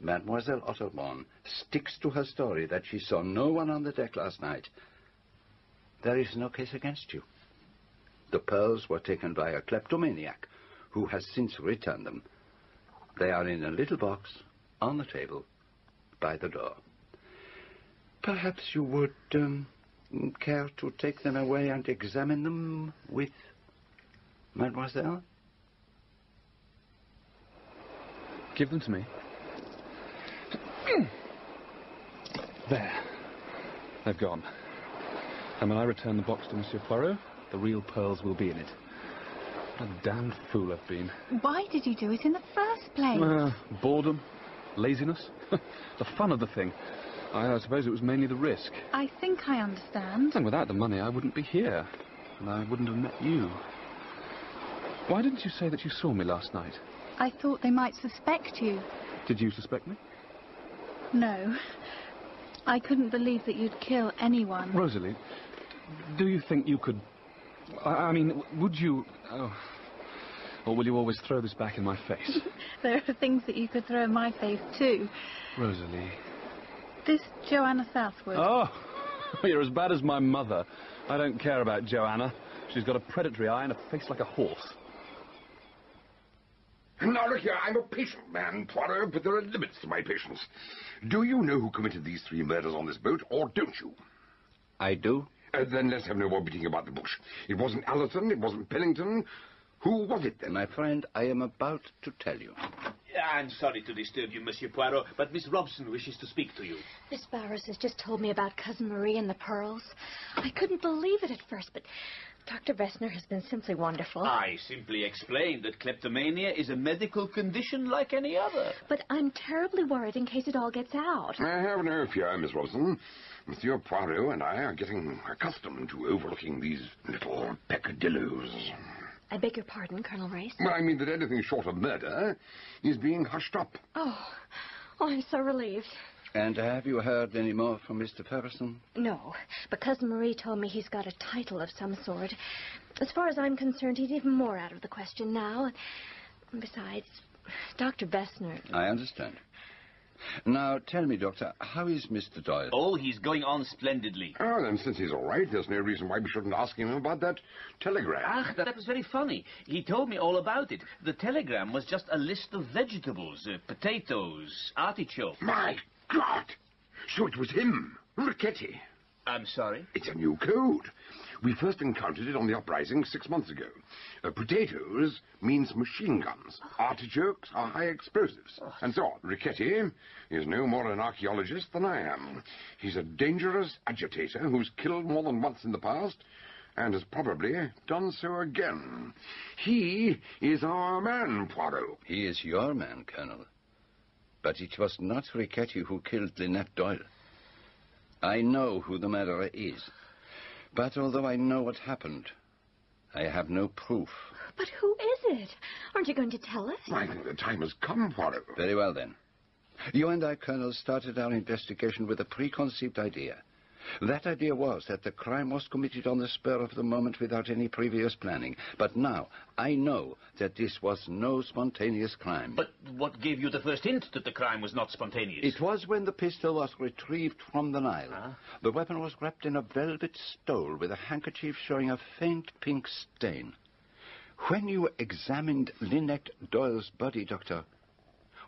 Mademoiselle Otterbourne sticks to her story that she saw no one on the deck last night, there is no case against you. The pearls were taken by a kleptomaniac who has since returned them. They are in a little box on the table by the door. Perhaps you would um, care to take them away and examine them with Mademoiselle? Give them to me. There. They've gone. And when I return the box to Monsieur Poirot, the real pearls will be in it. What a damned fool I've been. Why did you do it in the first place? Uh, boredom, laziness, the fun of the thing. I, I suppose it was mainly the risk. I think I understand. And without the money, I wouldn't be here. And I wouldn't have met you. Why didn't you say that you saw me last night? I thought they might suspect you. Did you suspect me? No. I couldn't believe that you'd kill anyone. Rosalie, do you think you could... I, I mean, would you... Oh. Or will you always throw this back in my face? there are things that you could throw in my face, too. Rosalie. This Joanna Southwood. Oh, you're as bad as my mother. I don't care about Joanna. She's got a predatory eye and a face like a horse. Now, look here, I'm a patient man, Poirot, but there are limits to my patience. Do you know who committed these three murders on this boat, or don't you? I do. Uh, then let's have no more beating about the bush. It wasn't Allerton, it wasn't Pennington. Who was it then? My friend, I am about to tell you. I'm sorry to disturb you, Monsieur Poirot, but Miss Robson wishes to speak to you. Miss Barrows has just told me about Cousin Marie and the pearls. I couldn't believe it at first, but Dr. Bessner has been simply wonderful. I simply explained that kleptomania is a medical condition like any other. But I'm terribly worried in case it all gets out. I have no fear, Miss Robson. Monsieur Poirot and I are getting accustomed to overlooking these little peccadillos. I beg your pardon, Colonel Race. Well, I mean that anything short of murder is being hushed up. Oh, oh, I'm so relieved. And have you heard any more from Mr. Ferguson? No, but Cousin Marie told me he's got a title of some sort. As far as I'm concerned, he's even more out of the question now. Besides, Dr. Bessner. I understand. Now, tell me, Doctor, how is Mr. Doyle? Oh, he's going on splendidly. Oh, then since he's all right, there's no reason why we shouldn't ask him about that telegram. Ah, that was very funny. He told me all about it. The telegram was just a list of vegetables, uh, potatoes, artichokes. My God! So it was him, Richetti. I'm sorry? It's a new code. We first encountered it on the uprising six months ago. Uh, potatoes means machine guns. Artichokes are high explosives. And so on. Richetti is no more an archaeologist than I am. He's a dangerous agitator who's killed more than once in the past and has probably done so again. He is our man, Poirot. He is your man, Colonel. But it was not Richetti who killed Lynette Doyle. I know who the murderer is. But although I know what happened, I have no proof. But who is it? Aren't you going to tell us? I think the time has come, for it. Very well, then. You and I, Colonel, started our investigation with a preconceived idea. That idea was that the crime was committed on the spur of the moment without any previous planning. But now, I know that this was no spontaneous crime. But what gave you the first hint that the crime was not spontaneous? It was when the pistol was retrieved from the Nile. Huh? The weapon was wrapped in a velvet stole with a handkerchief showing a faint pink stain. When you examined Lynette Doyle's body, Doctor,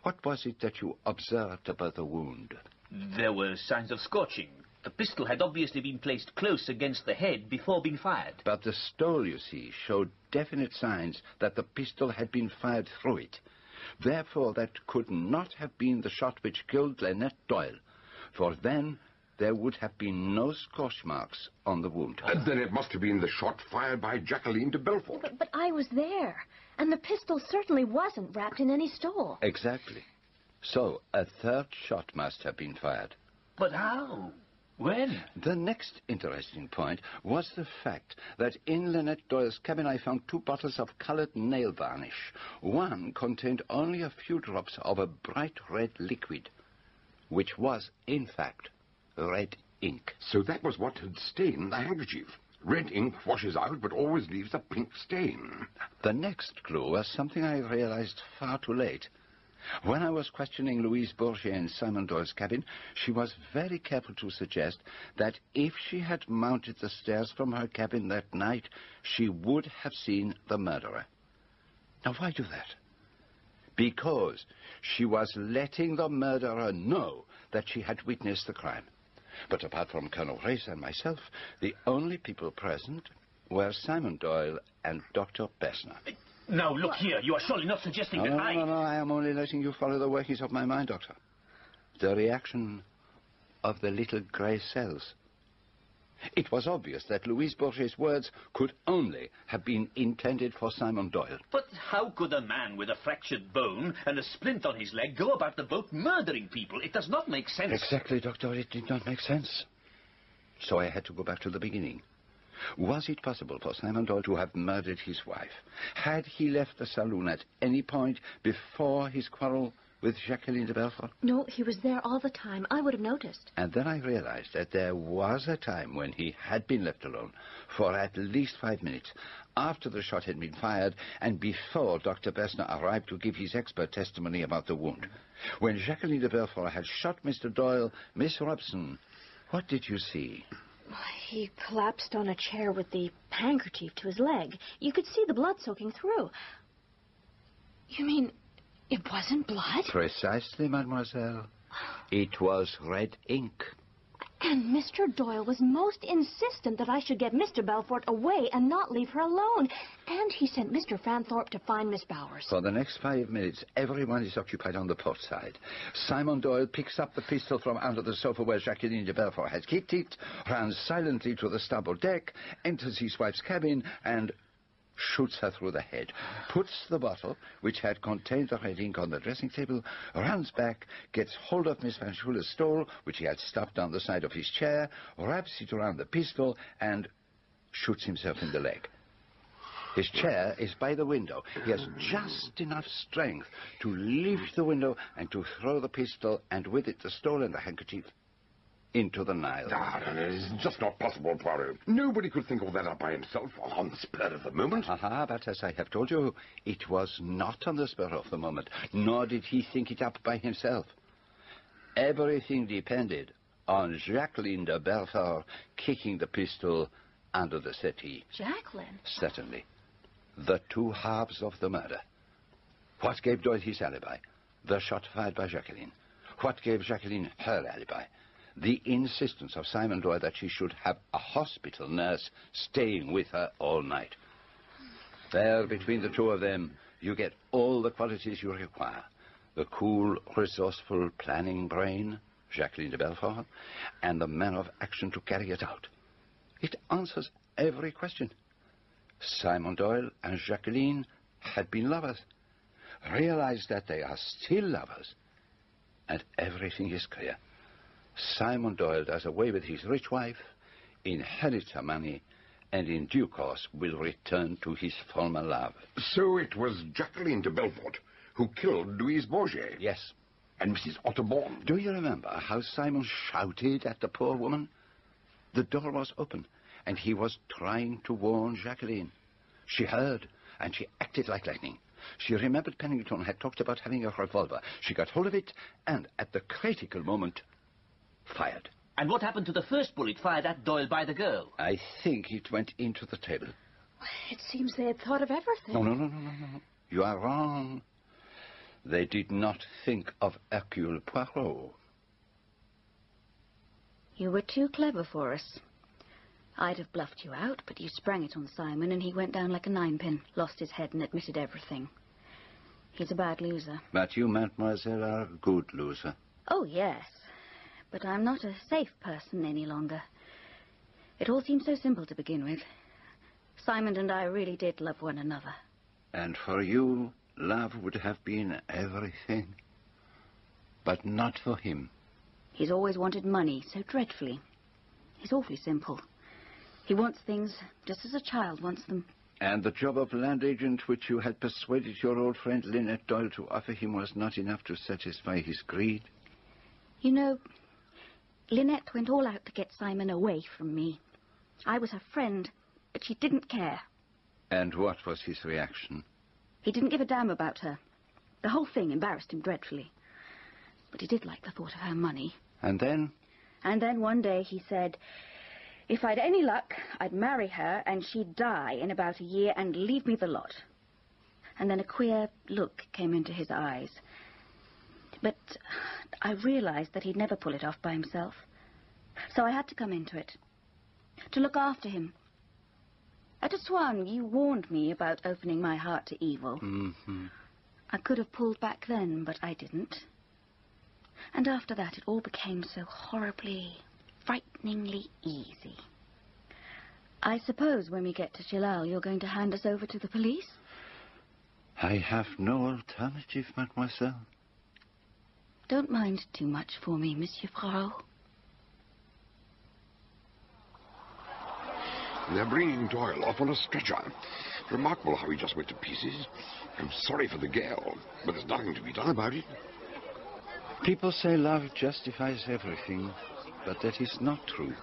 what was it that you observed about the wound? There were signs of scorching. The pistol had obviously been placed close against the head before being fired. But the stole, you see, showed definite signs that the pistol had been fired through it. Therefore, that could not have been the shot which killed Lynette Doyle, for then there would have been no scorch marks on the wound. Uh, then it must have been the shot fired by Jacqueline de Bellefort. But, but I was there, and the pistol certainly wasn't wrapped in any stole. Exactly. So, a third shot must have been fired. But how? When? The next interesting point was the fact that in Lynette Doyle's cabin I found two bottles of colored nail varnish. One contained only a few drops of a bright red liquid, which was, in fact, red ink. So that was what had stained the handkerchief. Red ink washes out but always leaves a pink stain. The next clue was something I realized far too late. When I was questioning Louise Bourget in Simon Doyle's cabin, she was very careful to suggest that if she had mounted the stairs from her cabin that night, she would have seen the murderer. Now, why do that? Because she was letting the murderer know that she had witnessed the crime. But apart from Colonel Race and myself, the only people present were Simon Doyle and Dr. Bessner. Now, look here. You are surely not suggesting No, that no, I... no, no, I am only letting you follow the workings of my mind, Doctor. The reaction of the little grey cells. It was obvious that Louise Bourget's words could only have been intended for Simon Doyle. But how could a man with a fractured bone and a splint on his leg go about the boat murdering people? It does not make sense. Exactly, Doctor. It did not make sense. So I had to go back to the beginning. Was it possible for Simon Doyle to have murdered his wife? Had he left the saloon at any point before his quarrel with Jacqueline de Bellefort? No, he was there all the time. I would have noticed. And then I realized that there was a time when he had been left alone for at least five minutes after the shot had been fired and before Dr. Bessner arrived to give his expert testimony about the wound. When Jacqueline de Bellefort had shot Mr. Doyle, Miss Robson, what did you see? He collapsed on a chair with the handkerchief to his leg. You could see the blood soaking through. You mean it wasn't blood? Precisely, mademoiselle. It was red ink. And Mr. Doyle was most insistent that I should get Mr. Bellefort away and not leave her alone. And he sent Mr. Fanthorpe to find Miss Bowers. For the next five minutes, everyone is occupied on the port side. Simon Doyle picks up the pistol from under the sofa where Jacqueline de Bellefort had kicked it, runs silently to the starboard deck, enters his wife's cabin, and shoots her through the head, puts the bottle, which had contained the red ink, on the dressing table, runs back, gets hold of Miss Van Schuyler's stole, which he had stuffed down the side of his chair, wraps it around the pistol, and shoots himself in the leg. His chair is by the window. He has just enough strength to lift the window and to throw the pistol, and with it the stole and the handkerchief, into the Nile. Ah, it's just not possible, Poirot. Nobody could think all that up by himself on the spur of the moment. Aha, but as I have told you, it was not on the spur of the moment, nor did he think it up by himself. Everything depended on Jacqueline de Bellefort kicking the pistol under the settee. Jacqueline? Certainly. The two halves of the murder. What gave Doyle his alibi? The shot fired by Jacqueline. What gave Jacqueline her alibi? The insistence of Simon Doyle that she should have a hospital nurse staying with her all night. There, between the two of them, you get all the qualities you require. The cool, resourceful, planning brain, Jacqueline de Bellefort, and the man of action to carry it out. It answers every question. Simon Doyle and Jacqueline had been lovers. Realize that they are still lovers. And everything is clear. Simon Doyle does away with his rich wife, inherits her money, and in due course will return to his former love. So it was Jacqueline de Bellefort who killed Louise Bourget? Yes. And Mrs. Otterbourne? Do you remember how Simon shouted at the poor woman? The door was open, and he was trying to warn Jacqueline. She heard, and she acted like lightning. She remembered Pennington had talked about having a revolver. She got hold of it, and at the critical moment, fired. And what happened to the first bullet fired at Doyle by the girl? I think it went into the table. It seems they had thought of everything. No, no, no, no, no, no. You are wrong. They did not think of Hercule Poirot. You were too clever for us. I'd have bluffed you out, but you sprang it on Simon, and he went down like a ninepin, lost his head, and admitted everything. He's a bad loser. But you, mademoiselle, are a good loser. Oh, yes. But I'm not a safe person any longer. It all seemed so simple to begin with. Simon and I really did love one another. And for you, love would have been everything. But not for him. He's always wanted money so dreadfully. He's awfully simple. He wants things just as a child wants them. And the job of land agent which you had persuaded your old friend Lynette Doyle to offer him was not enough to satisfy his greed? You know, Lynette went all out to get Simon away from me. I was her friend, but she didn't care. And what was his reaction? He didn't give a damn about her. The whole thing embarrassed him dreadfully. But he did like the thought of her money. And then? And then one day he said, if I'd any luck, I'd marry her and she'd die in about a year and leave me the lot. And then a queer look came into his eyes. But I realized that he'd never pull it off by himself. So I had to come into it. To look after him. At Aswan, you warned me about opening my heart to evil. Mm-hmm. I could have pulled back then, but I didn't. And after that, it all became so horribly, frighteningly easy. I suppose when we get to Shellal, you're going to hand us over to the police? I have no alternative, mademoiselle. Don't mind too much for me, Monsieur Poirot. They're bringing Doyle off on a stretcher. Remarkable how he just went to pieces. I'm sorry for the gale, but there's nothing to be done about it. People say love justifies everything, but that is not true.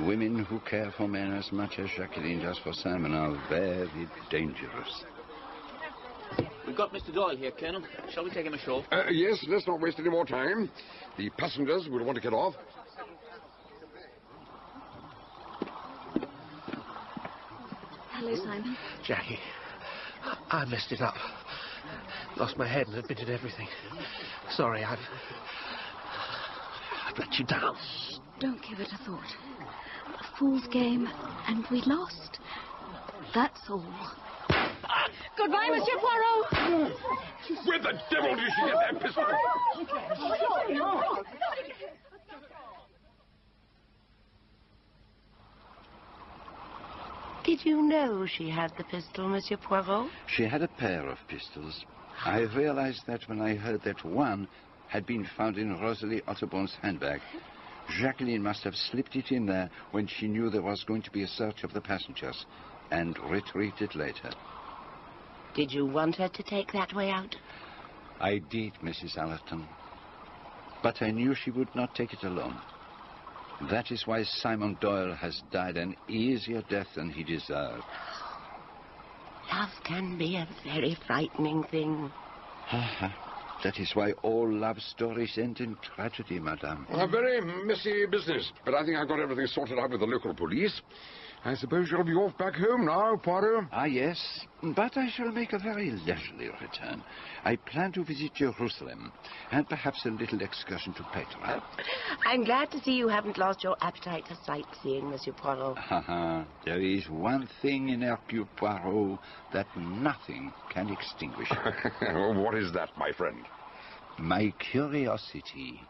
Women who care for men as much as Jacqueline does for Simon are very dangerous. We've got Mr. Doyle here, Colonel. Shall we take him ashore? Uh, yes, let's not waste any more time. The passengers will want to get off. Hello, Simon. Jackie, I messed it up. Lost my head and admitted everything. Sorry, I've. I've let you down. Don't give it a thought. A fool's game, and we lost. That's all. Goodbye, Monsieur Poirot. Where the devil did she get that pistol? Did you know she had the pistol, Monsieur Poirot? She had a pair of pistols. I realized that when I heard that one had been found in Rosalie Otterbourne's handbag. Jacqueline must have slipped it in there when she knew there was going to be a search of the passengers, and retreated later. Did you want her to take that way out? I did, Mrs. Allerton. But I knew she would not take it alone. That is why Simon Doyle has died an easier death than he deserved. Love can be a very frightening thing. that is why all love stories end in tragedy, madame. A very messy business, but I think I've got everything sorted out with the local police. I suppose you'll be off back home now, Poirot? Ah, yes. But I shall make a very leisurely return. I plan to visit Jerusalem, and perhaps a little excursion to Petra. I'm glad to see you haven't lost your appetite for sightseeing, Monsieur Poirot. Haha, there is one thing in Hercule Poirot that nothing can extinguish. what is that, my friend? My curiosity.